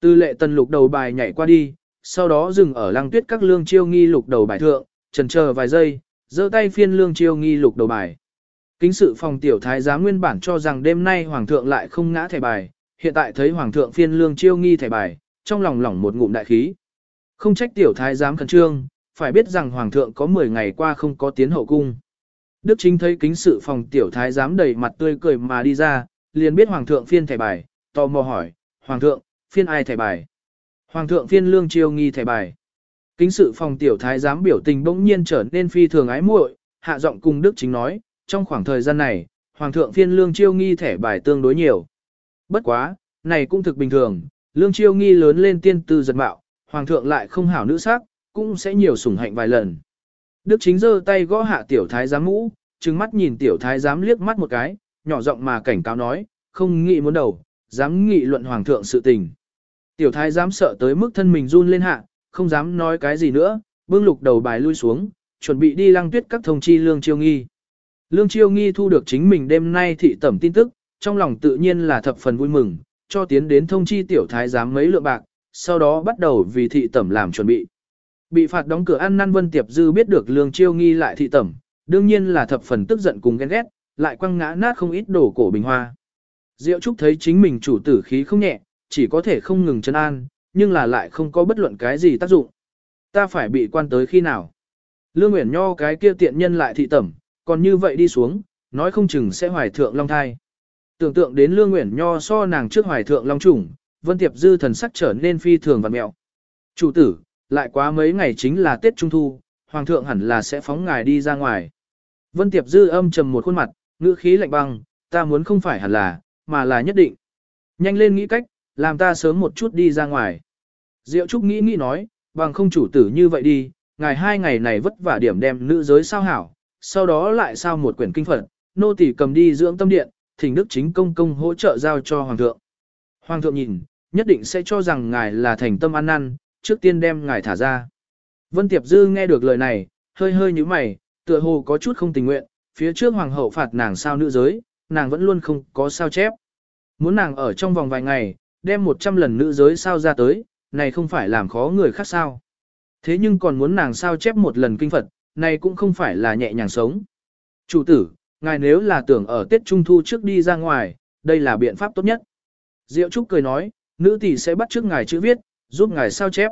Từ lệ tần lục đầu bài nhảy qua đi, sau đó dừng ở lăng tuyết các lương chiêu nghi lục đầu bài thượng, trần chờ vài giây, giơ tay phiên lương chiêu nghi lục đầu bài. Kính sự phòng tiểu thái giám nguyên bản cho rằng đêm nay hoàng thượng lại không ngã thẻ bài, hiện tại thấy hoàng thượng phiên lương chiêu nghi thẻ bài, trong lòng lỏng một ngụm đại khí. Không trách tiểu thái giám khẩn trương, phải biết rằng hoàng thượng có 10 ngày qua không có tiến hậu cung. Đức chính thấy kính sự phòng tiểu thái giám đầy mặt tươi cười mà đi ra, liền biết hoàng thượng phiên thẻ bài, tò mò hỏi, hoàng thượng, phiên ai thẻ bài? Hoàng thượng phiên lương chiêu nghi thẻ bài. Kính sự phòng tiểu thái giám biểu tình bỗng nhiên trở nên phi thường ái muội, hạ giọng cùng Đức chính nói, trong khoảng thời gian này, hoàng thượng phiên lương chiêu nghi thẻ bài tương đối nhiều. Bất quá, này cũng thực bình thường, lương chiêu nghi lớn lên tiên tư giật mạo, hoàng thượng lại không hảo nữ sắc, cũng sẽ nhiều sủng hạnh vài lần. Đức chính giơ tay gõ hạ tiểu thái giám mũ, trừng mắt nhìn tiểu thái giám liếc mắt một cái, nhỏ giọng mà cảnh cáo nói, không nghĩ muốn đầu, dám nghị luận hoàng thượng sự tình. Tiểu thái Dám sợ tới mức thân mình run lên hạ, không dám nói cái gì nữa, bưng lục đầu bài lui xuống, chuẩn bị đi lăng tuyết các thông chi lương chiêu nghi. Lương chiêu nghi thu được chính mình đêm nay thị tẩm tin tức, trong lòng tự nhiên là thập phần vui mừng, cho tiến đến thông chi tiểu thái giám mấy lượng bạc, sau đó bắt đầu vì thị tẩm làm chuẩn bị. Bị phạt đóng cửa ăn năn Vân Tiệp Dư biết được lương chiêu nghi lại thị tẩm, đương nhiên là thập phần tức giận cùng ghen ghét, lại quăng ngã nát không ít đổ cổ bình hoa. Diệu Trúc thấy chính mình chủ tử khí không nhẹ, chỉ có thể không ngừng chân an, nhưng là lại không có bất luận cái gì tác dụng. Ta phải bị quan tới khi nào? Lương Nguyễn Nho cái kia tiện nhân lại thị tẩm, còn như vậy đi xuống, nói không chừng sẽ hoài thượng long thai. Tưởng tượng đến Lương Nguyễn Nho so nàng trước hoài thượng long trùng, Vân Tiệp Dư thần sắc trở nên phi thường vặn mẹo. Chủ tử, lại quá mấy ngày chính là Tết Trung Thu, Hoàng thượng hẳn là sẽ phóng ngài đi ra ngoài. Vân Tiệp Dư âm trầm một khuôn mặt, ngữ khí lạnh băng, ta muốn không phải hẳn là, mà là nhất định. Nhanh lên nghĩ cách, làm ta sớm một chút đi ra ngoài. Diệu Trúc nghĩ nghĩ nói, bằng không chủ tử như vậy đi, ngài hai ngày này vất vả điểm đem nữ giới sao hảo, sau đó lại sao một quyển kinh phật, nô tỳ cầm đi dưỡng tâm điện, thỉnh đức chính công công hỗ trợ giao cho hoàng thượng. Hoàng thượng nhìn, nhất định sẽ cho rằng ngài là thành tâm ăn năn, trước tiên đem ngài thả ra. Vân Tiệp Dư nghe được lời này, hơi hơi như mày, tựa hồ có chút không tình nguyện, phía trước hoàng hậu phạt nàng sao nữ giới, nàng vẫn luôn không có sao chép. Muốn nàng ở trong vòng vài ngày, đem 100 lần nữ giới sao ra tới, này không phải làm khó người khác sao. Thế nhưng còn muốn nàng sao chép một lần kinh Phật, này cũng không phải là nhẹ nhàng sống. Chủ tử, ngài nếu là tưởng ở Tết Trung Thu trước đi ra ngoài, đây là biện pháp tốt nhất. Diệu Trúc cười nói, nữ tỷ sẽ bắt trước ngài chữ viết, giúp ngài sao chép.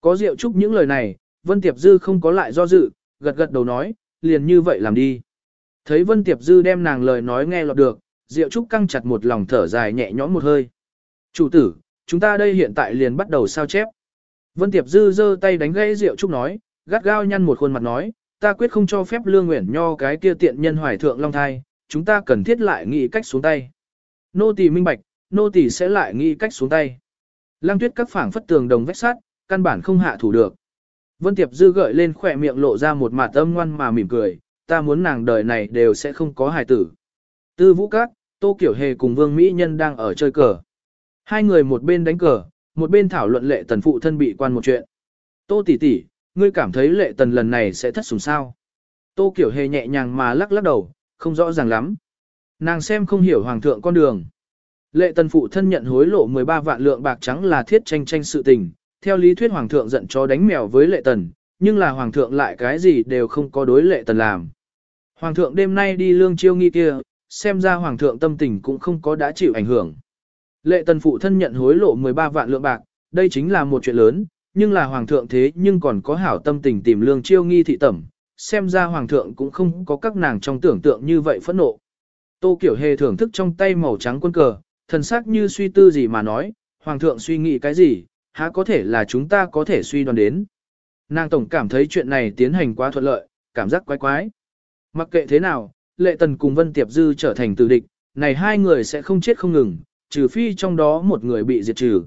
Có Diệu Trúc những lời này, Vân Tiệp Dư không có lại do dự, gật gật đầu nói, liền như vậy làm đi. Thấy Vân Tiệp Dư đem nàng lời nói nghe lọt được, Diệu Trúc căng chặt một lòng thở dài nhẹ nhõm một hơi. Chủ tử, chúng ta đây hiện tại liền bắt đầu sao chép. Vân Tiệp Dư giơ tay đánh gãy rượu Trúc nói, gắt gao nhăn một khuôn mặt nói, ta quyết không cho phép Lương Nguyễn Nho cái kia tiện nhân hoài thượng long thai, chúng ta cần thiết lại nghĩ cách xuống tay. Nô tỳ minh bạch, nô tỳ sẽ lại nghĩ cách xuống tay. Lăng tuyết các phảng phất tường đồng vách sắt, căn bản không hạ thủ được. Vân Tiệp Dư gợi lên khỏe miệng lộ ra một mặt âm ngoan mà mỉm cười, ta muốn nàng đời này đều sẽ không có hài tử. Tư Vũ Các, Tô Kiểu Hề cùng Vương Mỹ Nhân đang ở chơi cờ. Hai người một bên đánh cờ, một bên thảo luận lệ tần phụ thân bị quan một chuyện. Tô tỷ tỷ, ngươi cảm thấy lệ tần lần này sẽ thất sủng sao? Tô Kiểu Hề nhẹ nhàng mà lắc lắc đầu, không rõ ràng lắm. Nàng xem không hiểu hoàng thượng con đường. Lệ tần phụ thân nhận hối lộ 13 vạn lượng bạc trắng là thiết tranh tranh sự tình, theo lý thuyết hoàng thượng giận cho đánh mèo với lệ tần, nhưng là hoàng thượng lại cái gì đều không có đối lệ tần làm. Hoàng thượng đêm nay đi lương chiêu nghi kia, xem ra hoàng thượng tâm tình cũng không có đã chịu ảnh hưởng. Lệ tần phụ thân nhận hối lộ 13 vạn lượng bạc, đây chính là một chuyện lớn, nhưng là hoàng thượng thế nhưng còn có hảo tâm tình tìm lương chiêu nghi thị tẩm, xem ra hoàng thượng cũng không có các nàng trong tưởng tượng như vậy phẫn nộ. Tô Kiểu Hề thưởng thức trong tay màu trắng quân cờ, thần sắc như suy tư gì mà nói, hoàng thượng suy nghĩ cái gì, há có thể là chúng ta có thể suy đoán đến. Nàng tổng cảm thấy chuyện này tiến hành quá thuận lợi, cảm giác quái quái. Mặc kệ thế nào, lệ tần cùng Vân Tiệp Dư trở thành tử địch, này hai người sẽ không chết không ngừng, trừ phi trong đó một người bị diệt trừ.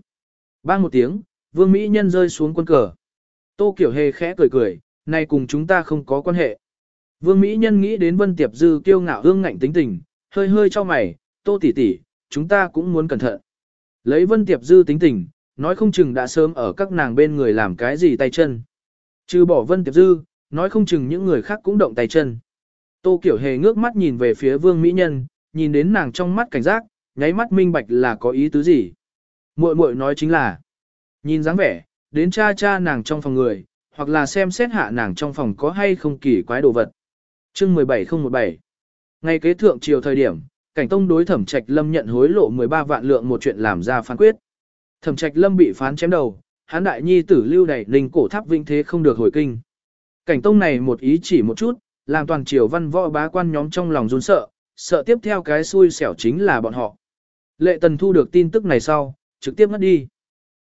Bang một tiếng, vương Mỹ nhân rơi xuống quân cờ. Tô Kiểu Hề khẽ cười cười, nay cùng chúng ta không có quan hệ. Vương Mỹ nhân nghĩ đến Vân Tiệp Dư kiêu ngạo hương ngạnh tính tình, hơi hơi cho mày, Tô tỷ tỷ, chúng ta cũng muốn cẩn thận. Lấy Vân Tiệp Dư tính tình, nói không chừng đã sớm ở các nàng bên người làm cái gì tay chân. Trừ bỏ Vân Tiệp Dư, nói không chừng những người khác cũng động tay chân. Tô Kiểu Hề ngước mắt nhìn về phía Vương Mỹ Nhân, nhìn đến nàng trong mắt cảnh giác, nháy mắt minh bạch là có ý tứ gì. Muội muội nói chính là, Nhìn dáng vẻ, đến cha cha nàng trong phòng người, hoặc là xem xét hạ nàng trong phòng có hay không kỳ quái đồ vật. Chương 17017 ngay kế thượng chiều thời điểm, cảnh tông đối thẩm trạch lâm nhận hối lộ 13 vạn lượng một chuyện làm ra phán quyết. Thẩm trạch lâm bị phán chém đầu, hán đại nhi tử lưu đẩy linh cổ tháp vinh thế không được hồi kinh. Cảnh tông này một ý chỉ một chút, làm toàn triều văn võ bá quan nhóm trong lòng run sợ, sợ tiếp theo cái xui xẻo chính là bọn họ. Lệ tần thu được tin tức này sau, trực tiếp ngất đi.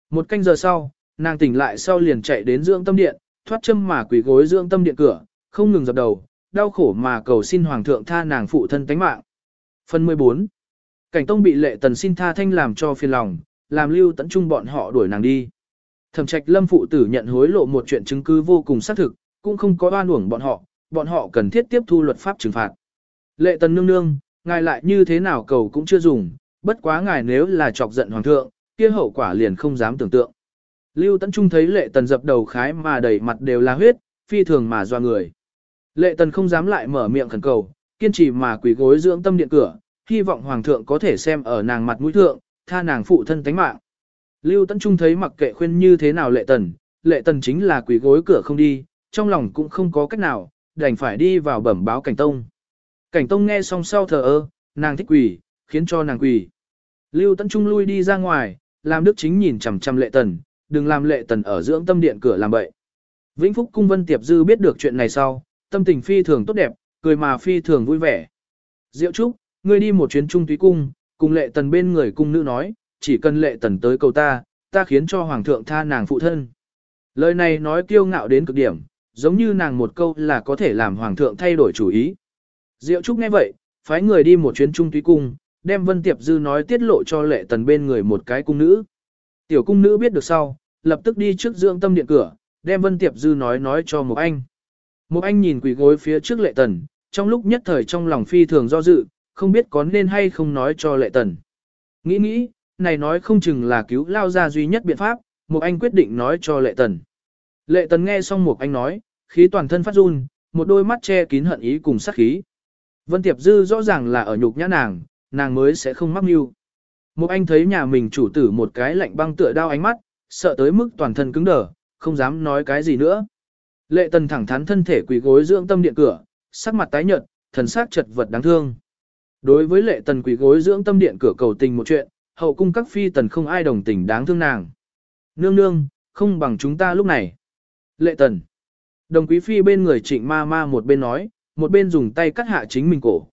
Một canh giờ sau, nàng tỉnh lại sau liền chạy đến dưỡng tâm điện, thoát châm mà quỳ gối dưỡng tâm điện cửa, không ngừng dập đầu, đau khổ mà cầu xin hoàng thượng tha nàng phụ thân tánh mạng. Phần 14. Cảnh tông bị lệ tần xin tha thanh làm cho phiền lòng, làm lưu Tấn trung bọn họ đuổi nàng đi. Thẩm trạch lâm phụ tử nhận hối lộ một chuyện chứng cứ vô cùng xác thực, cũng không có oan uổng bọn họ, bọn họ cần thiết tiếp thu luật pháp trừng phạt. Lệ tần nương nương, ngài lại như thế nào cầu cũng chưa dùng, bất quá ngài nếu là chọc giận hoàng thượng, kia hậu quả liền không dám tưởng tượng. Lưu Tấn Trung thấy lệ tần dập đầu khái mà đầy mặt đều là huyết, phi thường mà doa người. Lệ tần không dám lại mở miệng khẩn cầu, kiên trì mà quỳ gối dưỡng tâm điện cửa, hy vọng hoàng thượng có thể xem ở nàng mặt mũi thượng, tha nàng phụ thân tánh mạng. Lưu Tấn Trung thấy mặc kệ khuyên như thế nào lệ tần, lệ tần chính là quỳ gối cửa không đi, trong lòng cũng không có cách nào, đành phải đi vào bẩm báo cảnh tông. Cảnh tông nghe xong sau thờ ơ, nàng thích quỳ, khiến cho nàng quỳ. Lưu Tấn Trung lui đi ra ngoài, làm đức chính nhìn chằm chằm lệ tần, đừng làm lệ tần ở dưỡng tâm điện cửa làm bậy. Vĩnh Phúc Cung Vân Tiệp Dư biết được chuyện này sau, tâm tình phi thường tốt đẹp, cười mà phi thường vui vẻ. Diệu Trúc, ngươi đi một chuyến trung túy cung, cùng lệ tần bên người cung nữ nói, chỉ cần lệ tần tới cầu ta, ta khiến cho hoàng thượng tha nàng phụ thân. Lời này nói kiêu ngạo đến cực điểm, giống như nàng một câu là có thể làm hoàng thượng thay đổi chủ ý. Diệu Trúc nghe vậy, phái người đi một chuyến trung túy cung, đem Vân Tiệp Dư nói tiết lộ cho lệ tần bên người một cái cung nữ. Tiểu cung nữ biết được sau, lập tức đi trước dưỡng tâm điện cửa, đem Vân Tiệp Dư nói nói cho một anh. Một anh nhìn quỷ gối phía trước lệ tần, trong lúc nhất thời trong lòng phi thường do dự, không biết có nên hay không nói cho lệ tần. Nghĩ nghĩ, này nói không chừng là cứu lao ra duy nhất biện pháp, một anh quyết định nói cho lệ tần. Lệ tần nghe xong một anh nói, khí toàn thân phát run, một đôi mắt che kín hận ý cùng sát khí. Vân Tiệp Dư rõ ràng là ở nhục nhã nàng, nàng mới sẽ không mắc mưu. Một anh thấy nhà mình chủ tử một cái lạnh băng tựa đao ánh mắt, sợ tới mức toàn thân cứng đờ, không dám nói cái gì nữa. Lệ tần thẳng thắn thân thể quỳ gối dưỡng tâm điện cửa, sắc mặt tái nhợt, thần sắc chật vật đáng thương. Đối với lệ tần quỳ gối dưỡng tâm điện cửa cầu tình một chuyện, hậu cung các phi tần không ai đồng tình đáng thương nàng. Nương nương, không bằng chúng ta lúc này. Lệ tần. Đồng quý phi bên người trịnh ma ma một bên nói, một bên dùng tay cắt hạ chính mình cổ.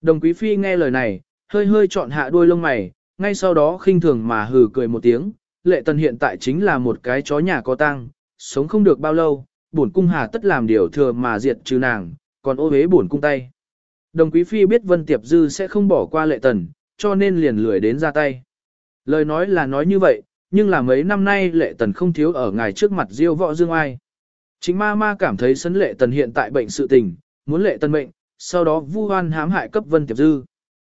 Đồng quý phi nghe lời này, hơi hơi chọn hạ đuôi lông mày, ngay sau đó khinh thường mà hừ cười một tiếng, lệ tần hiện tại chính là một cái chó nhà có tang, sống không được bao lâu, bổn cung hà tất làm điều thừa mà diệt trừ nàng, còn ô hế bổn cung tay. Đồng quý phi biết Vân Tiệp Dư sẽ không bỏ qua lệ tần, cho nên liền lười đến ra tay. Lời nói là nói như vậy, nhưng là mấy năm nay lệ tần không thiếu ở ngài trước mặt diêu võ dương ai. Chính ma ma cảm thấy sấn lệ tần hiện tại bệnh sự tình, muốn lệ tần bệnh, sau đó vu hoan hãm hại cấp Vân Tiệp Dư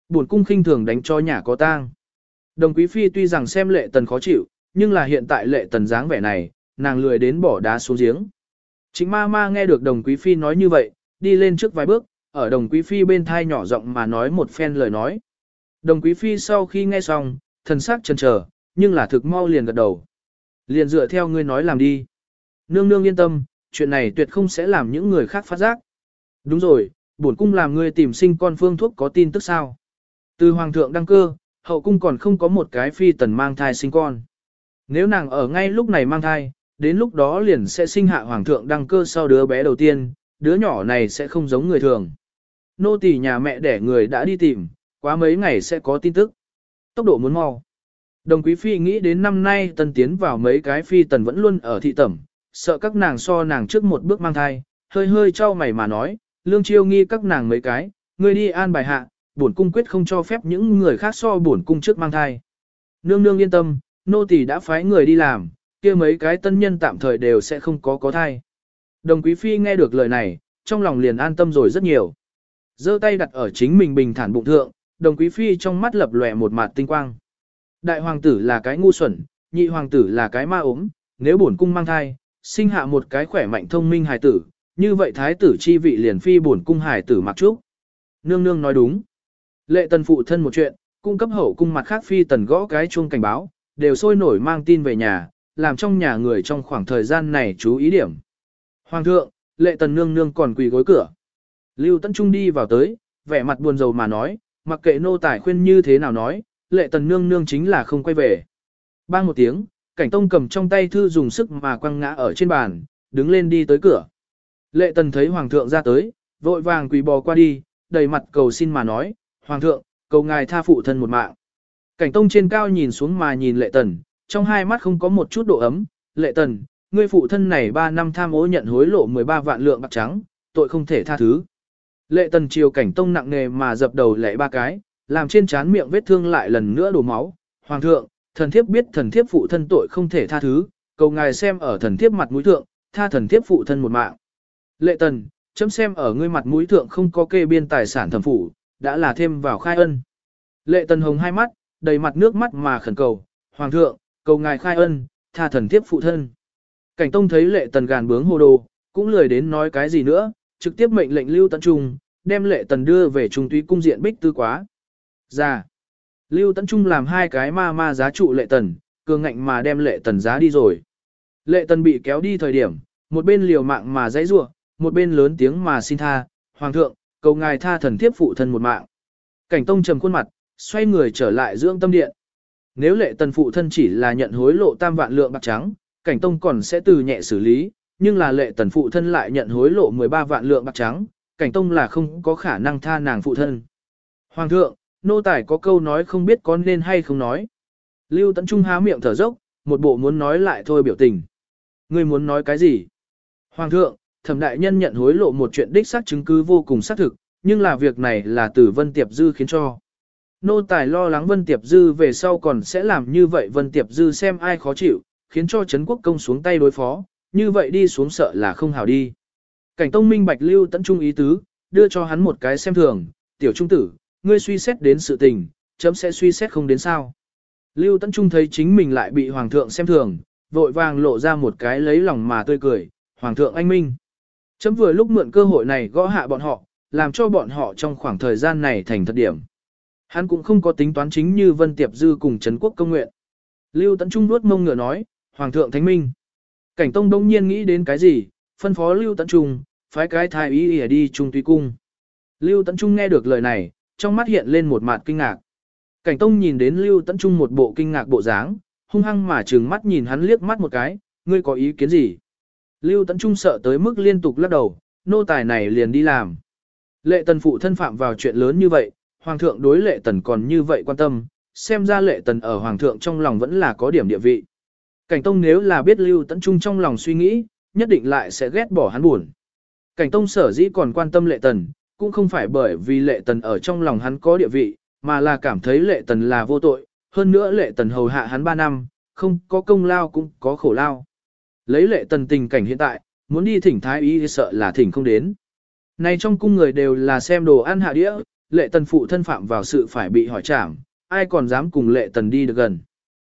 buồn cung khinh thường đánh cho nhà có tang. Đồng quý phi tuy rằng xem lệ tần khó chịu, nhưng là hiện tại lệ tần dáng vẻ này, nàng lười đến bỏ đá xuống giếng. Chính ma ma nghe được đồng quý phi nói như vậy, đi lên trước vài bước, ở đồng quý phi bên thai nhỏ giọng mà nói một phen lời nói. Đồng quý phi sau khi nghe xong, thần sắc chần chờ, nhưng là thực mau liền gật đầu. Liền dựa theo ngươi nói làm đi. Nương nương yên tâm, chuyện này tuyệt không sẽ làm những người khác phát giác. Đúng rồi, bổn cung làm ngươi tìm sinh con phương thuốc có tin tức sao. Từ hoàng thượng đăng cơ, hậu cung còn không có một cái phi tần mang thai sinh con. Nếu nàng ở ngay lúc này mang thai, đến lúc đó liền sẽ sinh hạ hoàng thượng đăng cơ sau đứa bé đầu tiên, đứa nhỏ này sẽ không giống người thường. Nô tỳ nhà mẹ đẻ người đã đi tìm, quá mấy ngày sẽ có tin tức. Tốc độ muốn mau. Đồng quý phi nghĩ đến năm nay tân tiến vào mấy cái phi tần vẫn luôn ở thị tẩm, sợ các nàng so nàng trước một bước mang thai, hơi hơi trao mày mà nói, lương chiêu nghi các nàng mấy cái, người đi an bài hạ, bổn cung quyết không cho phép những người khác so bổn cung trước mang thai. Nương nương yên tâm, nô tỳ đã phái người đi làm, kia mấy cái tân nhân tạm thời đều sẽ không có có thai. Đồng quý phi nghe được lời này, trong lòng liền an tâm rồi rất nhiều. giơ tay đặt ở chính mình bình thản bụng thượng, đồng quý phi trong mắt lập lòe một mặt tinh quang. Đại hoàng tử là cái ngu xuẩn, nhị hoàng tử là cái ma ốm, nếu bổn cung mang thai, sinh hạ một cái khỏe mạnh thông minh hài tử, như vậy thái tử chi vị liền phi bổn cung hài tử mặc trúc. Nương nương nói đúng. Lệ tần phụ thân một chuyện, cung cấp hậu cung mặt khác phi tần gõ cái chuông cảnh báo, đều sôi nổi mang tin về nhà, làm trong nhà người trong khoảng thời gian này chú ý điểm. Hoàng thượng, lệ tần nương nương còn quỳ gối cửa. Lưu Tấn Trung đi vào tới, vẻ mặt buồn rầu mà nói, mặc kệ nô tài khuyên như thế nào nói, lệ tần nương nương chính là không quay về. Bang một tiếng, cảnh tông cầm trong tay thư dùng sức mà quăng ngã ở trên bàn, đứng lên đi tới cửa. Lệ tần thấy hoàng thượng ra tới, vội vàng quỳ bò qua đi, đầy mặt cầu xin mà nói, hoàng thượng, cầu ngài tha phụ thân một mạng. Cảnh tông trên cao nhìn xuống mà nhìn lệ tần, trong hai mắt không có một chút độ ấm, lệ tần, ngươi phụ thân này 3 năm tham ô nhận hối lộ 13 vạn lượng bạc trắng, tội không thể tha thứ. Lệ tần chiều cảnh tông nặng nề mà dập đầu lệ ba cái, làm trên trán miệng vết thương lại lần nữa đổ máu. Hoàng thượng, thần thiếp biết thần thiếp phụ thân tội không thể tha thứ, cầu ngài xem ở thần thiếp mặt mũi thượng, tha thần thiếp phụ thân một mạng. Lệ tần, chấm xem ở ngươi mặt mũi thượng không có kê biên tài sản thẩm phủ, đã là thêm vào khai ân. Lệ tần hồng hai mắt, đầy mặt nước mắt mà khẩn cầu, Hoàng thượng, cầu ngài khai ân, tha thần thiếp phụ thân. Cảnh tông thấy lệ tần gàn bướng hồ đồ, cũng lười đến nói cái gì nữa, trực tiếp mệnh lệnh Lưu Tấn Trung, đem lệ tần đưa về trung túy cung diện bích tư quá. Ra. Lưu Tấn Trung làm hai cái ma ma giá trụ lệ tần, cường ngạnh mà đem lệ tần giá đi rồi. Lệ tần bị kéo đi thời điểm, một bên liều mạng mà dãy rủa, một bên lớn tiếng mà xin tha, Hoàng thượng, cầu ngài tha thần thiếp phụ thân một mạng. Cảnh tông trầm khuôn mặt, xoay người trở lại dưỡng tâm điện. Nếu lệ tần phụ thân chỉ là nhận hối lộ tam vạn lượng bạc trắng, cảnh tông còn sẽ từ nhẹ xử lý, nhưng là lệ tần phụ thân lại nhận hối lộ 13 vạn lượng bạc trắng, cảnh tông là không có khả năng tha nàng phụ thân. Hoàng thượng, nô tài có câu nói không biết có nên hay không nói. Lưu Tấn Trung há miệng thở dốc, một bộ muốn nói lại thôi biểu tình. Ngươi muốn nói cái gì? Hoàng thượng, thẩm đại nhân nhận hối lộ một chuyện đích xác chứng cứ vô cùng xác thực, nhưng là việc này là từ Vân Tiệp Dư khiến cho. Nô tài lo lắng Vân Tiệp Dư về sau còn sẽ làm như vậy Vân Tiệp Dư xem ai khó chịu, khiến cho Trấn Quốc công xuống tay đối phó, như vậy đi xuống sợ là không hào đi. Cảnh Tông minh bạch lưu tận trung ý tứ, đưa cho hắn một cái xem thường, tiểu trung tử, ngươi suy xét đến sự tình, chấm sẽ suy xét không đến sao. Lưu Tấn Trung thấy chính mình lại bị Hoàng thượng xem thường, vội vàng lộ ra một cái lấy lòng mà tươi cười, Hoàng thượng anh minh. Chấm vừa lúc mượn cơ hội này gõ hạ bọn họ, làm cho bọn họ trong khoảng thời gian này thành thật điểm. Hắn cũng không có tính toán chính như Vân Tiệp Dư cùng Trấn Quốc công nguyện. Lưu Tấn Trung nuốt mông ngựa nói, Hoàng thượng thánh minh. Cảnh Tông đông nhiên nghĩ đến cái gì, phân phó Lưu Tấn Trung, phái cái thái ý ỉa đi trung tùy cung. Lưu Tấn Trung nghe được lời này, trong mắt hiện lên một mặt kinh ngạc. Cảnh Tông nhìn đến Lưu Tấn Trung một bộ kinh ngạc bộ dáng, hung hăng mà trừng mắt nhìn hắn liếc mắt một cái, ngươi có ý kiến gì? Lưu Tấn Trung sợ tới mức liên tục lắc đầu, nô tài này liền đi làm. Lệ tần phụ thân phạm vào chuyện lớn như vậy, Hoàng thượng đối lệ tần còn như vậy quan tâm, xem ra lệ tần ở Hoàng thượng trong lòng vẫn là có điểm địa vị. Cảnh Tông nếu là biết Lưu Tấn Trung trong lòng suy nghĩ, nhất định lại sẽ ghét bỏ hắn buồn. Cảnh Tông sở dĩ còn quan tâm lệ tần, cũng không phải bởi vì lệ tần ở trong lòng hắn có địa vị, mà là cảm thấy lệ tần là vô tội, hơn nữa lệ tần hầu hạ hắn 3 năm, không có công lao cũng có khổ lao. Lấy lệ tần tình cảnh hiện tại, muốn đi thỉnh thái y sợ là thỉnh không đến. Này trong cung người đều là xem đồ ăn hạ đĩa, lệ tần phụ thân phạm vào sự phải bị hỏi trảm, ai còn dám cùng lệ tần đi được gần.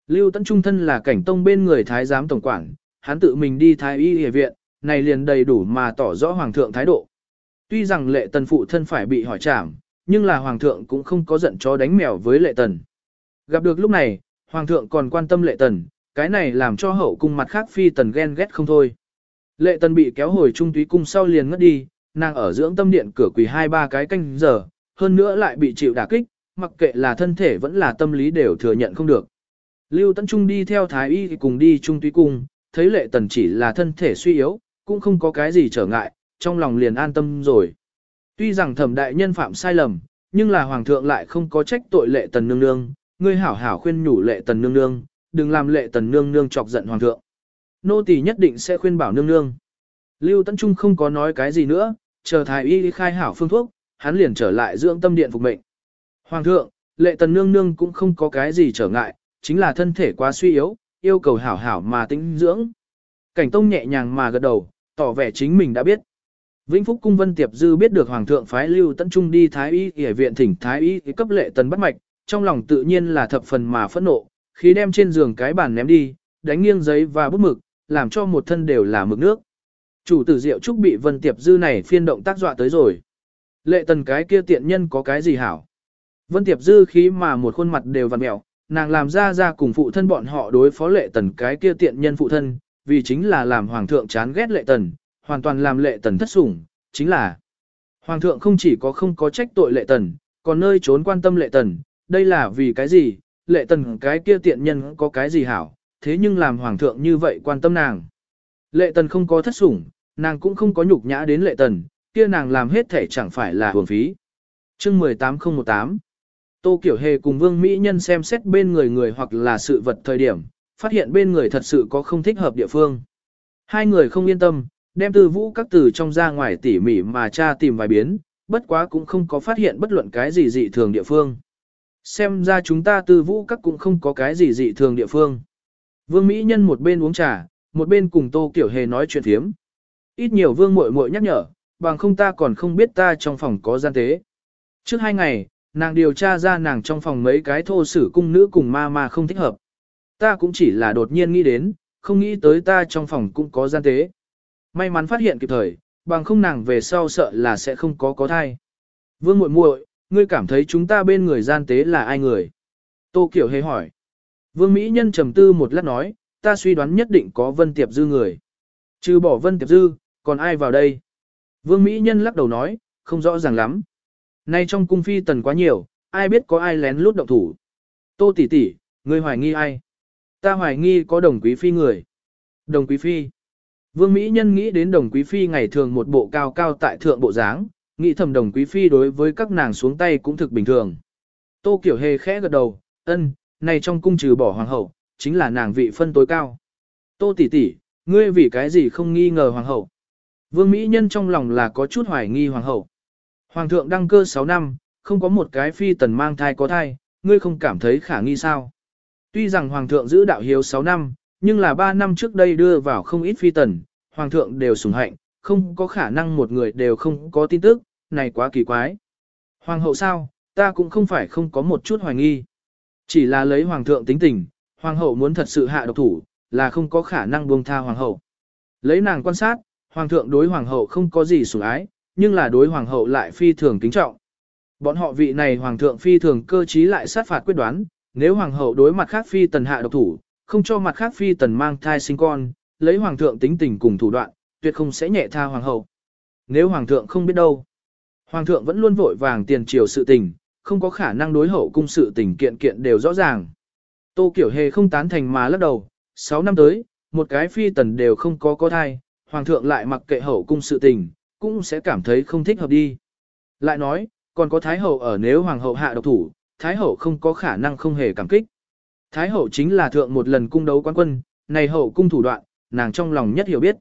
Lưu Tấn Trung thân là cảnh tông bên người thái giám tổng quản, hắn tự mình đi thái y y viện, này liền đầy đủ mà tỏ rõ hoàng thượng thái độ. Tuy rằng lệ tần phụ thân phải bị hỏi trảm, nhưng là hoàng thượng cũng không có giận chó đánh mèo với lệ tần. Gặp được lúc này, hoàng thượng còn quan tâm lệ tần, cái này làm cho hậu cung mặt khác phi tần ghen ghét không thôi. Lệ tần bị kéo hồi trung túy cung sau liền ngất đi, nàng ở dưỡng tâm điện cửa quỳ hai ba cái canh giờ, hơn nữa lại bị chịu đả kích, mặc kệ là thân thể vẫn là tâm lý đều thừa nhận không được. Lưu Tấn Trung đi theo Thái Y cùng đi trung túy cung, thấy lệ tần chỉ là thân thể suy yếu, cũng không có cái gì trở ngại, trong lòng liền an tâm rồi. Tuy rằng thẩm đại nhân phạm sai lầm, nhưng là hoàng thượng lại không có trách tội lệ tần nương nương, ngươi hảo hảo khuyên nhủ lệ tần nương nương, đừng làm lệ tần nương nương chọc giận hoàng thượng. Nô tỳ nhất định sẽ khuyên bảo nương nương. Lưu Tấn Trung không có nói cái gì nữa, chờ thái y khai hảo phương thuốc, hắn liền trở lại dưỡng tâm điện phục mệnh. Hoàng thượng, lệ tần nương nương cũng không có cái gì trở ngại, chính là thân thể quá suy yếu, yêu cầu hảo hảo mà tĩnh dưỡng. Cảnh tông nhẹ nhàng mà gật đầu, tỏ vẻ chính mình đã biết. Vĩnh Phúc Cung Vân Tiệp Dư biết được Hoàng thượng phái Lưu Tấn Trung đi Thái Y y viện thỉnh Thái Y cấp lệ tần bắt mạch, trong lòng tự nhiên là thập phần mà phẫn nộ, Khí đem trên giường cái bàn ném đi, đánh nghiêng giấy và bút mực, làm cho một thân đều là mực nước. Chủ tử Diệu Trúc bị Vân Tiệp Dư này phiên động tác dọa tới rồi. Lệ tần cái kia tiện nhân có cái gì hảo? Vân Tiệp Dư khí mà một khuôn mặt đều vằn mẹo, nàng làm ra ra cùng phụ thân bọn họ đối phó lệ tần cái kia tiện nhân phụ thân, vì chính là làm hoàng thượng chán ghét lệ tần, hoàn toàn làm lệ tần thất sủng, chính là hoàng thượng không chỉ có không có trách tội lệ tần, còn nơi trốn quan tâm lệ tần, đây là vì cái gì, lệ tần cái kia tiện nhân có cái gì hảo, thế nhưng làm hoàng thượng như vậy quan tâm nàng. Lệ tần không có thất sủng, nàng cũng không có nhục nhã đến lệ tần, kia nàng làm hết thể chẳng phải là hưởng phí. Chương 18018 Tô Kiểu Hề cùng Vương Mỹ Nhân xem xét bên người người hoặc là sự vật thời điểm, phát hiện bên người thật sự có không thích hợp địa phương. Hai người không yên tâm, đem từ vũ các từ trong ra ngoài tỉ mỉ mà tra tìm vài biến, bất quá cũng không có phát hiện bất luận cái gì dị thường địa phương. Xem ra chúng ta từ vũ các cũng không có cái gì dị thường địa phương. Vương Mỹ Nhân một bên uống trà, một bên cùng Tô Kiểu Hề nói chuyện thiếm. Ít nhiều Vương muội muội nhắc nhở, bằng không ta còn không biết ta trong phòng có gian tế. Trước hai ngày, nàng điều tra ra nàng trong phòng mấy cái thô sử cung nữ cùng ma ma không thích hợp. Ta cũng chỉ là đột nhiên nghĩ đến, không nghĩ tới ta trong phòng cũng có gian tế. May mắn phát hiện kịp thời, bằng không nàng về sau sợ là sẽ không có có thai. Vương muội muội, ngươi cảm thấy chúng ta bên người gian tế là ai người? Tô Kiểu hề hỏi. Vương Mỹ Nhân trầm tư một lát nói, ta suy đoán nhất định có Vân Tiệp Dư người. Trừ bỏ Vân Tiệp Dư, còn ai vào đây? Vương Mỹ Nhân lắc đầu nói, không rõ ràng lắm. Nay trong cung phi tần quá nhiều, ai biết có ai lén lút động thủ. Tô tỷ tỷ, ngươi hoài nghi ai? Ta hoài nghi có đồng quý phi người. Đồng quý phi. Vương Mỹ Nhân nghĩ đến đồng quý phi ngày thường một bộ cao cao tại thượng bộ dáng, nghĩ thầm đồng quý phi đối với các nàng xuống tay cũng thực bình thường. Tô Kiểu Hề khẽ gật đầu, ân, này trong cung trừ bỏ hoàng hậu, chính là nàng vị phân tối cao. Tô tỷ tỷ, ngươi vì cái gì không nghi ngờ hoàng hậu? Vương Mỹ Nhân trong lòng là có chút hoài nghi hoàng hậu. Hoàng thượng đăng cơ 6 năm, không có một cái phi tần mang thai có thai, ngươi không cảm thấy khả nghi sao? Tuy rằng hoàng thượng giữ đạo hiếu 6 năm, nhưng là 3 năm trước đây đưa vào không ít phi tần, hoàng thượng đều sủng hạnh, không có khả năng một người đều không có tin tức, này quá kỳ quái. Hoàng hậu sao, ta cũng không phải không có một chút hoài nghi. Chỉ là lấy hoàng thượng tính tình, hoàng hậu muốn thật sự hạ độc thủ, là không có khả năng buông tha hoàng hậu. Lấy nàng quan sát, hoàng thượng đối hoàng hậu không có gì sủng ái, nhưng là đối hoàng hậu lại phi thường kính trọng. Bọn họ vị này hoàng thượng phi thường cơ trí lại sát phạt quyết đoán, nếu hoàng hậu đối mặt khác phi tần hạ độc thủ, không cho mặt khác phi tần mang thai sinh con, lấy hoàng thượng tính tình cùng thủ đoạn, tuyệt không sẽ nhẹ tha hoàng hậu. Nếu hoàng thượng không biết đâu, hoàng thượng vẫn luôn vội vàng tiền triều sự tình, không có khả năng đối hậu cung sự tình kiện kiện đều rõ ràng. Tô Kiểu Hề không tán thành mà lắc đầu, 6 năm tới, một cái phi tần đều không có có thai, hoàng thượng lại mặc kệ hậu cung sự tình, cũng sẽ cảm thấy không thích hợp đi. Lại nói, còn có Thái Hậu ở nếu Hoàng hậu hạ độc thủ, Thái Hậu không có khả năng không hề cảm kích. Thái Hậu chính là thượng một lần cung đấu quan quân, này hậu cung thủ đoạn, nàng trong lòng nhất hiểu biết.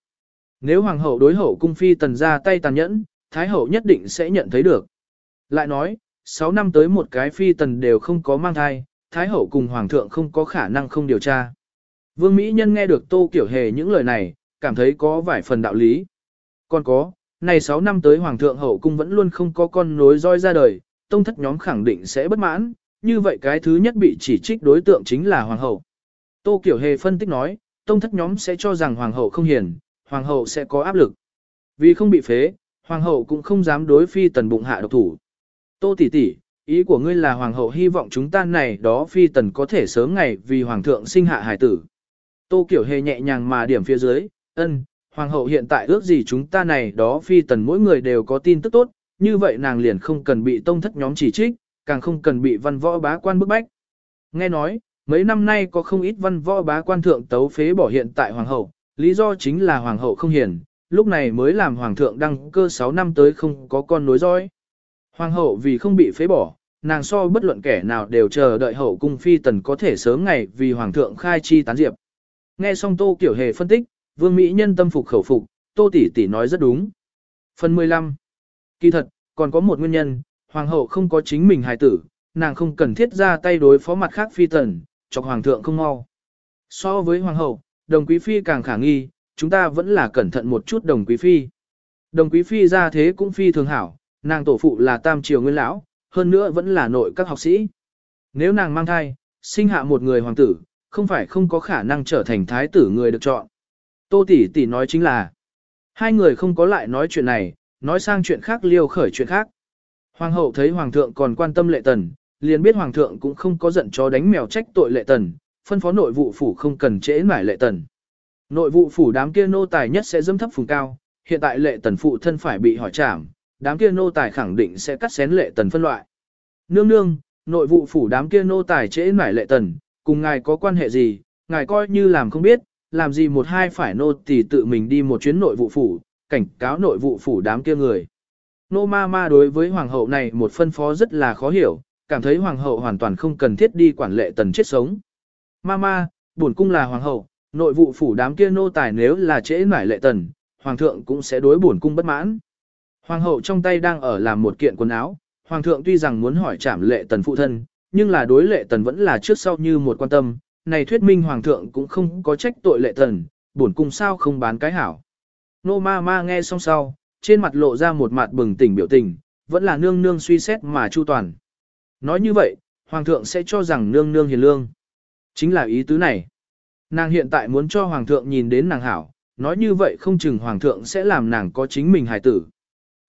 Nếu Hoàng hậu đối hậu cung phi tần ra tay tàn nhẫn, Thái Hậu nhất định sẽ nhận thấy được. Lại nói, 6 năm tới một cái phi tần đều không có mang thai, Thái Hậu cùng Hoàng thượng không có khả năng không điều tra. Vương Mỹ Nhân nghe được Tô Kiểu Hề những lời này, cảm thấy có vài phần đạo lý. Còn có, này 6 năm tới Hoàng thượng hậu cung vẫn luôn không có con nối roi ra đời, tông thất nhóm khẳng định sẽ bất mãn, như vậy cái thứ nhất bị chỉ trích đối tượng chính là Hoàng hậu. Tô Kiểu Hề phân tích nói, tông thất nhóm sẽ cho rằng Hoàng hậu không hiền, Hoàng hậu sẽ có áp lực. Vì không bị phế, Hoàng hậu cũng không dám đối phi tần bụng hạ độc thủ. Tô tỷ tỷ, ý của ngươi là Hoàng hậu hy vọng chúng ta này đó phi tần có thể sớm ngày vì Hoàng thượng sinh hạ hài tử. Tô Kiểu Hề nhẹ nhàng mà điểm phía dưới, ân, Hoàng hậu hiện tại ước gì chúng ta này đó phi tần mỗi người đều có tin tức tốt, như vậy nàng liền không cần bị tông thất nhóm chỉ trích, càng không cần bị văn võ bá quan bức bách. Nghe nói, mấy năm nay có không ít văn võ bá quan thượng tấu phế bỏ hiện tại hoàng hậu, lý do chính là hoàng hậu không hiền, lúc này mới làm hoàng thượng đăng cơ 6 năm tới không có con nối dõi. Hoàng hậu vì không bị phế bỏ, nàng so bất luận kẻ nào đều chờ đợi hậu cung phi tần có thể sớm ngày vì hoàng thượng khai chi tán diệp. Nghe xong Tô Kiểu Hề phân tích, Vương Mỹ nhân tâm phục khẩu phục, Tô tỷ tỷ nói rất đúng. Phần 15. Kỳ thật, còn có một nguyên nhân, hoàng hậu không có chính mình hài tử, nàng không cần thiết ra tay đối phó mặt khác phi tần, chọc hoàng thượng không mau. So với hoàng hậu, đồng quý phi càng khả nghi, chúng ta vẫn là cẩn thận một chút đồng quý phi. Đồng quý phi ra thế cũng phi thường hảo, nàng tổ phụ là tam triều nguyên lão, hơn nữa vẫn là nội các học sĩ. Nếu nàng mang thai, sinh hạ một người hoàng tử, không phải không có khả năng trở thành thái tử người được chọn. Tô tỷ tỷ nói chính là, hai người không có lại nói chuyện này, nói sang chuyện khác liêu khởi chuyện khác. Hoàng hậu thấy hoàng thượng còn quan tâm lệ tần, liền biết hoàng thượng cũng không có giận chó đánh mèo trách tội lệ tần, phân phó nội vụ phủ không cần trễ mải lệ tần. Nội vụ phủ đám kia nô tài nhất sẽ dâm thấp phùng cao, hiện tại lệ tần phụ thân phải bị hỏi trảm, đám kia nô tài khẳng định sẽ cắt xén lệ tần phân loại. Nương nương, nội vụ phủ đám kia nô tài trễ nải lệ tần, cùng ngài có quan hệ gì, ngài coi như làm không biết, làm gì một hai phải nô thì tự mình đi một chuyến nội vụ phủ, cảnh cáo nội vụ phủ đám kia người. Nô ma ma đối với hoàng hậu này một phân phó rất là khó hiểu, cảm thấy hoàng hậu hoàn toàn không cần thiết đi quản lệ tần chết sống. Ma ma, bổn cung là hoàng hậu, nội vụ phủ đám kia nô tài nếu là trễ nải lệ tần, hoàng thượng cũng sẽ đối bổn cung bất mãn. Hoàng hậu trong tay đang ở làm một kiện quần áo, hoàng thượng tuy rằng muốn hỏi trảm lệ tần phụ thân, nhưng là đối lệ tần vẫn là trước sau như một quan tâm, này thuyết minh hoàng thượng cũng không có trách tội lệ tần, bổn cung sao không bán cái hảo. Nô ma ma nghe xong sau, trên mặt lộ ra một mặt bừng tỉnh biểu tình, vẫn là nương nương suy xét mà chu toàn. Nói như vậy, hoàng thượng sẽ cho rằng nương nương hiền lương. Chính là ý tứ này. Nàng hiện tại muốn cho hoàng thượng nhìn đến nàng hảo, nói như vậy không chừng hoàng thượng sẽ làm nàng có chính mình hài tử.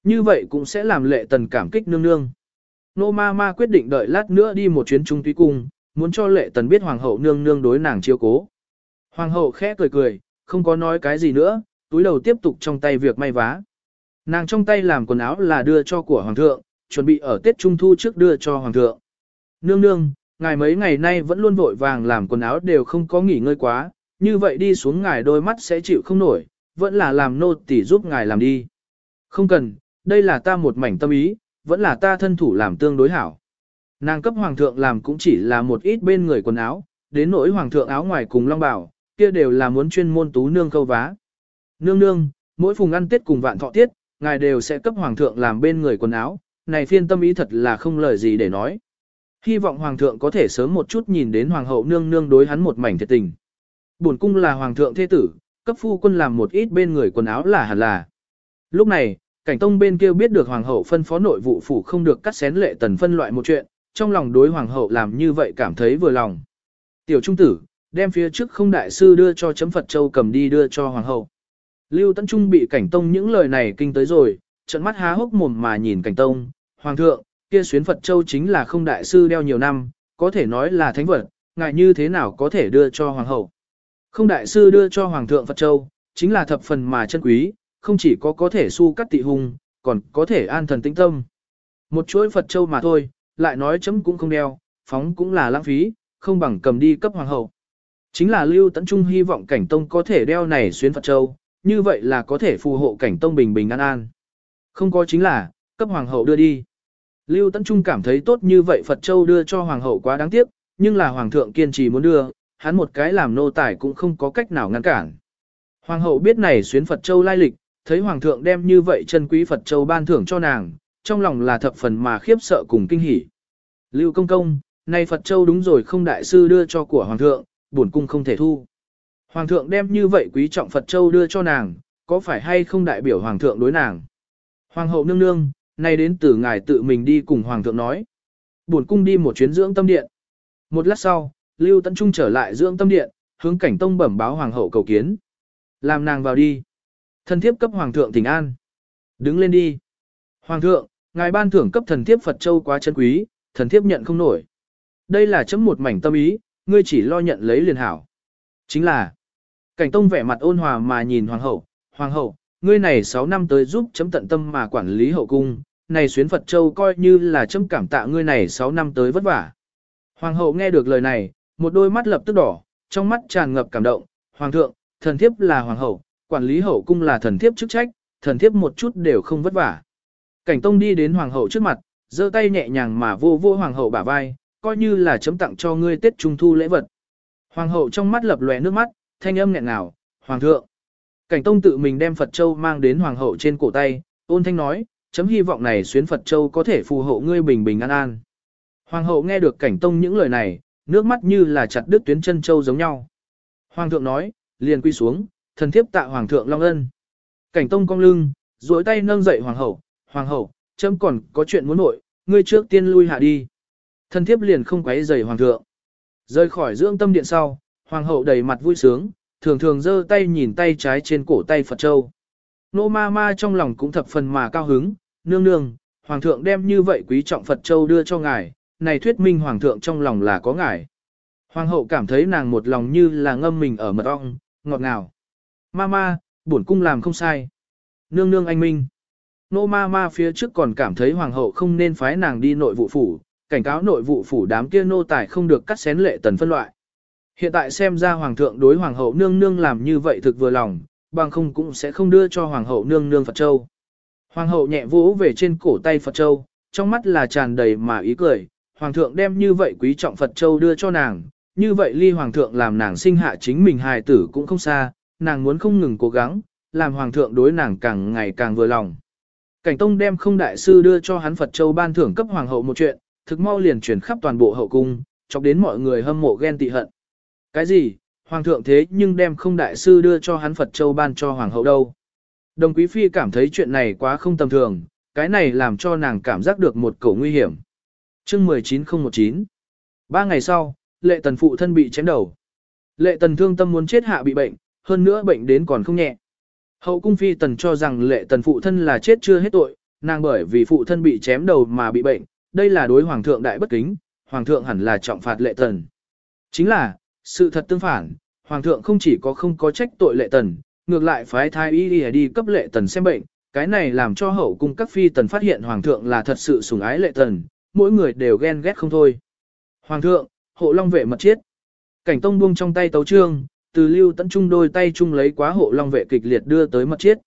Như vậy cũng sẽ làm lệ tần cảm kích nương nương. Nô ma ma quyết định đợi lát nữa đi một chuyến trung tuy cung, muốn cho lệ tần biết hoàng hậu nương nương đối nàng chiếu cố. Hoàng hậu khẽ cười cười, không có nói cái gì nữa, túi đầu tiếp tục trong tay việc may vá. Nàng trong tay làm quần áo là đưa cho của hoàng thượng, chuẩn bị ở Tết Trung Thu trước đưa cho hoàng thượng. Nương nương, ngài mấy ngày nay vẫn luôn vội vàng làm quần áo đều không có nghỉ ngơi quá, như vậy đi xuống ngài đôi mắt sẽ chịu không nổi, vẫn là làm nô tỳ giúp ngài làm đi. Không cần, đây là ta một mảnh tâm ý, vẫn là ta thân thủ làm tương đối hảo. Nàng cấp hoàng thượng làm cũng chỉ là một ít bên người quần áo, đến nỗi hoàng thượng áo ngoài cùng long bảo, kia đều là muốn chuyên môn tú nương câu vá. Nương nương, mỗi phùng ăn tết cùng vạn thọ tiết, ngài đều sẽ cấp hoàng thượng làm bên người quần áo, này phiên tâm ý thật là không lời gì để nói. Hy vọng hoàng thượng có thể sớm một chút nhìn đến hoàng hậu nương nương đối hắn một mảnh thiệt tình. Bổn cung là hoàng thượng thế tử, cấp phu quân làm một ít bên người quần áo là hẳn là. Lúc này, cảnh tông bên kia biết được hoàng hậu phân phó nội vụ phủ không được cắt xén lệ tần phân loại một chuyện, trong lòng đối hoàng hậu làm như vậy cảm thấy vừa lòng. Tiểu trung tử, đem phía trước không đại sư đưa cho chấm Phật Châu cầm đi đưa cho hoàng hậu. Lưu Tấn Trung bị cảnh tông những lời này kinh tới rồi, trận mắt há hốc mồm mà nhìn cảnh tông, hoàng thượng, kia xuyến Phật Châu chính là không đại sư đeo nhiều năm, có thể nói là thánh vật, ngại như thế nào có thể đưa cho hoàng hậu. Không đại sư đưa cho hoàng thượng Phật Châu, chính là thập phần mà chân quý, không chỉ có có thể su cắt tị hung, còn có thể an thần tĩnh tâm. Một chuỗi Phật Châu mà thôi, lại nói chấm cũng không đeo, phóng cũng là lãng phí, không bằng cầm đi cấp hoàng hậu. Chính là Lưu Tấn Trung hy vọng cảnh tông có thể đeo này xuyến Phật Châu, như vậy là có thể phù hộ cảnh tông bình bình an an. Không có chính là, cấp hoàng hậu đưa đi. Lưu Tấn Trung cảm thấy tốt như vậy Phật Châu đưa cho hoàng hậu quá đáng tiếc, nhưng là hoàng thượng kiên trì muốn đưa, hắn một cái làm nô tài cũng không có cách nào ngăn cản. Hoàng hậu biết này xuyến Phật Châu lai lịch, thấy hoàng thượng đem như vậy chân quý Phật Châu ban thưởng cho nàng, trong lòng là thập phần mà khiếp sợ cùng kinh hỉ. Lưu công công, này Phật Châu đúng rồi không đại sư đưa cho của hoàng thượng, bổn cung không thể thu. Hoàng thượng đem như vậy quý trọng Phật Châu đưa cho nàng, có phải hay không đại biểu hoàng thượng đối nàng? Hoàng hậu nương nương, nay đến từ ngài tự mình đi cùng hoàng thượng nói. buồn cung đi một chuyến dưỡng tâm điện. Một lát sau, Lưu Tấn Trung trở lại dưỡng tâm điện, hướng cảnh tông bẩm báo hoàng hậu cầu kiến. Làm nàng vào đi. Thần thiếp cấp hoàng thượng thỉnh an. Đứng lên đi. Hoàng thượng, ngài ban thưởng cấp thần thiếp Phật Châu quá chân quý, thần thiếp nhận không nổi. Đây là chấm một mảnh tâm ý, ngươi chỉ lo nhận lấy liền hảo. Chính là, cảnh tông vẻ mặt ôn hòa mà nhìn hoàng hậu, hoàng hậu, ngươi này 6 năm tới giúp chấm tận tâm mà quản lý hậu cung, này xuyến Phật Châu coi như là châm cảm tạ ngươi này 6 năm tới vất vả. Hoàng hậu nghe được lời này, một đôi mắt lập tức đỏ, trong mắt tràn ngập cảm động, hoàng thượng, thần thiếp là hoàng hậu, quản lý hậu cung là thần thiếp chức trách, thần thiếp một chút đều không vất vả. Cảnh tông đi đến hoàng hậu trước mặt, giơ tay nhẹ nhàng mà vô vô hoàng hậu bả vai, coi như là chấm tặng cho ngươi Tết Trung Thu lễ vật. Hoàng hậu trong mắt lập lòe nước mắt, thanh âm nghẹn ngào, hoàng thượng. Cảnh tông tự mình đem Phật Châu mang đến hoàng hậu trên cổ tay, ôn thanh nói, chấm hy vọng này xuyến Phật Châu có thể phù hộ ngươi bình bình an an. Hoàng hậu nghe được cảnh tông những lời này, nước mắt như là chặt đứt tuyến chân châu giống nhau. Hoàng thượng nói, liền quy xuống, thần thiếp tạ hoàng thượng long ân. Cảnh tông cong lưng, duỗi tay nâng dậy hoàng hậu, hoàng hậu, chấm còn có chuyện muốn nội, ngươi trước tiên lui hạ đi. Thần thiếp liền không quấy rầy hoàng thượng. Rời khỏi dưỡng tâm điện sau, hoàng hậu đầy mặt vui sướng, thường thường giơ tay nhìn tay trái trên cổ tay Phật Châu. Nô ma ma trong lòng cũng thập phần mà cao hứng, nương nương, hoàng thượng đem như vậy quý trọng Phật Châu đưa cho ngài, này thuyết minh hoàng thượng trong lòng là có ngài. Hoàng hậu cảm thấy nàng một lòng như là ngâm mình ở mật ong, ngọt ngào. Mama, bổn cung làm không sai. Nương nương anh minh. Nô ma ma phía trước còn cảm thấy hoàng hậu không nên phái nàng đi nội vụ phủ, cảnh cáo nội vụ phủ đám kia nô tài không được cắt xén lệ tần phân loại. Hiện tại xem ra hoàng thượng đối hoàng hậu nương nương làm như vậy thực vừa lòng, bằng không cũng sẽ không đưa cho hoàng hậu nương nương Phật Châu. Hoàng hậu nhẹ vỗ về trên cổ tay Phật Châu, trong mắt là tràn đầy mà ý cười, hoàng thượng đem như vậy quý trọng Phật Châu đưa cho nàng, như vậy ly hoàng thượng làm nàng sinh hạ chính mình hài tử cũng không xa, nàng muốn không ngừng cố gắng, làm hoàng thượng đối nàng càng ngày càng vừa lòng. Cảnh Tông đem không đại sư đưa cho hắn Phật Châu ban thưởng cấp hoàng hậu một chuyện, thực mau liền truyền khắp toàn bộ hậu cung, chọc đến mọi người hâm mộ ghen tị hận. Cái gì? Hoàng thượng thế nhưng đem không đại sư đưa cho hắn Phật Châu ban cho hoàng hậu đâu? Đồng quý phi cảm thấy chuyện này quá không tầm thường, cái này làm cho nàng cảm giác được một cổ nguy hiểm. Chương 19019 Ba ngày sau, lệ tần phụ thân bị chém đầu. Lệ tần thương tâm muốn chết hạ bị bệnh, hơn nữa bệnh đến còn không nhẹ. Hậu cung phi tần cho rằng lệ tần phụ thân là chết chưa hết tội, nàng bởi vì phụ thân bị chém đầu mà bị bệnh, đây là đối hoàng thượng đại bất kính, hoàng thượng hẳn là trọng phạt lệ tần. Chính là, sự thật tương phản, hoàng thượng không chỉ có không có trách tội lệ tần, ngược lại phái thái y đi, đi cấp lệ tần xem bệnh, cái này làm cho hậu cung các phi tần phát hiện hoàng thượng là thật sự sủng ái lệ tần, mỗi người đều ghen ghét không thôi. Hoàng thượng, hộ long vệ mật chiết. Cảnh tông buông trong tay tấu trương, từ lưu tấn trung đôi tay chung lấy quá hộ long vệ kịch liệt đưa tới mật chiết.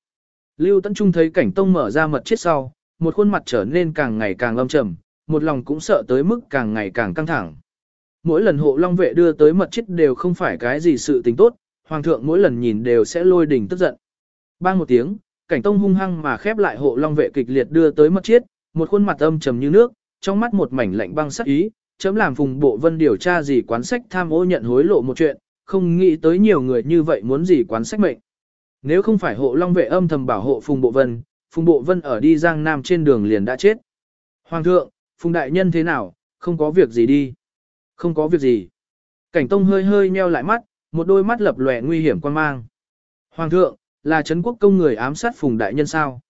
Lưu tấn trung thấy cảnh tông mở ra mật chiết sau, một khuôn mặt trở nên càng ngày càng âm trầm, một lòng cũng sợ tới mức càng ngày càng căng thẳng. Mỗi lần hộ long vệ đưa tới mật chiết đều không phải cái gì sự tình tốt, hoàng thượng mỗi lần nhìn đều sẽ lôi đình tức giận. Bang một tiếng, cảnh tông hung hăng mà khép lại hộ long vệ kịch liệt đưa tới mất chiết, một khuôn mặt âm trầm như nước, trong mắt một mảnh lạnh băng sắc ý, chấm làm phùng bộ vân điều tra gì quán sách tham ô nhận hối lộ một chuyện, không nghĩ tới nhiều người như vậy muốn gì quán sách mệnh. Nếu không phải hộ long vệ âm thầm bảo hộ phùng bộ vân, phùng bộ vân ở đi giang nam trên đường liền đã chết. Hoàng thượng, phùng đại nhân thế nào, không có việc gì đi. Không có việc gì. Cảnh tông hơi hơi nheo lại mắt, một đôi mắt lập lòe nguy hiểm quan mang. Hoàng thượng, là Trấn quốc công người ám sát phùng đại nhân sao?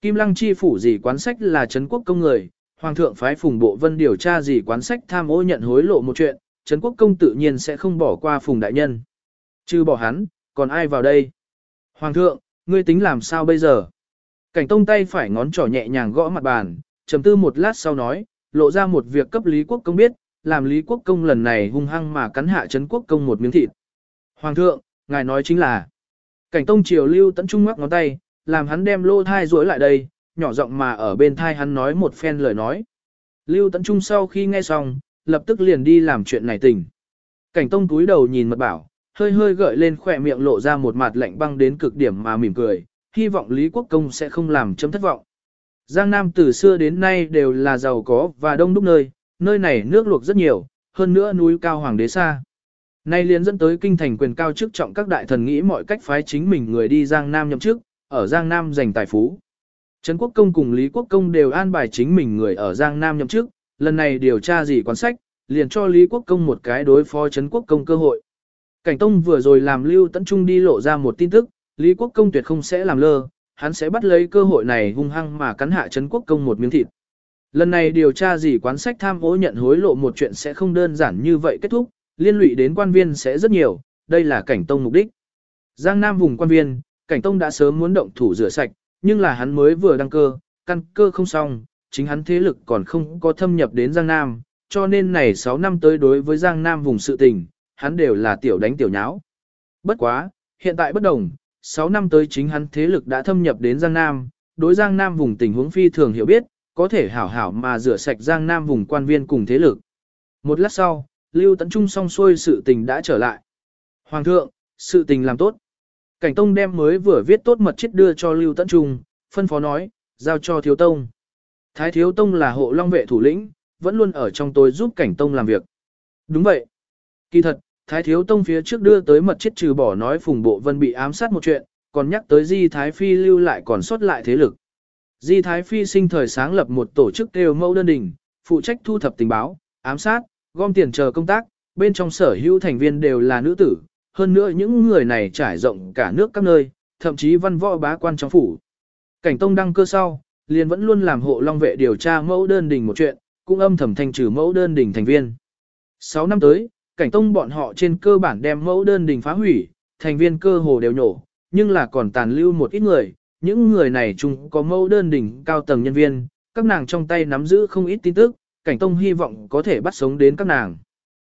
Kim lăng chi phủ gì quán sách là Trấn quốc công người, Hoàng thượng phái Phùng Bộ Vân điều tra gì quán sách tham ô nhận hối lộ một chuyện, Trấn Quốc Công tự nhiên sẽ không bỏ qua Phùng Đại Nhân. Chứ bỏ hắn, còn ai vào đây? Hoàng thượng, ngươi tính làm sao bây giờ? Cảnh tông tay phải ngón trỏ nhẹ nhàng gõ mặt bàn, trầm tư một lát sau nói, lộ ra một việc cấp Lý Quốc Công biết, làm Lý Quốc Công lần này hung hăng mà cắn hạ Trấn Quốc Công một miếng thịt. Hoàng thượng, ngài nói chính là, cảnh tông triều lưu tấn trung ngoắc ngón tay, làm hắn đem lô thai rối lại đây, nhỏ giọng mà ở bên thai hắn nói một phen lời nói. Lưu Tấn Trung sau khi nghe xong, lập tức liền đi làm chuyện này tình. Cảnh Tông túi đầu nhìn mật bảo, hơi hơi gợi lên khỏe miệng lộ ra một mặt lạnh băng đến cực điểm mà mỉm cười, hy vọng Lý Quốc Công sẽ không làm chấm thất vọng. Giang Nam từ xưa đến nay đều là giàu có và đông đúc nơi, nơi này nước luộc rất nhiều, hơn nữa núi cao hoàng đế xa. Nay liền dẫn tới kinh thành quyền cao chức trọng các đại thần nghĩ mọi cách phái chính mình người đi Giang Nam nhậm chức, ở Giang Nam giành tài phú. Trấn Quốc Công cùng Lý Quốc Công đều an bài chính mình người ở Giang Nam nhậm chức, lần này điều tra gì quan sách, liền cho Lý Quốc Công một cái đối phó Trấn Quốc Công cơ hội. Cảnh Tông vừa rồi làm Lưu Tấn Trung đi lộ ra một tin tức, Lý Quốc Công tuyệt không sẽ làm lơ, hắn sẽ bắt lấy cơ hội này hung hăng mà cắn hạ Trấn Quốc Công một miếng thịt. Lần này điều tra gì quán sách tham ô nhận hối lộ một chuyện sẽ không đơn giản như vậy kết thúc, liên lụy đến quan viên sẽ rất nhiều, đây là Cảnh Tông mục đích. Giang Nam vùng quan viên, Cảnh Tông đã sớm muốn động thủ rửa sạch, nhưng là hắn mới vừa đăng cơ, căn cơ không xong, chính hắn thế lực còn không có thâm nhập đến Giang Nam, cho nên này 6 năm tới đối với Giang Nam vùng sự tình, hắn đều là tiểu đánh tiểu nháo. Bất quá, hiện tại bất đồng, 6 năm tới chính hắn thế lực đã thâm nhập đến Giang Nam, đối Giang Nam vùng tình huống phi thường hiểu biết, có thể hảo hảo mà rửa sạch Giang Nam vùng quan viên cùng thế lực. Một lát sau, Lưu Tấn Trung xong xuôi sự tình đã trở lại. Hoàng thượng, sự tình làm tốt. Cảnh Tông đem mới vừa viết tốt mật chết đưa cho Lưu Tấn Trung, phân phó nói, giao cho Thiếu Tông. Thái Thiếu Tông là hộ long vệ thủ lĩnh, vẫn luôn ở trong tôi giúp Cảnh Tông làm việc. Đúng vậy. Kỳ thật, Thái Thiếu Tông phía trước đưa tới mật chết trừ bỏ nói Phùng Bộ Vân bị ám sát một chuyện, còn nhắc tới Di Thái Phi lưu lại còn sót lại thế lực. Di Thái Phi sinh thời sáng lập một tổ chức kêu mẫu đơn đình, phụ trách thu thập tình báo, ám sát, gom tiền chờ công tác, bên trong sở hữu thành viên đều là nữ tử, hơn nữa những người này trải rộng cả nước các nơi, thậm chí văn võ bá quan trong phủ. Cảnh Tông đăng cơ sau, liền vẫn luôn làm hộ long vệ điều tra mẫu đơn đình một chuyện, cũng âm thầm thanh trừ mẫu đơn đình thành viên. 6 năm tới, cảnh tông bọn họ trên cơ bản đem mẫu đơn đình phá hủy, thành viên cơ hồ đều nhổ, nhưng là còn tàn lưu một ít người, những người này chung có mẫu đơn đình cao tầng nhân viên, các nàng trong tay nắm giữ không ít tin tức, cảnh tông hy vọng có thể bắt sống đến các nàng.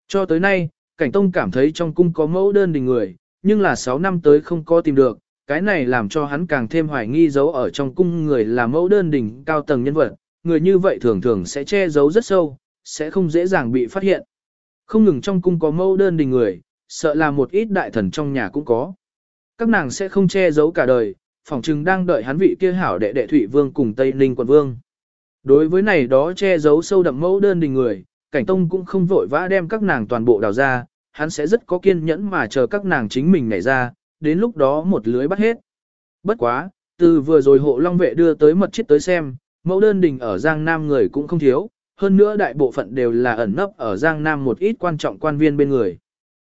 Cho tới nay, cảnh tông cảm thấy trong cung có mẫu đơn đình người, nhưng là 6 năm tới không có tìm được, cái này làm cho hắn càng thêm hoài nghi giấu ở trong cung người là mẫu đơn đình cao tầng nhân vật, người như vậy thường thường sẽ che giấu rất sâu, sẽ không dễ dàng bị phát hiện. Không ngừng trong cung có mẫu đơn đình người, sợ là một ít đại thần trong nhà cũng có. Các nàng sẽ không che giấu cả đời, phỏng chừng đang đợi hắn vị kia hảo đệ đệ Thụy Vương cùng Tây Ninh quận Vương. Đối với này đó che giấu sâu đậm mẫu đơn đình người, cảnh tông cũng không vội vã đem các nàng toàn bộ đào ra, hắn sẽ rất có kiên nhẫn mà chờ các nàng chính mình nhảy ra, đến lúc đó một lưới bắt hết. Bất quá, từ vừa rồi hộ long vệ đưa tới mật chết tới xem, mẫu đơn đình ở Giang Nam người cũng không thiếu, hơn nữa đại bộ phận đều là ẩn nấp ở Giang Nam một ít quan trọng quan viên bên người.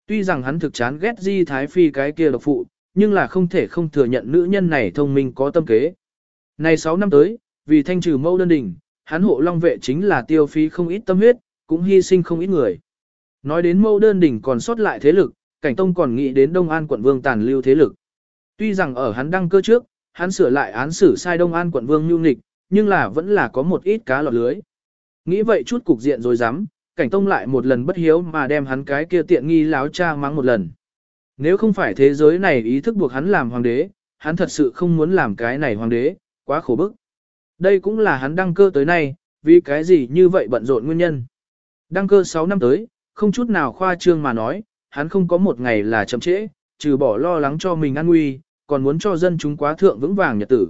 Tuy rằng hắn thực chán ghét Di Thái Phi cái kia độc phụ, nhưng là không thể không thừa nhận nữ nhân này thông minh có tâm kế. Này 6 năm tới, vì thanh trừ mẫu đơn đình, hắn hộ long vệ chính là tiêu phí không ít tâm huyết, cũng hy sinh không ít người. Nói đến mẫu đơn đình còn sót lại thế lực, cảnh tông còn nghĩ đến Đông An quận vương tàn lưu thế lực. Tuy rằng ở hắn đăng cơ trước, hắn sửa lại án xử sai Đông An quận vương nhu nghịch, nhưng là vẫn là có một ít cá lọt lưới. Nghĩ vậy chút cục diện rồi dám, cảnh tông lại một lần bất hiếu mà đem hắn cái kia tiện nghi láo cha mắng một lần. Nếu không phải thế giới này ý thức buộc hắn làm hoàng đế, hắn thật sự không muốn làm cái này hoàng đế, quá khổ bức. Đây cũng là hắn đăng cơ tới nay, vì cái gì như vậy bận rộn nguyên nhân. Đăng cơ 6 năm tới, không chút nào khoa trương mà nói, hắn không có một ngày là chậm trễ, trừ bỏ lo lắng cho mình an nguy, còn muốn cho dân chúng quá thượng vững vàng nhật tử.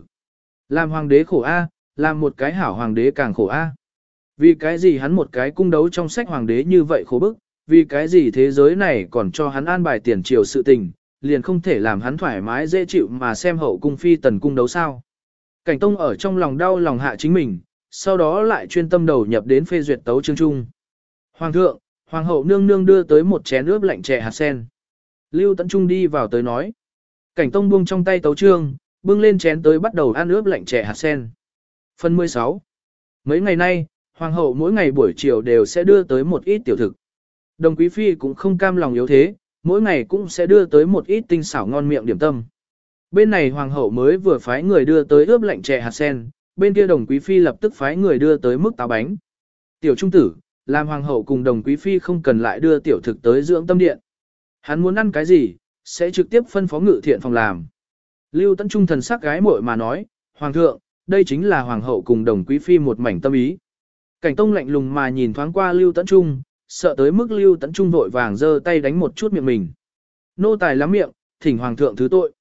Làm hoàng đế khổ A, làm một cái hảo hoàng đế càng khổ A. Vì cái gì hắn một cái cung đấu trong sách hoàng đế như vậy khổ bức, vì cái gì thế giới này còn cho hắn an bài tiền triều sự tình, liền không thể làm hắn thoải mái dễ chịu mà xem hậu cung phi tần cung đấu sao. Cảnh Tông ở trong lòng đau lòng hạ chính mình, sau đó lại chuyên tâm đầu nhập đến phê duyệt tấu chương trung. Hoàng thượng, hoàng hậu nương nương đưa tới một chén ướp lạnh chè hạt sen. Lưu Tấn Trung đi vào tới nói. Cảnh Tông buông trong tay tấu chương, bưng lên chén tới bắt đầu ăn ướp lạnh chè hạt sen. Phần 16. Mấy ngày nay, hoàng hậu mỗi ngày buổi chiều đều sẽ đưa tới một ít tiểu thực. Đồng quý phi cũng không cam lòng yếu thế, mỗi ngày cũng sẽ đưa tới một ít tinh xảo ngon miệng điểm tâm. Bên này hoàng hậu mới vừa phái người đưa tới ướp lạnh chè hạt sen, bên kia đồng quý phi lập tức phái người đưa tới mức táo bánh. Tiểu trung tử, làm hoàng hậu cùng đồng quý phi không cần lại đưa tiểu thực tới dưỡng tâm điện. Hắn muốn ăn cái gì, sẽ trực tiếp phân phó ngự thiện phòng làm. Lưu Tấn Trung thần sắc gái muội mà nói, Hoàng thượng, đây chính là Hoàng hậu cùng đồng quý phi một mảnh tâm ý. Cảnh Tông lạnh lùng mà nhìn thoáng qua Lưu Tấn Trung, sợ tới mức Lưu Tấn Trung vội vàng giơ tay đánh một chút miệng mình. Nô tài lắm miệng, thỉnh Hoàng thượng thứ tội.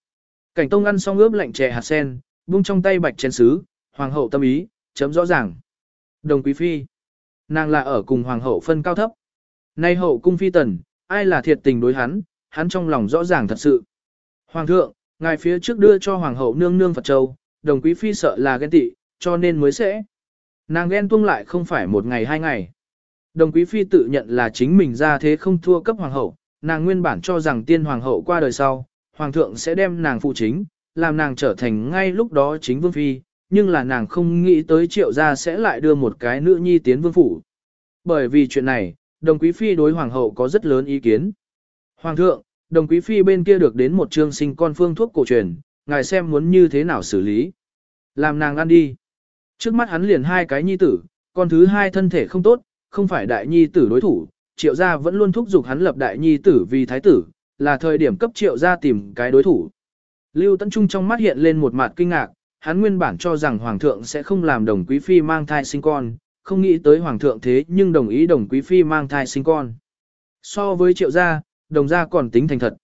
Cảnh Tông ăn xong ướp lạnh chè hạt sen, buông trong tay bạch chén sứ, Hoàng hậu tâm ý, chấm rõ ràng. Đồng quý phi, nàng là ở cùng Hoàng hậu phân cao thấp. Nay hậu cung phi tần, ai là thiệt tình đối hắn, hắn trong lòng rõ ràng thật sự. Hoàng thượng, ngài phía trước đưa cho Hoàng hậu nương nương Phật Châu, đồng quý phi sợ là ghen tị, cho nên mới sẽ. Nàng ghen tuông lại không phải một ngày hai ngày. Đồng quý phi tự nhận là chính mình ra thế không thua cấp hoàng hậu, nàng nguyên bản cho rằng tiên hoàng hậu qua đời sau, hoàng thượng sẽ đem nàng phụ chính, làm nàng trở thành ngay lúc đó chính vương phi, nhưng là nàng không nghĩ tới triệu gia sẽ lại đưa một cái nữ nhi tiến vương phủ. Bởi vì chuyện này, đồng quý phi đối hoàng hậu có rất lớn ý kiến. Hoàng thượng, đồng quý phi bên kia được đến một chương sinh con phương thuốc cổ truyền, ngài xem muốn như thế nào xử lý. Làm nàng ăn đi. Trước mắt hắn liền hai cái nhi tử, con thứ hai thân thể không tốt, không phải đại nhi tử đối thủ, triệu gia vẫn luôn thúc giục hắn lập đại nhi tử vì thái tử, là thời điểm cấp triệu gia tìm cái đối thủ. Lưu Tấn Trung trong mắt hiện lên một mặt kinh ngạc, hắn nguyên bản cho rằng hoàng thượng sẽ không làm đồng quý phi mang thai sinh con, không nghĩ tới hoàng thượng thế nhưng đồng ý đồng quý phi mang thai sinh con. So với triệu gia, đồng gia còn tính thành thật.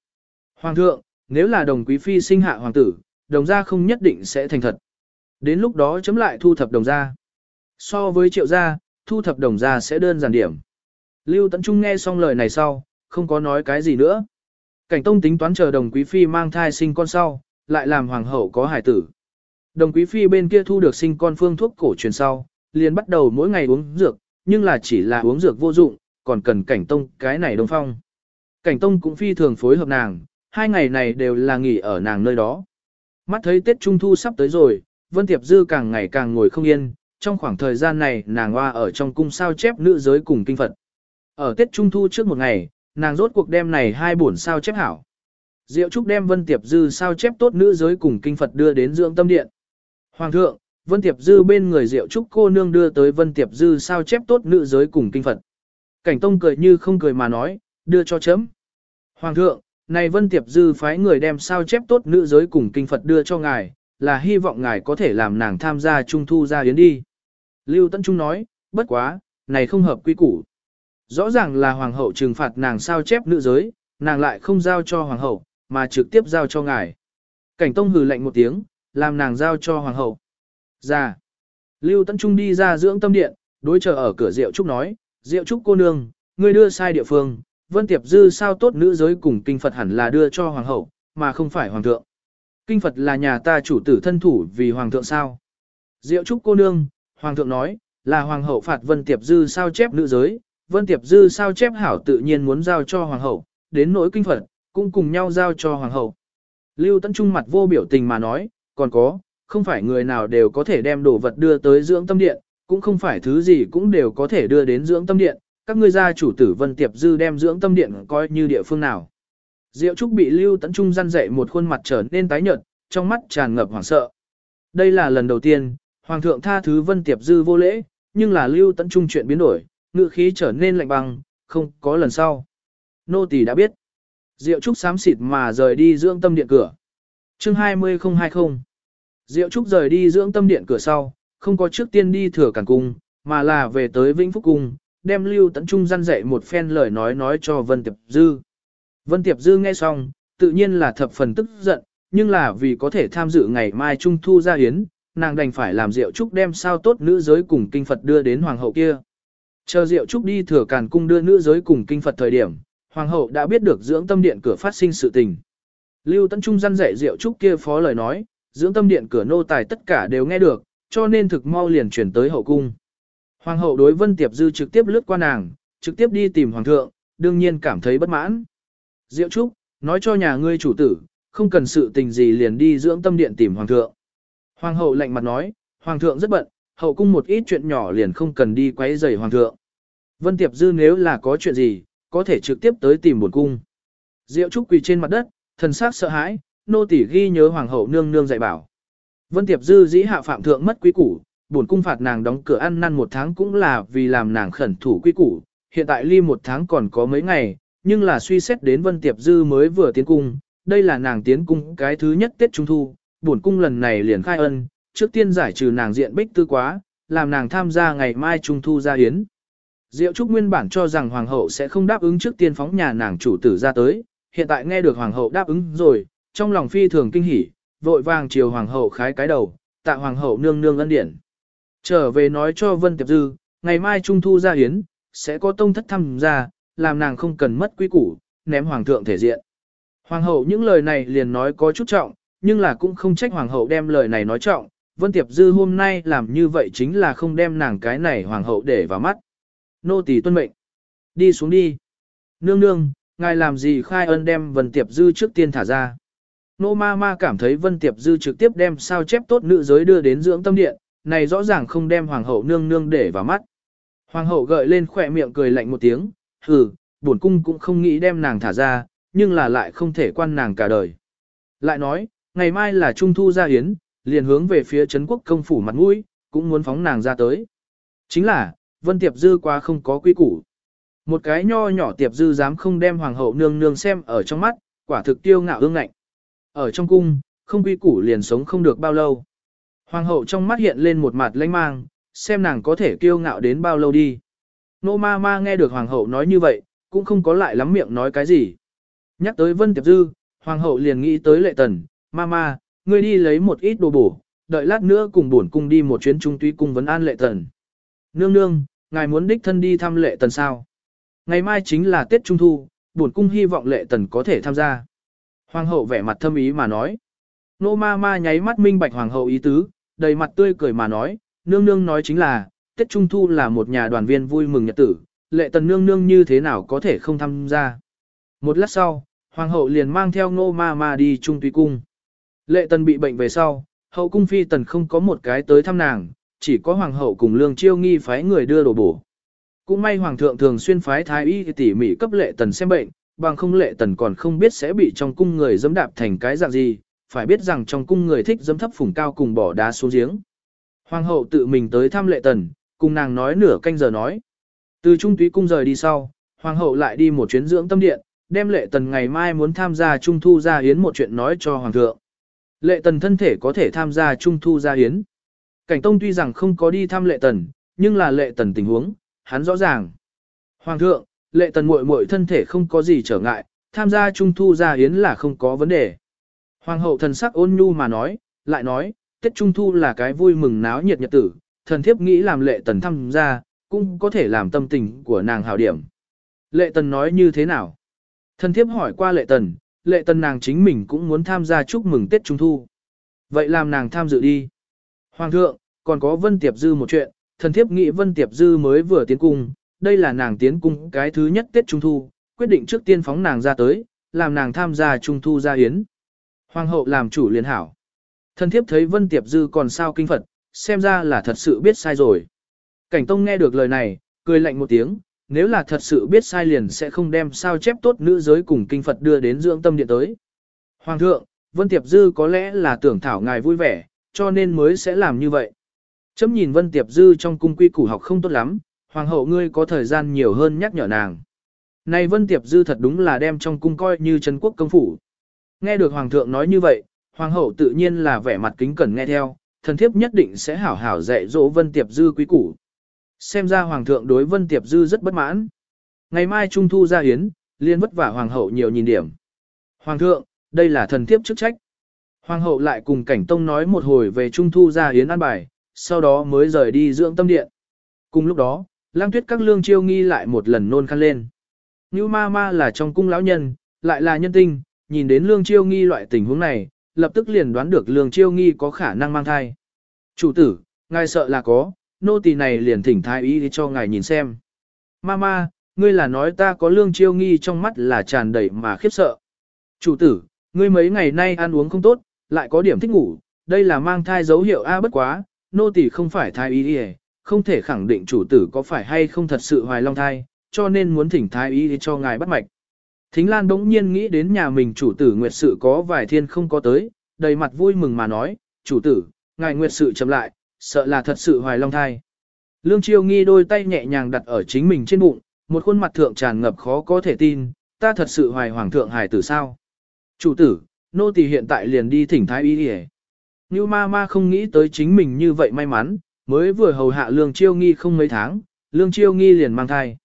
Hoàng thượng, nếu là đồng quý phi sinh hạ hoàng tử, đồng gia không nhất định sẽ thành thật. Đến lúc đó chấm lại thu thập đồng gia. So với triệu gia, thu thập đồng gia sẽ đơn giản điểm. Lưu Tấn Trung nghe xong lời này sau, không có nói cái gì nữa. Cảnh Tông tính toán chờ đồng quý phi mang thai sinh con sau, lại làm hoàng hậu có hải tử. Đồng quý phi bên kia thu được sinh con phương thuốc cổ truyền sau, liền bắt đầu mỗi ngày uống dược, nhưng là chỉ là uống dược vô dụng, còn cần cảnh tông cái này đồng phong. Cảnh tông cũng phi thường phối hợp nàng, hai ngày này đều là nghỉ ở nàng nơi đó. Mắt thấy Tết Trung Thu sắp tới rồi, Vân Tiệp Dư càng ngày càng ngồi không yên, trong khoảng thời gian này nàng hoa ở trong cung sao chép nữ giới cùng kinh Phật. Ở Tết Trung Thu trước một ngày, nàng rốt cuộc đem này hai bổn sao chép hảo. Diệu Trúc đem Vân Tiệp Dư sao chép tốt nữ giới cùng kinh Phật đưa đến dưỡng tâm điện. Hoàng thượng, Vân Tiệp Dư bên người Diệu Trúc cô nương đưa tới Vân Tiệp Dư sao chép tốt nữ giới cùng kinh Phật. Cảnh Tông cười như không cười mà nói, đưa cho chấm. Hoàng thượng, này Vân Tiệp Dư phái người đem sao chép tốt nữ giới cùng kinh Phật đưa cho ngài, là hy vọng ngài có thể làm nàng tham gia trung thu gia yến đi. Lưu Tấn Trung nói, bất quá, này không hợp quy củ. Rõ ràng là hoàng hậu trừng phạt nàng sao chép nữ giới, nàng lại không giao cho hoàng hậu, mà trực tiếp giao cho ngài. Cảnh Tông hừ lạnh một tiếng, làm nàng giao cho hoàng hậu. Ra. Lưu Tấn Trung đi ra dưỡng tâm điện, đối chờ ở cửa Diệu Trúc nói, Diệu Trúc cô nương, ngươi đưa sai địa phương, Vân Tiệp Dư sao tốt nữ giới cùng kinh Phật hẳn là đưa cho hoàng hậu, mà không phải hoàng thượng. Kinh Phật là nhà ta chủ tử thân thủ vì hoàng thượng sao. Diệu Trúc cô nương, hoàng thượng nói, là hoàng hậu phạt Vân Tiệp Dư sao chép nữ giới, Vân Tiệp Dư sao chép hảo tự nhiên muốn giao cho hoàng hậu, đến nỗi kinh Phật, cũng cùng nhau giao cho hoàng hậu. Lưu Tấn Trung mặt vô biểu tình mà nói, còn có, không phải người nào đều có thể đem đồ vật đưa tới dưỡng tâm điện, cũng không phải thứ gì cũng đều có thể đưa đến dưỡng tâm điện, các ngươi gia chủ tử Vân Tiệp Dư đem dưỡng tâm điện coi như địa phương nào. Diệu Trúc bị Lưu Tấn Trung răn dậy một khuôn mặt trở nên tái nhợt, trong mắt tràn ngập hoảng sợ. Đây là lần đầu tiên, Hoàng thượng tha thứ Vân Tiệp Dư vô lễ, nhưng là Lưu Tấn Trung chuyện biến đổi, ngựa khí trở nên lạnh băng, không có lần sau. Nô tỳ đã biết. Diệu Trúc xám xịt mà rời đi dưỡng tâm điện cửa. Chương 20020 Diệu Trúc rời đi dưỡng tâm điện cửa sau, không có trước tiên đi thừa cản cung, mà là về tới Vĩnh Phúc Cung, đem Lưu Tấn Trung răn dạy một phen lời nói nói cho Vân Tiệp Dư. Vân Tiệp Dư nghe xong, tự nhiên là thập phần tức giận, nhưng là vì có thể tham dự ngày mai Trung Thu gia hiến, nàng đành phải làm Diệu Trúc đem sao tốt nữ giới cùng kinh Phật đưa đến Hoàng hậu kia. Chờ Diệu Trúc đi thừa càn cung đưa nữ giới cùng kinh Phật thời điểm, Hoàng hậu đã biết được dưỡng tâm điện cửa phát sinh sự tình. Lưu Tấn Trung răn dạy Diệu Trúc kia phó lời nói, dưỡng tâm điện cửa nô tài tất cả đều nghe được, cho nên thực mau liền chuyển tới hậu cung. Hoàng hậu đối Vân Tiệp Dư trực tiếp lướt qua nàng, trực tiếp đi tìm Hoàng thượng, đương nhiên cảm thấy bất mãn. Diệu Trúc, nói cho nhà ngươi chủ tử, không cần sự tình gì liền đi dưỡng tâm điện tìm Hoàng thượng. Hoàng hậu lạnh mặt nói, Hoàng thượng rất bận, hậu cung một ít chuyện nhỏ liền không cần đi quấy rầy Hoàng thượng. Vân Tiệp Dư nếu là có chuyện gì, có thể trực tiếp tới tìm buồn cung. Diệu Trúc quỳ trên mặt đất, thần sắc sợ hãi, nô tỳ ghi nhớ Hoàng hậu nương nương dạy bảo. Vân Tiệp Dư dĩ hạ phạm thượng mất quý củ, buồn cung phạt nàng đóng cửa ăn năn một tháng cũng là vì làm nàng khẩn thủ quý củ, hiện tại ly một tháng còn có mấy ngày, nhưng là suy xét đến Vân Tiệp Dư mới vừa tiến cung, đây là nàng tiến cung cái thứ nhất Tết Trung Thu, buồn cung lần này liền khai ân, trước tiên giải trừ nàng diện bích tư quá, làm nàng tham gia ngày mai Trung Thu gia hiến. Diệu Trúc nguyên bản cho rằng Hoàng hậu sẽ không đáp ứng trước tiên phóng nhà nàng chủ tử ra tới, hiện tại nghe được Hoàng hậu đáp ứng rồi, trong lòng phi thường kinh hỉ, vội vàng chiều Hoàng hậu khái cái đầu, tạ Hoàng hậu nương nương ân điển. Trở về nói cho Vân Tiệp Dư, ngày mai Trung Thu gia hiến, sẽ có tông thất thăm ra, làm nàng không cần mất quý củ, ném Hoàng thượng thể diện. Hoàng hậu những lời này liền nói có chút trọng, nhưng là cũng không trách Hoàng hậu đem lời này nói trọng, Vân Tiệp Dư hôm nay làm như vậy chính là không đem nàng cái này Hoàng hậu để vào mắt. Nô tỳ tuân mệnh. Đi xuống đi. Nương nương, ngài làm gì khai ân đem Vân Tiệp Dư trước tiên thả ra. Nô ma ma cảm thấy Vân Tiệp Dư trực tiếp đem sao chép tốt nữ giới đưa đến dưỡng tâm điện, này rõ ràng không đem Hoàng hậu nương nương để vào mắt. Hoàng hậu gợi lên khỏe miệng cười lạnh một tiếng, hừ, bổn cung cũng không nghĩ đem nàng thả ra, nhưng là lại không thể quan nàng cả đời. Lại nói, ngày mai là Trung Thu gia hiến, liền hướng về phía Trấn quốc công phủ mặt mũi, cũng muốn phóng nàng ra tới. Chính là, Vân Tiệp Dư quá không có quy củ. Một cái nho nhỏ Tiệp Dư dám không đem hoàng hậu nương nương xem ở trong mắt, quả thực tiêu ngạo ương ngạnh. Ở trong cung, không quy củ liền sống không được bao lâu. Hoàng hậu trong mắt hiện lên một mặt lãnh mang, xem nàng có thể kiêu ngạo đến bao lâu đi. Nô ma ma nghe được hoàng hậu nói như vậy, cũng không có lại lắm miệng nói cái gì. Nhắc tới Vân Tiệp Dư, hoàng hậu liền nghĩ tới lệ tần, ma ma, ngươi đi lấy một ít đồ bổ, đợi lát nữa cùng bổn cung đi một chuyến trung túy cung vấn an lệ tần. Nương nương, ngài muốn đích thân đi thăm lệ tần sao? Ngày mai chính là Tết Trung Thu, bổn cung hy vọng lệ tần có thể tham gia. Hoàng hậu vẻ mặt thâm ý mà nói. Nô ma ma nháy mắt minh bạch hoàng hậu ý tứ, đầy mặt tươi cười mà nói, nương nương nói chính là, Tết Trung Thu là một nhà đoàn viên vui mừng nhật tử, lệ tần nương nương như thế nào có thể không tham gia. Một lát sau, hoàng hậu liền mang theo nô ma ma đi trung tùy cung. Lệ tần bị bệnh về sau, hậu cung phi tần không có một cái tới thăm nàng, chỉ có hoàng hậu cùng lương chiêu nghi phái người đưa đồ bổ. Cũng may hoàng thượng thường xuyên phái thái y tỉ mỉ cấp lệ tần xem bệnh, bằng không lệ tần còn không biết sẽ bị trong cung người dẫm đạp thành cái dạng gì, phải biết rằng trong cung người thích dẫm thấp phùng cao cùng bỏ đá xuống giếng. Hoàng hậu tự mình tới thăm lệ tần, cùng nàng nói nửa canh giờ nói. Từ trung túy cung rời đi sau, hoàng hậu lại đi một chuyến dưỡng tâm điện, đem lệ tần ngày mai muốn tham gia trung thu gia hiến một chuyện nói cho hoàng thượng. Lệ tần thân thể có thể tham gia trung thu gia hiến. Cảnh tông tuy rằng không có đi thăm lệ tần, nhưng là lệ tần tình huống, hắn rõ ràng. Hoàng thượng, lệ tần muội muội thân thể không có gì trở ngại, tham gia trung thu gia hiến là không có vấn đề. Hoàng hậu thần sắc ôn nhu mà nói, lại nói, Tết Trung Thu là cái vui mừng náo nhiệt nhật tử, thần thiếp nghĩ làm lệ tần tham gia, cũng có thể làm tâm tình của nàng hảo điểm. Lệ tần nói như thế nào? Thần thiếp hỏi qua lệ tần, lệ tần nàng chính mình cũng muốn tham gia chúc mừng Tết Trung Thu. Vậy làm nàng tham dự đi. Hoàng thượng, còn có Vân Tiệp Dư một chuyện, thần thiếp nghĩ Vân Tiệp Dư mới vừa tiến cung, đây là nàng tiến cung cái thứ nhất Tết Trung Thu, quyết định trước tiên phóng nàng ra tới, làm nàng tham gia Trung Thu gia hiến. Hoàng hậu làm chủ liền hảo. Thần thiếp thấy Vân Tiệp Dư còn sao kinh Phật, xem ra là thật sự biết sai rồi. Cảnh Tông nghe được lời này, cười lạnh một tiếng, nếu là thật sự biết sai liền sẽ không đem sao chép tốt nữ giới cùng kinh Phật đưa đến dưỡng tâm điện tới. Hoàng thượng, Vân Tiệp Dư có lẽ là tưởng thảo ngài vui vẻ, cho nên mới sẽ làm như vậy. Chấm nhìn Vân Tiệp Dư trong cung quy củ học không tốt lắm, Hoàng hậu ngươi có thời gian nhiều hơn nhắc nhở nàng. Này Vân Tiệp Dư thật đúng là đem trong cung coi như Trấn quốc công phủ. Nghe được Hoàng thượng nói như vậy, Hoàng hậu tự nhiên là vẻ mặt kính cẩn nghe theo, thần thiếp nhất định sẽ hảo hảo dạy dỗ Vân Tiệp Dư quý củ. Xem ra Hoàng thượng đối Vân Tiệp Dư rất bất mãn. Ngày mai Trung Thu ra hiến, liên vất vả Hoàng hậu nhiều nhìn điểm. Hoàng thượng, đây là thần thiếp chức trách. Hoàng hậu lại cùng cảnh tông nói một hồi về Trung Thu ra hiến an bài, sau đó mới rời đi dưỡng tâm điện. Cùng lúc đó, lang tuyết các lương chiêu nghi lại một lần nôn khăn lên. Như ma ma là trong cung lão nhân, lại là nhân tinh, nhìn đến lương chiêu nghi loại tình huống này, lập tức liền đoán được lương chiêu nghi có khả năng mang thai. Chủ tử, ngài sợ là có, nô tỳ này liền thỉnh thái ý cho ngài nhìn xem. Mama, ngươi là nói ta có lương chiêu nghi trong mắt là tràn đầy mà khiếp sợ. Chủ tử, ngươi mấy ngày nay ăn uống không tốt, lại có điểm thích ngủ, đây là mang thai dấu hiệu A bất quá, nô tỳ không phải thái y, đi không thể khẳng định chủ tử có phải hay không thật sự hoài long thai, cho nên muốn thỉnh thái ý cho ngài bắt mạch. Thính Lan bỗng nhiên nghĩ đến nhà mình chủ tử Nguyệt Sự có vài thiên không có tới, đầy mặt vui mừng mà nói, chủ tử, ngài Nguyệt Sự chậm lại, sợ là thật sự hoài long thai. Lương Chiêu nghi đôi tay nhẹ nhàng đặt ở chính mình trên bụng, một khuôn mặt thượng tràn ngập khó có thể tin, ta thật sự hoài hoàng thượng hài tử sao. Chủ tử, nô tỳ hiện tại liền đi thỉnh thái y đi Như ma ma không nghĩ tới chính mình như vậy may mắn, mới vừa hầu hạ lương chiêu nghi không mấy tháng, lương chiêu nghi liền mang thai.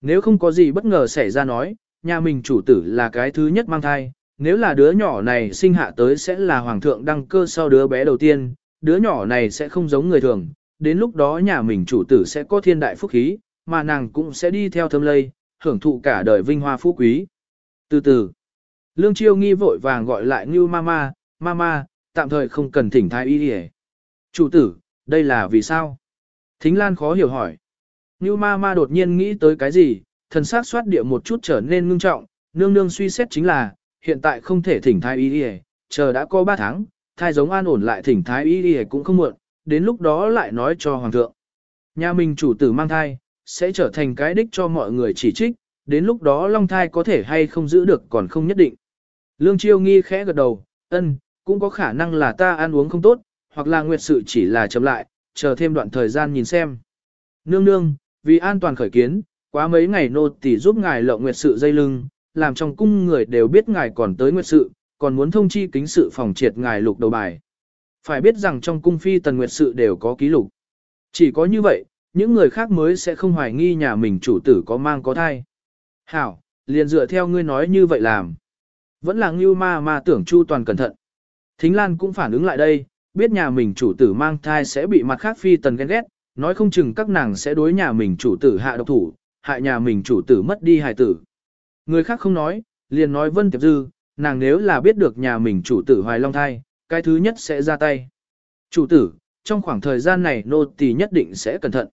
Nếu không có gì bất ngờ xảy ra nói, nhà mình chủ tử là cái thứ nhất mang thai, nếu là đứa nhỏ này sinh hạ tới sẽ là hoàng thượng đăng cơ sau đứa bé đầu tiên, đứa nhỏ này sẽ không giống người thường, đến lúc đó nhà mình chủ tử sẽ có thiên đại phúc khí, mà nàng cũng sẽ đi theo thâm lây, hưởng thụ cả đời vinh hoa phú quý. Từ từ, Lương Chiêu nghi vội vàng gọi lại Ngưu Mama, Mama, tạm thời không cần thỉnh thái y đi Chủ tử, đây là vì sao? Thính Lan khó hiểu hỏi. Ngưu Mama đột nhiên nghĩ tới cái gì, thần sát soát địa một chút trở nên ngưng trọng, nương nương suy xét chính là, hiện tại không thể thỉnh thái y đi chờ đã có 3 tháng, thai giống an ổn lại thỉnh thái y y cũng không muộn, đến lúc đó lại nói cho hoàng thượng. Nhà mình chủ tử mang thai, sẽ trở thành cái đích cho mọi người chỉ trích, đến lúc đó long thai có thể hay không giữ được còn không nhất định. Lương Chiêu nghi khẽ gật đầu, ân, cũng có khả năng là ta ăn uống không tốt, hoặc là nguyệt sự chỉ là chậm lại, chờ thêm đoạn thời gian nhìn xem. Nương nương, vì an toàn khởi kiến, Quá mấy ngày nô tỷ giúp ngài lộng nguyệt sự dây lưng, làm trong cung người đều biết ngài còn tới nguyệt sự, còn muốn thông chi kính sự phòng triệt ngài lục đầu bài. Phải biết rằng trong cung phi tần nguyệt sự đều có ký lục. Chỉ có như vậy, những người khác mới sẽ không hoài nghi nhà mình chủ tử có mang có thai. Hảo, liền dựa theo ngươi nói như vậy làm. Vẫn là ngưu ma ma tưởng chu toàn cẩn thận. Thính Lan cũng phản ứng lại đây, biết nhà mình chủ tử mang thai sẽ bị mặt khác phi tần ghen ghét, nói không chừng các nàng sẽ đối nhà mình chủ tử hạ độc thủ, hại nhà mình chủ tử mất đi hài tử. Người khác không nói, liền nói Vân Tiệp Dư, nàng nếu là biết được nhà mình chủ tử hoài long thai, cái thứ nhất sẽ ra tay. Chủ tử, trong khoảng thời gian này nô tỳ nhất định sẽ cẩn thận.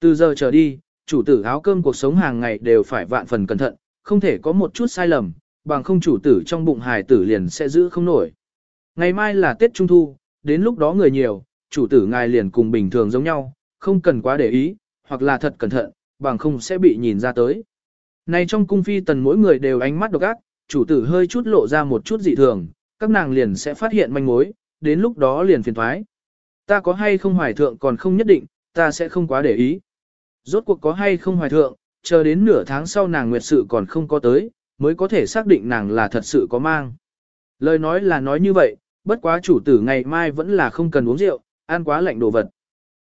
Từ giờ trở đi, chủ tử áo cơm cuộc sống hàng ngày đều phải vạn phần cẩn thận, không thể có một chút sai lầm, bằng không chủ tử trong bụng hài tử liền sẽ giữ không nổi. Ngày mai là Tết Trung Thu, đến lúc đó người nhiều, chủ tử ngài liền cùng bình thường giống nhau, không cần quá để ý, hoặc là thật cẩn thận, bằng không sẽ bị nhìn ra tới. Này trong cung phi tần mỗi người đều ánh mắt độc ác, chủ tử hơi chút lộ ra một chút dị thường, các nàng liền sẽ phát hiện manh mối, đến lúc đó liền phiền thoái. Ta có hay không hoài thượng còn không nhất định, ta sẽ không quá để ý. Rốt cuộc có hay không hoài thượng, chờ đến nửa tháng sau nàng nguyệt sự còn không có tới, mới có thể xác định nàng là thật sự có mang. Lời nói là nói như vậy, bất quá chủ tử ngày mai vẫn là không cần uống rượu, ăn quá lạnh đồ vật.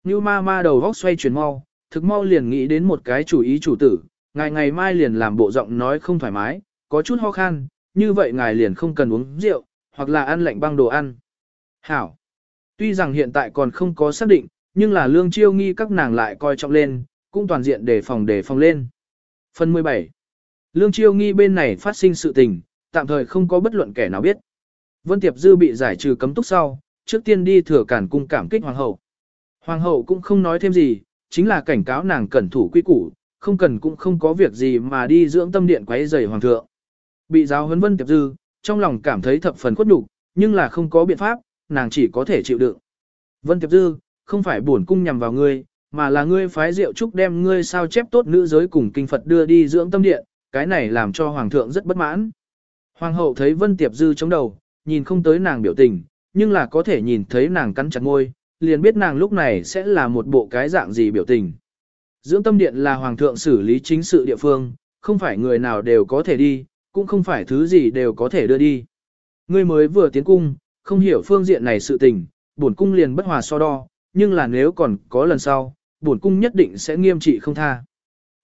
Như ma ma đầu góc xoay chuyển mau, thực mau liền nghĩ đến một cái chủ ý chủ tử, ngày ngày mai liền làm bộ giọng nói không thoải mái, có chút ho khan, như vậy ngài liền không cần uống rượu, hoặc là ăn lạnh băng đồ ăn. Hảo. Tuy rằng hiện tại còn không có xác định, nhưng là lương chiêu nghi các nàng lại coi trọng lên, cũng toàn diện đề phòng đề phòng lên. Phần 17. Lương chiêu nghi bên này phát sinh sự tình, tạm thời không có bất luận kẻ nào biết. Vân Tiệp Dư bị giải trừ cấm túc sau, trước tiên đi thừa cản cung cảm kích hoàng hậu. Hoàng hậu cũng không nói thêm gì, chính là cảnh cáo nàng cẩn thủ quy củ, không cần cũng không có việc gì mà đi dưỡng tâm điện quấy rầy hoàng thượng. Bị giáo huấn Vân Tiệp Dư, trong lòng cảm thấy thập phần khuất nhục, nhưng là không có biện pháp, nàng chỉ có thể chịu đựng. Vân Tiệp Dư, không phải buồn cung nhằm vào ngươi, mà là ngươi phái rượu trúc đem ngươi sao chép tốt nữ giới cùng kinh Phật đưa đi dưỡng tâm điện, cái này làm cho hoàng thượng rất bất mãn. Hoàng hậu thấy Vân Tiệp Dư chống đầu, nhìn không tới nàng biểu tình, nhưng là có thể nhìn thấy nàng cắn chặt môi, liền biết nàng lúc này sẽ là một bộ cái dạng gì biểu tình. Dưỡng tâm điện là hoàng thượng xử lý chính sự địa phương, không phải người nào đều có thể đi, cũng không phải thứ gì đều có thể đưa đi. Ngươi mới vừa tiến cung, không hiểu phương diện này sự tình, bổn cung liền bất hòa so đo, nhưng là nếu còn có lần sau, bổn cung nhất định sẽ nghiêm trị không tha.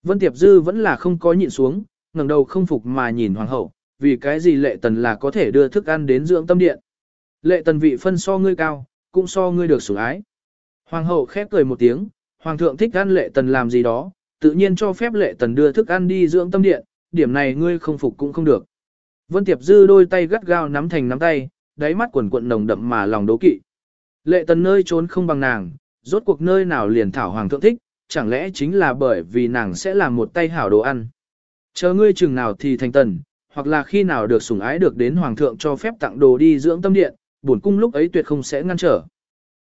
Vân Tiệp Dư vẫn là không có nhịn xuống, ngẩng đầu không phục mà nhìn hoàng hậu, vì cái gì lệ tần là có thể đưa thức ăn đến dưỡng tâm điện. Lệ tần vị phân so ngươi cao, cũng so ngươi được sủng ái. Hoàng hậu khép cười một tiếng, hoàng thượng thích ăn lệ tần làm gì đó, tự nhiên cho phép lệ tần đưa thức ăn đi dưỡng tâm điện, điểm này ngươi không phục cũng không được. Vân Tiệp Dư đôi tay gắt gao nắm thành nắm tay, đáy mắt quần cuộn nồng đậm mà lòng đố kỵ. Lệ tần nơi trốn không bằng nàng, rốt cuộc nơi nào liền thảo hoàng thượng thích, chẳng lẽ chính là bởi vì nàng sẽ làm một tay hảo đồ ăn. Chờ ngươi chừng nào thì thành tần, hoặc là khi nào được sủng ái được đến hoàng thượng cho phép tặng đồ đi dưỡng tâm điện, bổn cung lúc ấy tuyệt không sẽ ngăn trở.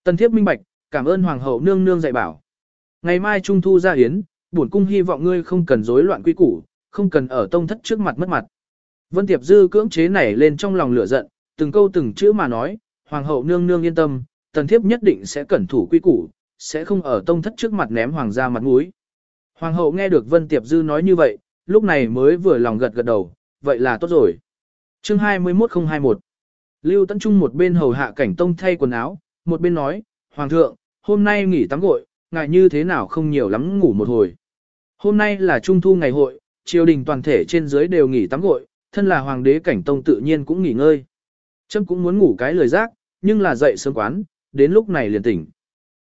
Tần thiếp minh bạch, cảm ơn hoàng hậu nương nương dạy bảo. Ngày mai trung thu ra hiến, bổn cung hy vọng ngươi không cần rối loạn quy củ, không cần ở tông thất trước mặt mất mặt. Vân Tiệp Dư cưỡng chế nảy lên trong lòng lửa giận, từng câu từng chữ mà nói, hoàng hậu nương nương yên tâm, tần thiếp nhất định sẽ cẩn thủ quy củ, sẽ không ở tông thất trước mặt ném hoàng gia mặt mũi. Hoàng hậu nghe được Vân Tiệp Dư nói như vậy, lúc này mới vừa lòng gật gật đầu, vậy là tốt rồi. Chương 21021 Lưu Tấn Trung một bên hầu hạ cảnh tông thay quần áo, một bên nói, Hoàng thượng, hôm nay nghỉ tắm gội, ngại như thế nào không nhiều lắm ngủ một hồi. Hôm nay là trung thu ngày hội, triều đình toàn thể trên dưới đều nghỉ tắm gội, thân là hoàng đế cảnh tông tự nhiên cũng nghỉ ngơi. Trâm cũng muốn ngủ cái lời giác, nhưng là dậy sớm quán, đến lúc này liền tỉnh.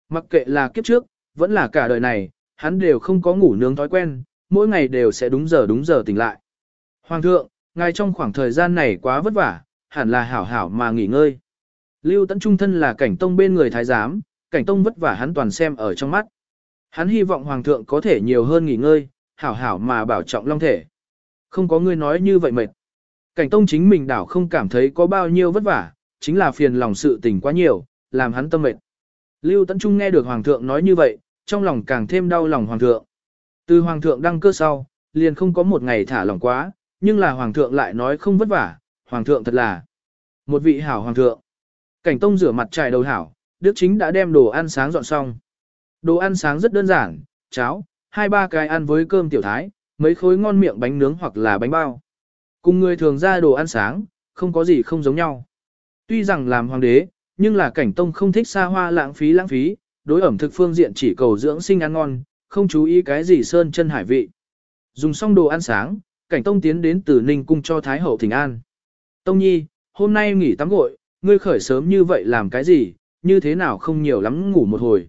Mặc kệ là kiếp trước, vẫn là cả đời này, hắn đều không có ngủ nướng thói quen, mỗi ngày đều sẽ đúng giờ đúng giờ tỉnh lại. Hoàng thượng, ngài trong khoảng thời gian này quá vất vả, hẳn là hảo hảo mà nghỉ ngơi. Lưu Tấn Trung thân là cảnh tông bên người thái giám, cảnh tông vất vả hắn toàn xem ở trong mắt. Hắn hy vọng hoàng thượng có thể nhiều hơn nghỉ ngơi, hảo hảo mà bảo trọng long thể. Không có người nói như vậy mệt. Cảnh tông chính mình đảo không cảm thấy có bao nhiêu vất vả, chính là phiền lòng sự tình quá nhiều, làm hắn tâm mệt. Lưu Tấn Trung nghe được hoàng thượng nói như vậy, trong lòng càng thêm đau lòng hoàng thượng. Từ hoàng thượng đăng cơ sau, liền không có một ngày thả lòng quá, nhưng là hoàng thượng lại nói không vất vả, hoàng thượng thật là một vị hảo hoàng thượng. Cảnh tông rửa mặt trải đầu hảo, Đức Chính đã đem đồ ăn sáng dọn xong. Đồ ăn sáng rất đơn giản, cháo, hai ba cái ăn với cơm tiểu thái, mấy khối ngon miệng bánh nướng hoặc là bánh bao. Cùng người thường ra đồ ăn sáng, không có gì không giống nhau. Tuy rằng làm hoàng đế, nhưng là cảnh tông không thích xa hoa lãng phí lãng phí, đối ẩm thực phương diện chỉ cầu dưỡng sinh ăn ngon, không chú ý cái gì sơn chân hải vị. Dùng xong đồ ăn sáng, cảnh tông tiến đến từ Ninh cung cho Thái hậu thỉnh an. Tông nhi, hôm nay nghỉ tắm gội, ngươi khởi sớm như vậy làm cái gì, như thế nào không nhiều lắm ngủ một hồi.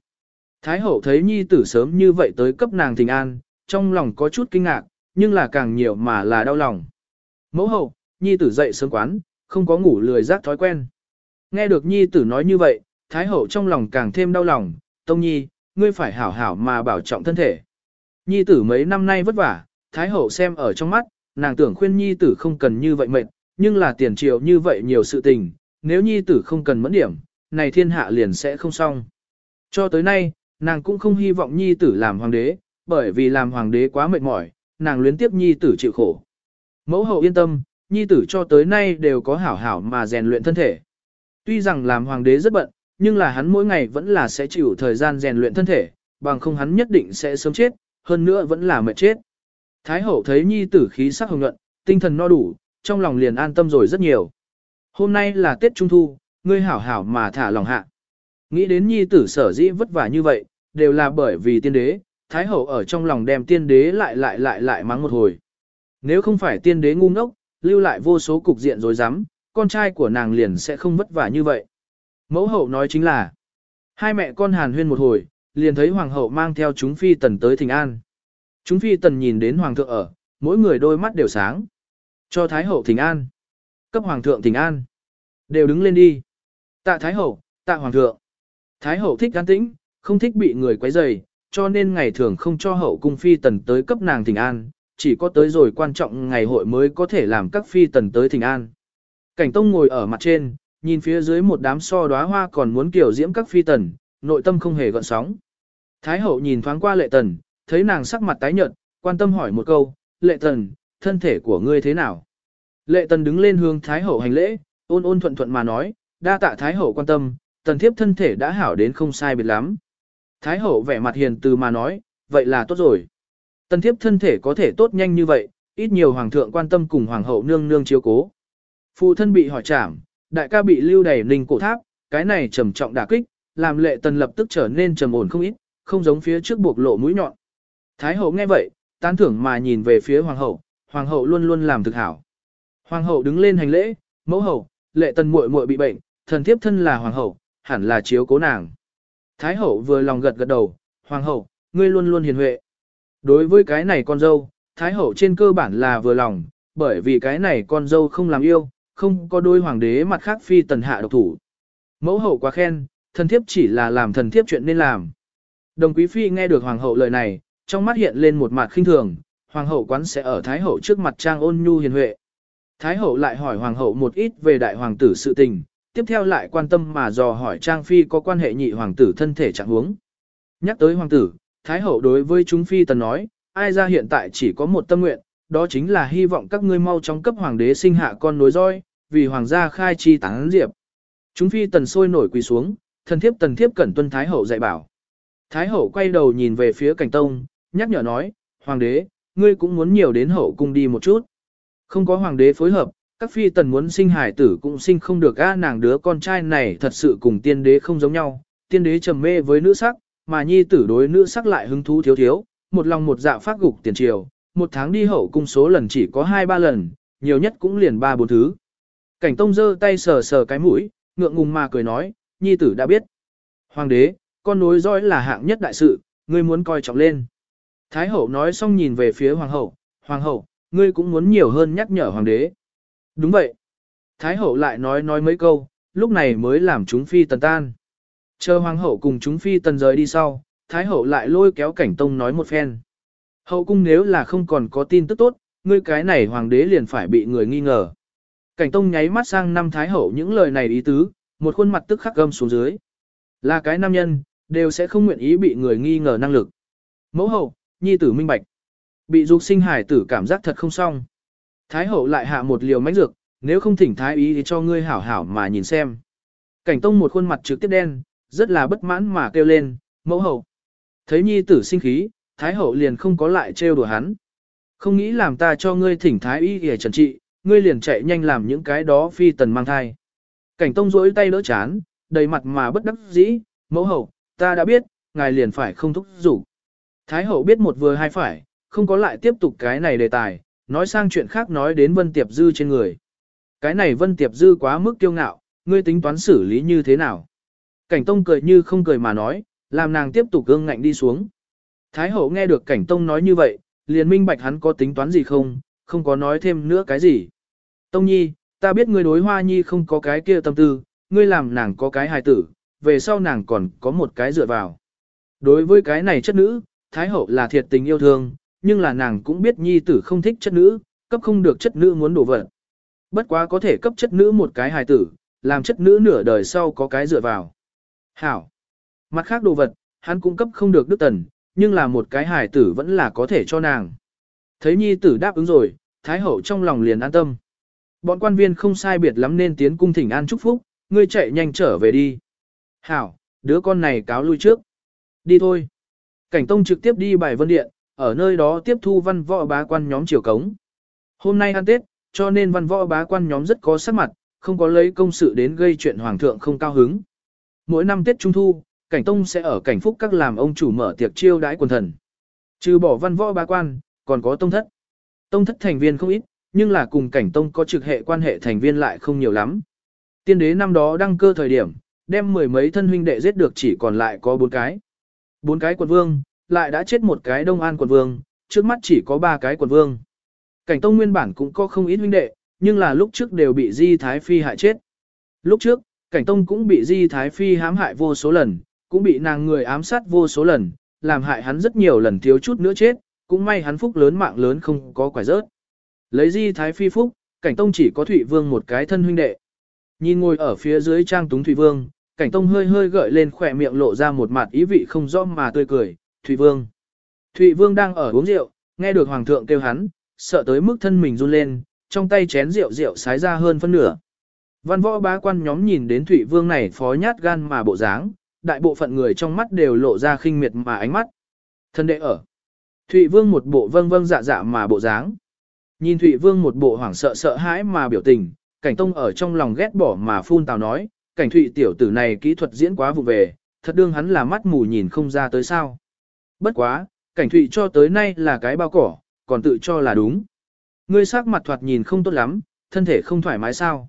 Thái hậu thấy nhi tử sớm như vậy tới cấp nàng thỉnh an, trong lòng có chút kinh ngạc, nhưng là càng nhiều mà là đau lòng. Mẫu hậu, nhi tử dậy sớm quán, không có ngủ lười giác thói quen. Nghe được nhi tử nói như vậy, thái hậu trong lòng càng thêm đau lòng, tông nhi, ngươi phải hảo hảo mà bảo trọng thân thể. Nhi tử mấy năm nay vất vả, thái hậu xem ở trong mắt, nàng tưởng khuyên nhi tử không cần như vậy mệt, nhưng là tiền triệu như vậy nhiều sự tình, nếu nhi tử không cần mẫn điểm, này thiên hạ liền sẽ không xong. Cho tới nay, nàng cũng không hy vọng nhi tử làm hoàng đế, bởi vì làm hoàng đế quá mệt mỏi, nàng luyến tiếp nhi tử chịu khổ. Mẫu hậu yên tâm, nhi tử cho tới nay đều có hảo hảo mà rèn luyện thân thể. Tuy rằng làm hoàng đế rất bận, nhưng là hắn mỗi ngày vẫn là sẽ chịu thời gian rèn luyện thân thể, bằng không hắn nhất định sẽ sớm chết, hơn nữa vẫn là mệt chết. Thái hậu thấy nhi tử khí sắc hồng nhuận, tinh thần no đủ, trong lòng liền an tâm rồi rất nhiều. Hôm nay là Tết Trung Thu, ngươi hảo hảo mà thả lòng hạ. Nghĩ đến nhi tử sở dĩ vất vả như vậy, đều là bởi vì tiên đế, Thái hậu ở trong lòng đem tiên đế lại lại lại lại mắng một hồi. Nếu không phải tiên đế ngu ngốc, lưu lại vô số cục diện rồi rắm, con trai của nàng liền sẽ không vất vả như vậy. Mẫu hậu nói chính là, hai mẹ con hàn huyên một hồi, liền thấy hoàng hậu mang theo chúng phi tần tới thỉnh an. Chúng phi tần nhìn đến hoàng thượng ở, mỗi người đôi mắt đều sáng. Cho thái hậu thỉnh an. Cấp hoàng thượng thỉnh an. Đều đứng lên đi. Tạ thái hậu, tạ hoàng thượng. Thái hậu thích an tĩnh, không thích bị người quấy rầy, cho nên ngày thường không cho hậu cung phi tần tới cấp nàng thỉnh an, chỉ có tới rồi quan trọng ngày hội mới có thể làm các phi tần tới thỉnh an. Cảnh tông ngồi ở mặt trên, nhìn phía dưới một đám so đóa hoa còn muốn kiểu diễm các phi tần, nội tâm không hề gợn sóng. Thái hậu nhìn thoáng qua lệ tần, thấy nàng sắc mặt tái nhợt, quan tâm hỏi một câu, lệ tần, thân thể của ngươi thế nào? Lệ tần đứng lên hướng Thái hậu hành lễ, ôn ôn thuận thuận mà nói, đa tạ Thái hậu quan tâm, tần thiếp thân thể đã hảo đến không sai biệt lắm. Thái hậu vẻ mặt hiền từ mà nói, vậy là tốt rồi. Tần thiếp thân thể có thể tốt nhanh như vậy, ít nhiều hoàng thượng quan tâm cùng hoàng hậu nương nương chiếu cố. Phụ thân bị hỏi trảm, đại ca bị lưu đẩy ninh cổ tháp, cái này trầm trọng đả kích, làm lệ tần lập tức trở nên trầm ổn không ít, không giống phía trước buộc lộ mũi nhọn. Thái hậu nghe vậy, tán thưởng mà nhìn về phía hoàng hậu, hoàng hậu luôn luôn làm thực hảo. Hoàng hậu đứng lên hành lễ, mẫu hậu, lệ tần muội muội bị bệnh, thần thiếp thân là hoàng hậu, hẳn là chiếu cố nàng. Thái hậu vừa lòng gật gật đầu, hoàng hậu, ngươi luôn luôn hiền huệ. Đối với cái này con dâu, thái hậu trên cơ bản là vừa lòng, bởi vì cái này con dâu không làm yêu, không có đôi hoàng đế mặt khác phi tần hạ độc thủ. Mẫu hậu quá khen, thần thiếp chỉ là làm thần thiếp chuyện nên làm. Đồng quý phi nghe được hoàng hậu lời này, trong mắt hiện lên một mặt khinh thường, hoàng hậu quán sẽ ở thái hậu trước mặt trang ôn nhu hiền huệ. Thái hậu lại hỏi hoàng hậu một ít về đại hoàng tử sự tình, tiếp theo lại quan tâm mà dò hỏi trang phi có quan hệ nhị hoàng tử thân thể trạng huống. Nhắc tới hoàng tử, thái hậu đối với chúng phi tần nói, ai ra hiện tại chỉ có một tâm nguyện, đó chính là hy vọng các ngươi mau chóng cấp hoàng đế sinh hạ con nối roi, vì hoàng gia khai chi tán diệp. Chúng phi tần sôi nổi quỳ xuống, thần thiếp tần thiếp cẩn tuân thái hậu dạy bảo. Thái hậu quay đầu nhìn về phía cảnh tông, nhắc nhở nói, hoàng đế, ngươi cũng muốn nhiều đến hậu cung đi một chút. Không có hoàng đế phối hợp, các phi tần muốn sinh hải tử cũng sinh không được a nàng đứa con trai này thật sự cùng tiên đế không giống nhau, tiên đế trầm mê với nữ sắc, mà nhi tử đối nữ sắc lại hứng thú thiếu thiếu, một lòng một dạ phát gục tiền triều, một tháng đi hậu cung số lần chỉ có hai ba lần, nhiều nhất cũng liền ba bốn thứ. Cảnh tông giơ tay sờ sờ cái mũi, ngượng ngùng mà cười nói, nhi tử đã biết. Hoàng đế, con nối dõi là hạng nhất đại sự, ngươi muốn coi trọng lên. Thái hậu nói xong nhìn về phía hoàng hậu, hoàng hậu, ngươi cũng muốn nhiều hơn nhắc nhở hoàng đế. Đúng vậy. Thái hậu lại nói nói mấy câu, lúc này mới làm chúng phi tần tan. Chờ hoàng hậu cùng chúng phi tần rời đi sau, thái hậu lại lôi kéo cảnh tông nói một phen. Hậu cung nếu là không còn có tin tức tốt, ngươi cái này hoàng đế liền phải bị người nghi ngờ. Cảnh tông nháy mắt sang năm thái hậu những lời này ý tứ, một khuôn mặt tức khắc gâm xuống dưới. Là cái nam nhân, đều sẽ không nguyện ý bị người nghi ngờ năng lực. Mẫu hậu, nhi tử minh bạch. Bị dục sinh hải tử cảm giác thật không xong. Thái hậu lại hạ một liều mánh dược, nếu không thỉnh thái ý thì cho ngươi hảo hảo mà nhìn xem. Cảnh tông một khuôn mặt trực tiếp đen, rất là bất mãn mà kêu lên, mẫu hậu. Thấy nhi tử sinh khí, thái hậu liền không có lại trêu đùa hắn. Không nghĩ làm ta cho ngươi thỉnh thái ý để trần trị, ngươi liền chạy nhanh làm những cái đó phi tần mang thai. Cảnh tông rỗi tay đỡ chán, đầy mặt mà bất đắc dĩ, mẫu hậu, ta đã biết, ngài liền phải không thúc rủ. Thái hậu biết một vừa hai phải, không có lại tiếp tục cái này đề tài, nói sang chuyện khác nói đến Vân Tiệp Dư trên người. Cái này Vân Tiệp Dư quá mức kiêu ngạo, ngươi tính toán xử lý như thế nào? Cảnh Tông cười như không cười mà nói, làm nàng tiếp tục gương ngạnh đi xuống. Thái hậu nghe được Cảnh Tông nói như vậy, liền minh bạch hắn có tính toán gì không, không có nói thêm nữa cái gì. Tông Nhi, ta biết ngươi đối Hoa Nhi không có cái kia tâm tư, ngươi làm nàng có cái hài tử, về sau nàng còn có một cái dựa vào. Đối với cái này chất nữ, Thái hậu là thiệt tình yêu thương, nhưng là nàng cũng biết nhi tử không thích chất nữ, cấp không được chất nữ muốn đổ vật. Bất quá có thể cấp chất nữ một cái hài tử, làm chất nữ nửa đời sau có cái dựa vào. Hảo. Mặt khác đồ vật, hắn cũng cấp không được đức tần, nhưng là một cái hài tử vẫn là có thể cho nàng. Thấy nhi tử đáp ứng rồi, Thái Hậu trong lòng liền an tâm. Bọn quan viên không sai biệt lắm nên tiến cung thỉnh an chúc phúc, ngươi chạy nhanh trở về đi. Hảo, đứa con này cáo lui trước. Đi thôi. Cảnh Tông trực tiếp đi bài vân điện, ở nơi đó tiếp thu văn võ bá quan nhóm triều cống. Hôm nay ăn Tết, cho nên văn võ bá quan nhóm rất có sắc mặt, không có lấy công sự đến gây chuyện hoàng thượng không cao hứng. Mỗi năm Tết Trung Thu, Cảnh Tông sẽ ở cảnh phúc các làm ông chủ mở tiệc chiêu đãi quần thần. Trừ bỏ văn võ bá quan, còn có tông thất. Tông thất thành viên không ít, nhưng là cùng cảnh tông có trực hệ quan hệ thành viên lại không nhiều lắm. Tiên đế năm đó đăng cơ thời điểm, đem mười mấy thân huynh đệ giết được chỉ còn lại có bốn cái. Bốn cái quận vương, lại đã chết một cái đông an quận vương, trước mắt chỉ có ba cái quận vương. Cảnh tông nguyên bản cũng có không ít huynh đệ, nhưng là lúc trước đều bị Di Thái Phi hại chết. Lúc trước, cảnh tông cũng bị Di Thái Phi hãm hại vô số lần, cũng bị nàng người ám sát vô số lần, làm hại hắn rất nhiều lần thiếu chút nữa chết, cũng may hắn phúc lớn mạng lớn không có quả rớt. Lấy Di Thái Phi phúc, cảnh tông chỉ có Thụy Vương một cái thân huynh đệ. Nhìn ngồi ở phía dưới trang túng Thụy Vương, cảnh tông hơi hơi gợi lên khỏe miệng lộ ra một mặt ý vị không rõ mà tươi cười, Thụy Vương. Thụy Vương đang ở uống rượu, nghe được Hoàng thượng kêu hắn, sợ tới mức thân mình run lên, trong tay chén rượu rượu sái ra hơn phân nửa. Văn võ bá quan nhóm nhìn đến Thụy Vương này phó nhát gan mà bộ dáng, đại bộ phận người trong mắt đều lộ ra khinh miệt mà ánh mắt. Thân đệ ở. Thụy Vương một bộ vâng vâng dạ dạ mà bộ dáng. Nhìn Thụy Vương một bộ hoảng sợ sợ hãi mà biểu tình, cảnh tông ở trong lòng ghét bỏ mà phun tào nói, cảnh Thụy tiểu tử này kỹ thuật diễn quá vụ về, thật đương hắn là mắt mù nhìn không ra tới sao. Bất quá, cảnh Thụy cho tới nay là cái bao cỏ, còn tự cho là đúng. Ngươi sắc mặt thoạt nhìn không tốt lắm, thân thể không thoải mái sao.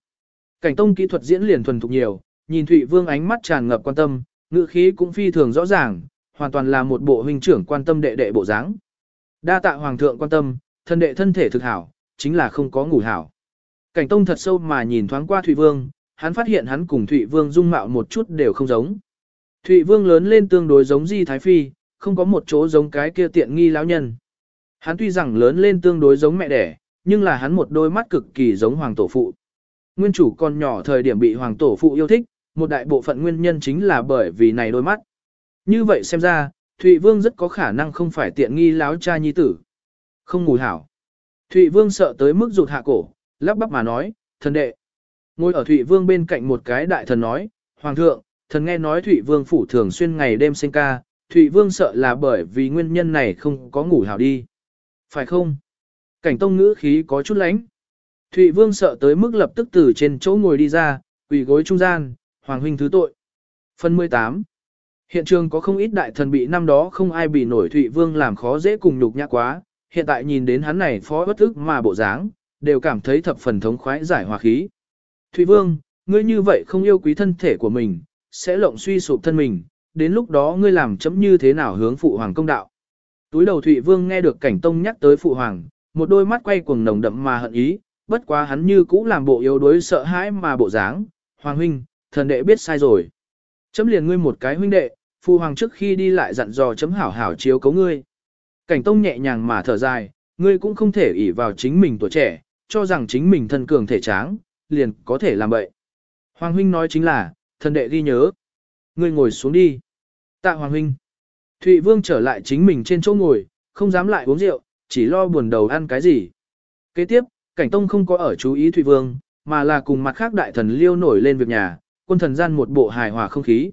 Cảnh tông kỹ thuật diễn liền thuần thục nhiều, nhìn Thụy Vương ánh mắt tràn ngập quan tâm, ngữ khí cũng phi thường rõ ràng, hoàn toàn là một bộ huynh trưởng quan tâm đệ đệ bộ dáng. Đa tạ hoàng thượng quan tâm, thân đệ thân thể thực hảo, chính là không có ngủ hảo. Cảnh tông thật sâu mà nhìn thoáng qua Thụy Vương, hắn phát hiện hắn cùng Thụy Vương dung mạo một chút đều không giống. Thụy Vương lớn lên tương đối giống Di Thái Phi, không có một chỗ giống cái kia tiện nghi lão nhân. Hắn tuy rằng lớn lên tương đối giống mẹ đẻ, nhưng là hắn một đôi mắt cực kỳ giống hoàng tổ phụ. Nguyên chủ còn nhỏ thời điểm bị hoàng tổ phụ yêu thích, một đại bộ phận nguyên nhân chính là bởi vì này đôi mắt. Như vậy xem ra, Thụy Vương rất có khả năng không phải tiện nghi láo cha nhi tử. Không ngủ hảo. Thụy Vương sợ tới mức rụt hạ cổ, lắp bắp mà nói, thần đệ. Ngồi ở Thụy Vương bên cạnh một cái đại thần nói, Hoàng thượng, thần nghe nói Thụy Vương phủ thường xuyên ngày đêm sinh ca, Thụy Vương sợ là bởi vì nguyên nhân này không có ngủ hảo đi. Phải không? Cảnh tông ngữ khí có chút lánh. Thụy Vương sợ tới mức lập tức từ trên chỗ ngồi đi ra, quỳ gối trung gian, Hoàng huynh thứ tội. Phần 18 Hiện trường có không ít đại thần bị năm đó không ai bị nổi Thụy Vương làm khó dễ cùng nhục nhã quá, hiện tại nhìn đến hắn này phó bất ức mà bộ dáng, đều cảm thấy thập phần thống khoái giải hòa khí. Thụy Vương, ngươi như vậy không yêu quý thân thể của mình, sẽ lộng suy sụp thân mình, đến lúc đó ngươi làm chấm như thế nào hướng phụ hoàng công đạo. Túi đầu Thụy Vương nghe được cảnh tông nhắc tới phụ hoàng, một đôi mắt quay cuồng nồng đậm mà hận ý, bất quá hắn như cũ làm bộ yếu đuối sợ hãi mà bộ dáng, hoàng huynh, thần đệ biết sai rồi. Chấm liền ngươi một cái huynh đệ, phụ hoàng trước khi đi lại dặn dò chấm hảo hảo chiếu cấu ngươi. Cảnh tông nhẹ nhàng mà thở dài, ngươi cũng không thể ỷ vào chính mình tuổi trẻ, cho rằng chính mình thân cường thể tráng, liền có thể làm vậy. Hoàng huynh nói chính là, thần đệ ghi nhớ. Ngươi ngồi xuống đi. Tạ Hoàng huynh. Thụy Vương trở lại chính mình trên chỗ ngồi, không dám lại uống rượu, chỉ lo buồn đầu ăn cái gì. Kế tiếp, Cảnh Tông không có ở chú ý Thụy Vương, mà là cùng mặt khác đại thần liêu nổi lên việc nhà, quân thần gian một bộ hài hòa không khí.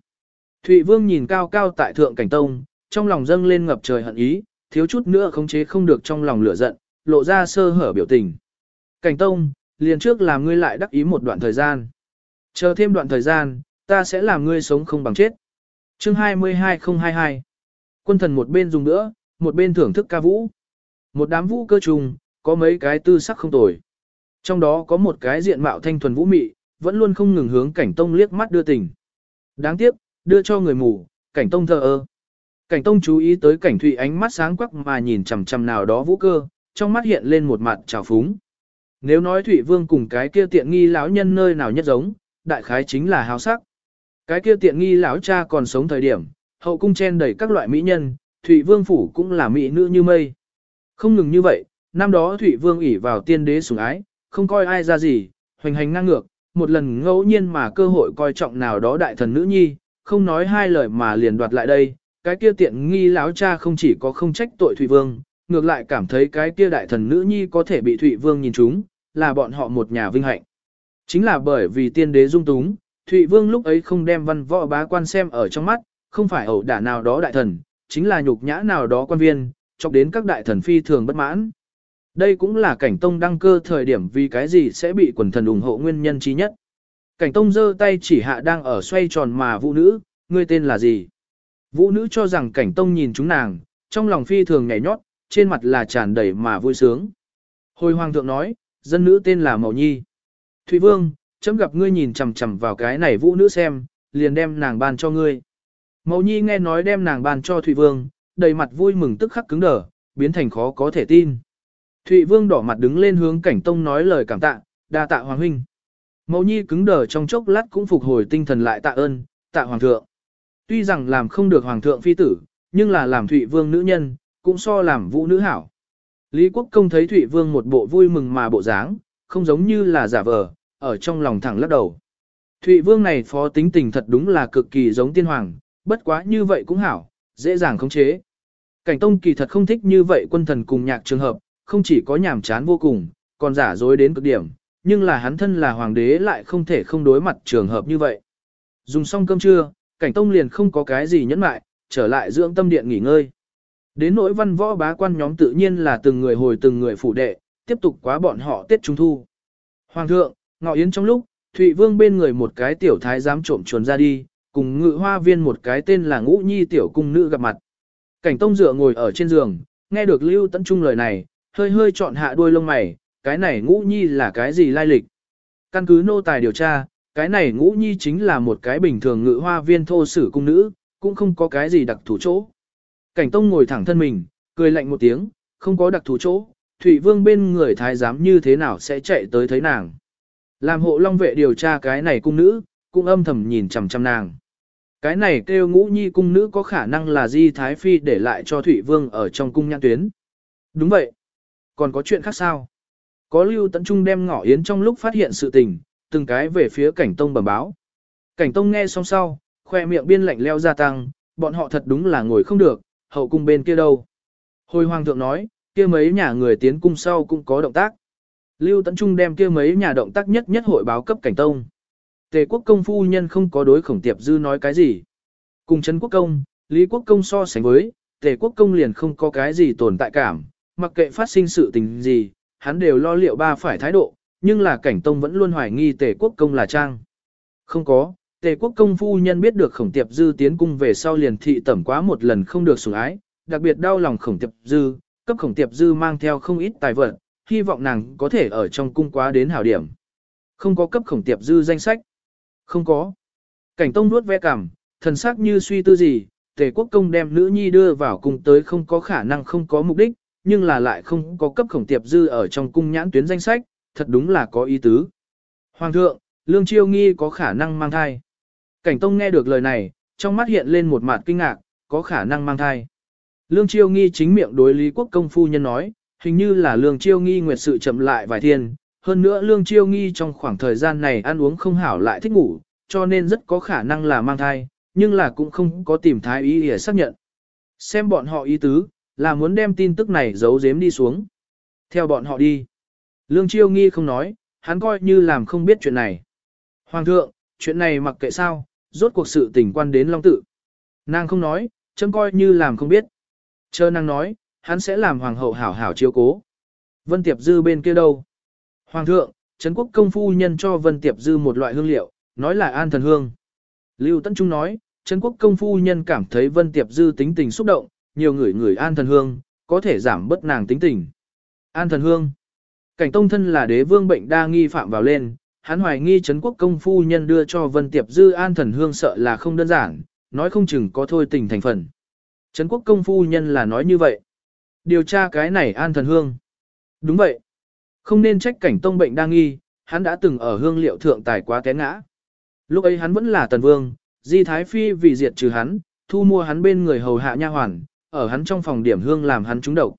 Thụy Vương nhìn cao cao tại thượng cảnh tông, trong lòng dâng lên ngập trời hận ý, thiếu chút nữa khống chế không được trong lòng lửa giận, lộ ra sơ hở biểu tình. Cảnh tông, liền trước làm ngươi lại đắc ý một đoạn thời gian. Chờ thêm đoạn thời gian, ta sẽ làm ngươi sống không bằng chết. Chương 22022 Quân thần một bên dùng nữa, một bên thưởng thức ca vũ. Một đám vũ cơ trùng, có mấy cái tư sắc không tồi. Trong đó có một cái diện mạo thanh thuần vũ mị, vẫn luôn không ngừng hướng cảnh tông liếc mắt đưa tình. Đáng tiếc, đưa cho người mù, cảnh tông thờ ơ. Cảnh tông chú ý tới cảnh thụy ánh mắt sáng quắc mà nhìn chằm chằm nào đó vũ cơ, trong mắt hiện lên một mặt trào phúng. Nếu nói thụy vương cùng cái kia tiện nghi lão nhân nơi nào nhất giống, đại khái chính là hào sắc. Cái kia tiện nghi lão cha còn sống thời điểm, hậu cung chen đầy các loại mỹ nhân, thụy vương phủ cũng là mỹ nữ như mây. Không ngừng như vậy, năm đó thụy vương ỷ vào tiên đế sủng ái, không coi ai ra gì, hoành hành ngang ngược, một lần ngẫu nhiên mà cơ hội coi trọng nào đó đại thần nữ nhi, không nói hai lời mà liền đoạt lại đây, cái kia tiện nghi lão cha không chỉ có không trách tội Thụy Vương, ngược lại cảm thấy cái kia đại thần nữ nhi có thể bị Thụy Vương nhìn chúng, là bọn họ một nhà vinh hạnh. Chính là bởi vì tiên đế dung túng, Thụy Vương lúc ấy không đem văn võ bá quan xem ở trong mắt, không phải ẩu đả nào đó đại thần, chính là nhục nhã nào đó quan viên, chọc đến các đại thần phi thường bất mãn. Đây cũng là cảnh tông đăng cơ thời điểm vì cái gì sẽ bị quần thần ủng hộ nguyên nhân trí nhất. Cảnh tông giơ tay chỉ hạ đang ở xoay tròn mà vũ nữ, ngươi tên là gì? Vũ nữ cho rằng cảnh tông nhìn chúng nàng, trong lòng phi thường nhảy nhót, trên mặt là tràn đầy mà vui sướng. Hồi hoàng thượng nói, dân nữ tên là Mậu Nhi. Thụy Vương, chấm gặp ngươi nhìn chằm chằm vào cái này vũ nữ xem, liền đem nàng ban cho ngươi. Mậu Nhi nghe nói đem nàng ban cho Thụy Vương, đầy mặt vui mừng tức khắc cứng đờ, biến thành khó có thể tin. Thụy Vương đỏ mặt đứng lên hướng cảnh tông nói lời cảm tạ, đa tạ hoàng huynh. Mậu Nhi cứng đờ trong chốc lát cũng phục hồi tinh thần lại tạ ơn, tạ hoàng thượng. Tuy rằng làm không được hoàng thượng phi tử, nhưng là làm Thụy Vương nữ nhân, cũng so làm vũ nữ hảo. Lý Quốc Công thấy Thụy Vương một bộ vui mừng mà bộ dáng, không giống như là giả vờ, ở trong lòng thẳng lắc đầu. Thụy Vương này phó tính tình thật đúng là cực kỳ giống tiên hoàng, bất quá như vậy cũng hảo, dễ dàng khống chế. Cảnh Tông kỳ thật không thích như vậy quân thần cùng nhạc trường hợp, không chỉ có nhàm chán vô cùng, còn giả dối đến cực điểm, nhưng là hắn thân là hoàng đế lại không thể không đối mặt trường hợp như vậy. Dùng xong cơm trưa, Cảnh Tông liền không có cái gì nhẫn mại, trở lại dưỡng tâm điện nghỉ ngơi. Đến nỗi văn võ bá quan nhóm tự nhiên là từng người hồi từng người phủ đệ, tiếp tục quá bọn họ tiết trung thu. Hoàng thượng, ngọ yến trong lúc, Thụy Vương bên người một cái tiểu thái dám trộm chuồn ra đi, cùng ngự hoa viên một cái tên là Ngũ Nhi tiểu cung nữ gặp mặt. Cảnh Tông dựa ngồi ở trên giường, nghe được Lưu Tấn Trung lời này, hơi hơi chọn hạ đuôi lông mày, cái này Ngũ Nhi là cái gì lai lịch? Căn cứ nô tài điều tra, cái này Ngũ Nhi chính là một cái bình thường ngự hoa viên thô sử cung nữ, cũng không có cái gì đặc thù chỗ. Cảnh Tông ngồi thẳng thân mình, cười lạnh một tiếng, không có đặc thù chỗ, Thụy Vương bên người thái giám như thế nào sẽ chạy tới thấy nàng. Làm hộ long vệ điều tra cái này cung nữ, cũng âm thầm nhìn chằm chằm nàng. Cái này kêu ngũ nhi cung nữ có khả năng là di thái phi để lại cho Thủy Vương ở trong cung nhãn tuyến. Đúng vậy. Còn có chuyện khác sao? Có lưu tận trung đem ngỏ yến trong lúc phát hiện sự tình, từng cái về phía cảnh tông bẩm báo. Cảnh tông nghe xong sau, khoe miệng biên lạnh leo gia tăng, bọn họ thật đúng là ngồi không được, hậu cung bên kia đâu. Hồi hoàng thượng nói, kia mấy nhà người tiến cung sau cũng có động tác. Lưu Tấn Trung đem kia mấy nhà động tác nhất nhất hội báo cấp cảnh tông. Tề quốc công phu nhân không có đối khổng tiệp dư nói cái gì. Cùng Trấn quốc công, Lý quốc công so sánh với, tề quốc công liền không có cái gì tồn tại cảm, mặc kệ phát sinh sự tình gì, hắn đều lo liệu ba phải thái độ, nhưng là cảnh tông vẫn luôn hoài nghi tề quốc công là trang. Không có, tề quốc công phu nhân biết được khổng tiệp dư tiến cung về sau liền thị tẩm quá một lần không được sủng ái, đặc biệt đau lòng khổng tiệp dư, cấp khổng tiệp dư mang theo không ít tài vật, hy vọng nàng có thể ở trong cung quá đến hảo điểm. Không có cấp khổng tiệp dư danh sách. Không có. Cảnh tông nuốt vẽ cảm, thần sắc như suy tư gì, tề quốc công đem nữ nhi đưa vào cung tới không có khả năng không có mục đích, nhưng là lại không có cấp khổng tiệp dư ở trong cung nhãn tuyến danh sách, thật đúng là có ý tứ. Hoàng thượng, lương chiêu nghi có khả năng mang thai. Cảnh tông nghe được lời này, trong mắt hiện lên một mặt kinh ngạc, có khả năng mang thai. Lương chiêu nghi chính miệng đối lý quốc công phu nhân nói, hình như là lương chiêu nghi nguyệt sự chậm lại vài thiên, hơn nữa lương chiêu nghi trong khoảng thời gian này ăn uống không hảo lại thích ngủ, cho nên rất có khả năng là mang thai, nhưng là cũng không có tìm thái ý để xác nhận. Xem bọn họ ý tứ, là muốn đem tin tức này giấu giếm đi xuống. Theo bọn họ đi. Lương chiêu nghi không nói, hắn coi như làm không biết chuyện này. Hoàng thượng, chuyện này mặc kệ sao, rốt cuộc sự tình quan đến long tự. Nàng không nói, chấm coi như làm không biết. Chờ nàng nói, hắn sẽ làm hoàng hậu hảo hảo chiếu cố. Vân Tiệp Dư bên kia đâu? Hoàng thượng, Trấn quốc công phu nhân cho Vân Tiệp Dư một loại hương liệu, nói là an thần hương. Lưu Tấn Trung nói, Trấn quốc công phu nhân cảm thấy Vân Tiệp Dư tính tình xúc động, nhiều người người an thần hương, có thể giảm bớt nàng tính tình. An thần hương. Cảnh tông thân là đế vương bệnh đa nghi phạm vào lên, hắn hoài nghi Trấn quốc công phu nhân đưa cho Vân Tiệp Dư an thần hương sợ là không đơn giản, nói không chừng có thôi tình thành phần. Trấn quốc công phu nhân là nói như vậy. Điều tra cái này an thần hương. Đúng vậy. Không nên trách cảnh tông bệnh đang nghi, hắn đã từng ở hương liệu thượng tài quá té ngã. Lúc ấy hắn vẫn là tần vương, di thái phi vì diệt trừ hắn, thu mua hắn bên người hầu hạ nha hoàn, ở hắn trong phòng điểm hương làm hắn trúng độc.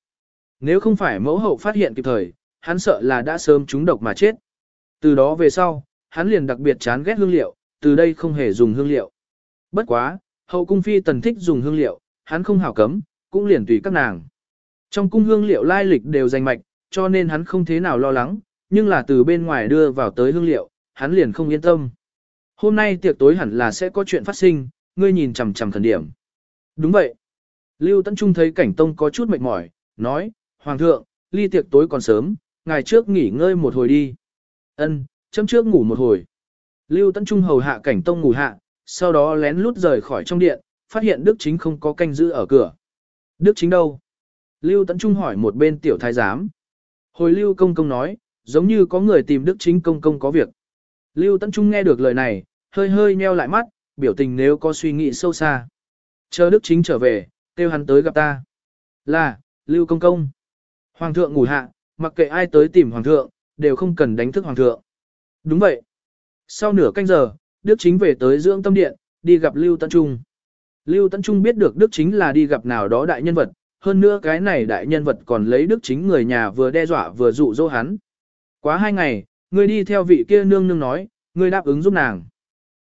Nếu không phải mẫu hậu phát hiện kịp thời, hắn sợ là đã sớm trúng độc mà chết. Từ đó về sau, hắn liền đặc biệt chán ghét hương liệu, từ đây không hề dùng hương liệu. Bất quá, hậu cung phi tần thích dùng hương liệu, hắn không hảo cấm, cũng liền tùy các nàng. Trong cung hương liệu lai lịch đều danh mạch, cho nên hắn không thế nào lo lắng, nhưng là từ bên ngoài đưa vào tới hương liệu, hắn liền không yên tâm. Hôm nay tiệc tối hẳn là sẽ có chuyện phát sinh, ngươi nhìn chằm chằm thần điểm. Đúng vậy. Lưu Tấn Trung thấy cảnh tông có chút mệt mỏi, nói, Hoàng thượng, ly tiệc tối còn sớm, ngày trước nghỉ ngơi một hồi đi. Ân, chấm trước ngủ một hồi. Lưu Tấn Trung hầu hạ cảnh tông ngủ hạ, sau đó lén lút rời khỏi trong điện, phát hiện Đức Chính không có canh giữ ở cửa. Đức Chính đâu? Lưu Tấn Trung hỏi một bên tiểu thái giám. Hồi Lưu Công Công nói, giống như có người tìm Đức Chính Công Công có việc. Lưu Tấn Trung nghe được lời này, hơi hơi nheo lại mắt, biểu tình nếu có suy nghĩ sâu xa. Chờ Đức Chính trở về, kêu hắn tới gặp ta. Là, Lưu Công Công. Hoàng thượng ngủ hạ, mặc kệ ai tới tìm Hoàng thượng, đều không cần đánh thức Hoàng thượng. Đúng vậy. Sau nửa canh giờ, Đức Chính về tới dưỡng tâm điện, đi gặp Lưu Tấn Trung. Lưu Tấn Trung biết được Đức Chính là đi gặp nào đó đại nhân vật, hơn nữa cái này đại nhân vật còn lấy Đức Chính người nhà vừa đe dọa vừa dụ dỗ hắn. Quá hai ngày, người đi theo vị kia nương nương nói, người đáp ứng giúp nàng.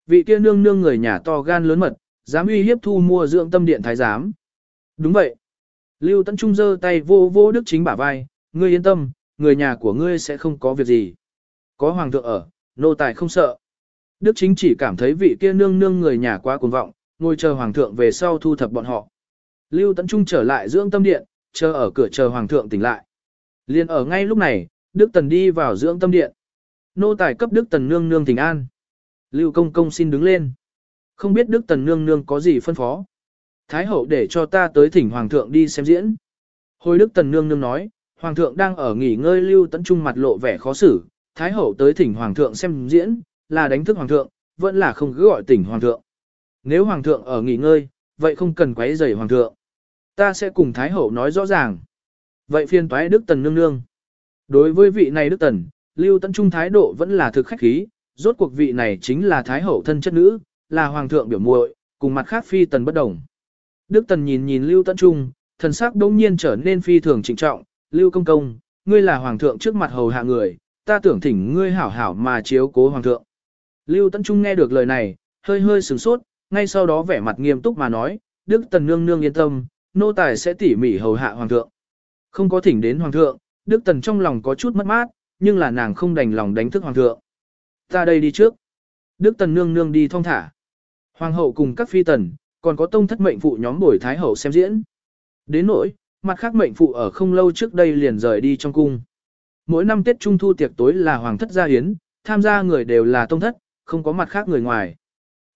Vị kia nương nương người nhà to gan lớn mật, dám uy hiếp thu mua dưỡng tâm điện thái giám. Đúng vậy. Lưu Tấn Trung giơ tay vô vô Đức Chính bả vai, ngươi yên tâm, người nhà của ngươi sẽ không có việc gì. Có hoàng thượng ở, nô tài không sợ. Đức Chính chỉ cảm thấy vị kia nương nương người nhà quá cuồng vọng, ngồi chờ hoàng thượng về sau thu thập bọn họ. Lưu Tấn Trung trở lại dưỡng tâm điện, chờ ở cửa chờ hoàng thượng tỉnh lại. Liên ở ngay lúc này, Đức Tần đi vào dưỡng tâm điện. Nô tài cấp Đức Tần nương nương tỉnh an. Lưu công công xin đứng lên. Không biết Đức Tần nương nương có gì phân phó. Thái hậu để cho ta tới thỉnh hoàng thượng đi xem diễn. Hồi Đức Tần nương nương nói, hoàng thượng đang ở nghỉ ngơi Lưu Tấn Trung mặt lộ vẻ khó xử. Thái hậu tới thỉnh hoàng thượng xem diễn, là đánh thức hoàng thượng, vẫn là không cứ gọi tỉnh hoàng thượng. Nếu hoàng thượng ở nghỉ ngơi, vậy không cần quấy rầy hoàng thượng. Ta sẽ cùng Thái Hậu nói rõ ràng. Vậy phiên toái Đức Tần nương nương. Đối với vị này Đức Tần, Lưu Tấn Trung thái độ vẫn là thực khách khí, rốt cuộc vị này chính là Thái Hậu thân chất nữ, là Hoàng thượng biểu muội, cùng mặt khác phi tần bất đồng. Đức Tần nhìn nhìn Lưu Tấn Trung, thần sắc đông nhiên trở nên phi thường trịnh trọng, Lưu Công Công, ngươi là Hoàng thượng trước mặt hầu hạ người, ta tưởng thỉnh ngươi hảo hảo mà chiếu cố Hoàng thượng. Lưu Tấn Trung nghe được lời này, hơi hơi sửng sốt, ngay sau đó vẻ mặt nghiêm túc mà nói, Đức Tần Nương Nương yên tâm, nô tài sẽ tỉ mỉ hầu hạ Hoàng thượng. Không có thỉnh đến Hoàng thượng, Đức Tần trong lòng có chút mất mát, nhưng là nàng không đành lòng đánh thức Hoàng thượng. Ta đây đi trước. Đức Tần Nương Nương đi thong thả. Hoàng hậu cùng các phi tần, còn có tông thất mệnh phụ nhóm bồi Thái hậu xem diễn. Đến nỗi, mặt khác mệnh phụ ở không lâu trước đây liền rời đi trong cung. Mỗi năm Tết Trung Thu tiệc tối là Hoàng thất gia hiến, tham gia người đều là tông thất, không có mặt khác người ngoài.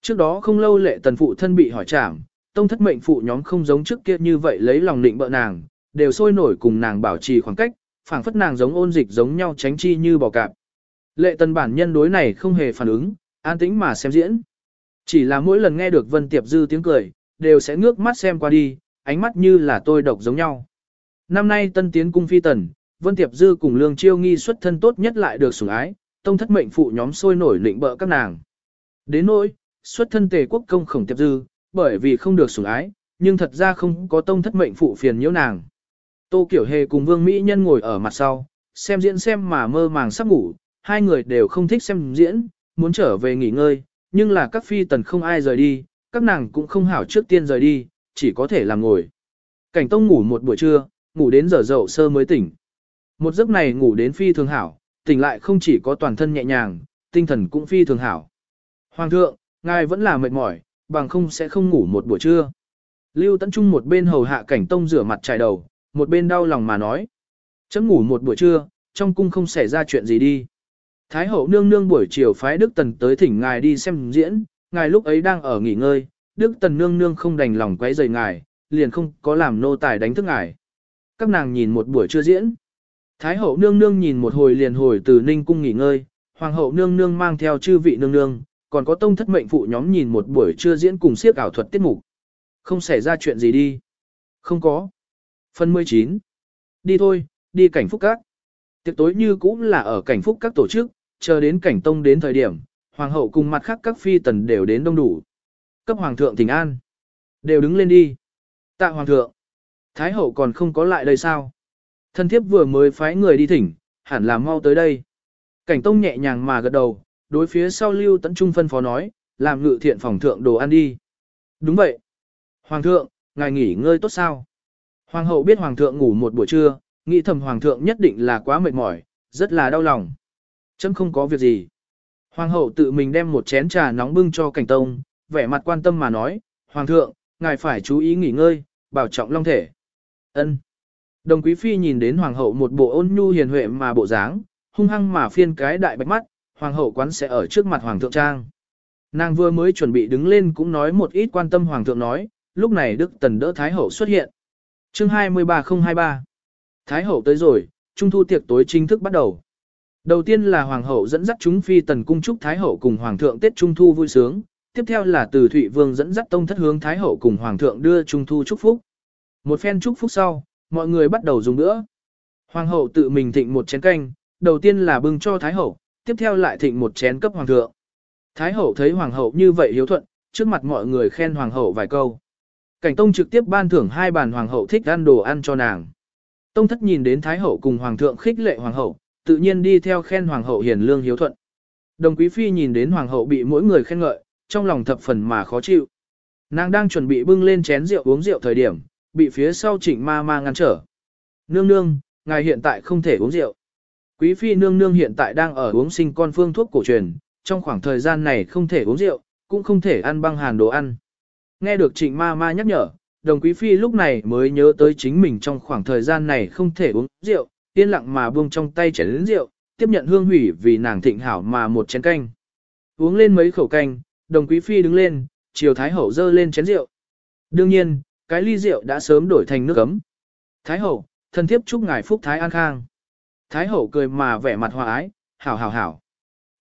Trước đó không lâu lệ tần phụ thân bị hỏi trảm, tông thất mệnh phụ nhóm không giống trước kia như vậy lấy lòng định bợ nàng, đều sôi nổi cùng nàng bảo trì khoảng cách, phảng phất nàng giống ôn dịch giống nhau tránh chi như bò cạp. Lệ tần bản nhân đối này không hề phản ứng, an tĩnh mà xem diễn. Chỉ là mỗi lần nghe được Vân Tiệp Dư tiếng cười, đều sẽ ngước mắt xem qua đi, ánh mắt như là tôi độc giống nhau. Năm nay tân tiến cung phi tần, Vân Tiệp Dư cùng Lương Chiêu nghi xuất thân tốt nhất lại được sủng ái, tông thất mệnh phụ nhóm sôi nổi lịnh bợ các nàng. Đến nỗi, xuất thân tề quốc công khổng tiệp dư, bởi vì không được sủng ái, nhưng thật ra không có tông thất mệnh phụ phiền nhiễu nàng. Tô Kiểu Hề cùng Vương Mỹ Nhân ngồi ở mặt sau, xem diễn xem mà mơ màng sắp ngủ, hai người đều không thích xem diễn, muốn trở về nghỉ ngơi, nhưng là các phi tần không ai rời đi, các nàng cũng không hảo trước tiên rời đi, chỉ có thể làm ngồi. Cảnh Tông ngủ một buổi trưa, ngủ đến giờ dậu sơ mới tỉnh. Một giấc này ngủ đến phi thường hảo, tỉnh lại không chỉ có toàn thân nhẹ nhàng, tinh thần cũng phi thường hảo. Hoàng thượng, ngài vẫn là mệt mỏi, bằng không sẽ không ngủ một buổi trưa. Lưu Tấn Trung một bên hầu hạ cảnh tông rửa mặt trải đầu, một bên đau lòng mà nói. Chấm ngủ một buổi trưa, trong cung không xảy ra chuyện gì đi. Thái hậu nương nương buổi chiều phái Đức Tần tới thỉnh ngài đi xem diễn, ngài lúc ấy đang ở nghỉ ngơi, Đức Tần nương nương không đành lòng quấy rầy ngài, liền không có làm nô tài đánh thức ngài. Các nàng nhìn một buổi trưa diễn. Thái hậu nương nương nhìn một hồi liền hồi từ Ninh cung nghỉ ngơi, hoàng hậu nương nương mang theo chư vị nương nương, còn có tông thất mệnh phụ nhóm nhìn một buổi trưa diễn cùng siếc ảo thuật tiết mục. Không xảy ra chuyện gì đi. Không có. Phần 19. Đi thôi, đi cảnh phúc các. Tiệc tối như cũng là ở cảnh phúc các tổ chức, chờ đến cảnh tông đến thời điểm, hoàng hậu cùng mặt khác các phi tần đều đến đông đủ. Cấp hoàng thượng thỉnh an. Đều đứng lên đi. Tạ hoàng thượng. Thái hậu còn không có lại đây sao? Thân thiếp vừa mới phái người đi thỉnh, hẳn là mau tới đây. Cảnh tông nhẹ nhàng mà gật đầu, đối phía sau lưu tấn trung phân phó nói, làm ngự thiện phòng thượng đồ ăn đi. Đúng vậy. Hoàng thượng, ngài nghỉ ngơi tốt sao? Hoàng hậu biết hoàng thượng ngủ một buổi trưa, nghĩ thầm hoàng thượng nhất định là quá mệt mỏi, rất là đau lòng. Chấm không có việc gì. Hoàng hậu tự mình đem một chén trà nóng bưng cho cảnh tông, vẻ mặt quan tâm mà nói, Hoàng thượng, ngài phải chú ý nghỉ ngơi, bảo trọng long thể. Ân. Đồng quý phi nhìn đến hoàng hậu một bộ ôn nhu hiền huệ mà bộ dáng, hung hăng mà phiên cái đại bạch mắt, hoàng hậu quán sẽ ở trước mặt hoàng thượng trang. Nàng vừa mới chuẩn bị đứng lên cũng nói một ít quan tâm hoàng thượng nói, lúc này Đức Tần đỡ Thái hậu xuất hiện. Chương 23023 Thái hậu tới rồi, trung thu tiệc tối chính thức bắt đầu. Đầu tiên là hoàng hậu dẫn dắt chúng phi tần cung chúc Thái hậu cùng hoàng thượng Tết Trung thu vui sướng, tiếp theo là từ Thụy Vương dẫn dắt tông thất hướng Thái hậu cùng hoàng thượng đưa Trung thu chúc phúc. Một phen chúc phúc sau, mọi người bắt đầu dùng nữa. Hoàng hậu tự mình thịnh một chén canh, đầu tiên là bưng cho Thái hậu, tiếp theo lại thịnh một chén cấp hoàng thượng. Thái hậu thấy hoàng hậu như vậy hiếu thuận, trước mặt mọi người khen hoàng hậu vài câu. Cảnh tông trực tiếp ban thưởng hai bàn hoàng hậu thích ăn đồ ăn cho nàng. Tông thất nhìn đến Thái hậu cùng hoàng thượng khích lệ hoàng hậu, tự nhiên đi theo khen hoàng hậu hiền lương hiếu thuận. Đồng quý phi nhìn đến hoàng hậu bị mỗi người khen ngợi, trong lòng thập phần mà khó chịu. Nàng đang chuẩn bị bưng lên chén rượu uống rượu thời điểm, bị phía sau trịnh ma ma ngăn trở. Nương nương, ngài hiện tại không thể uống rượu. Quý phi nương nương hiện tại đang ở uống sinh con phương thuốc cổ truyền, trong khoảng thời gian này không thể uống rượu, cũng không thể ăn băng hàn đồ ăn. Nghe được trịnh ma ma nhắc nhở, đồng quý phi lúc này mới nhớ tới chính mình trong khoảng thời gian này không thể uống rượu, yên lặng mà buông trong tay chén lớn rượu, tiếp nhận hương hủy vì nàng thịnh hảo mà một chén canh. Uống lên mấy khẩu canh, đồng quý phi đứng lên, chiều thái hậu dơ lên chén rượu. Đương nhiên, cái ly rượu đã sớm đổi thành nước ấm. Thái hậu, thân thiếp chúc ngài phúc thái an khang. Thái hậu cười mà vẻ mặt hòa ái, hảo hảo hảo.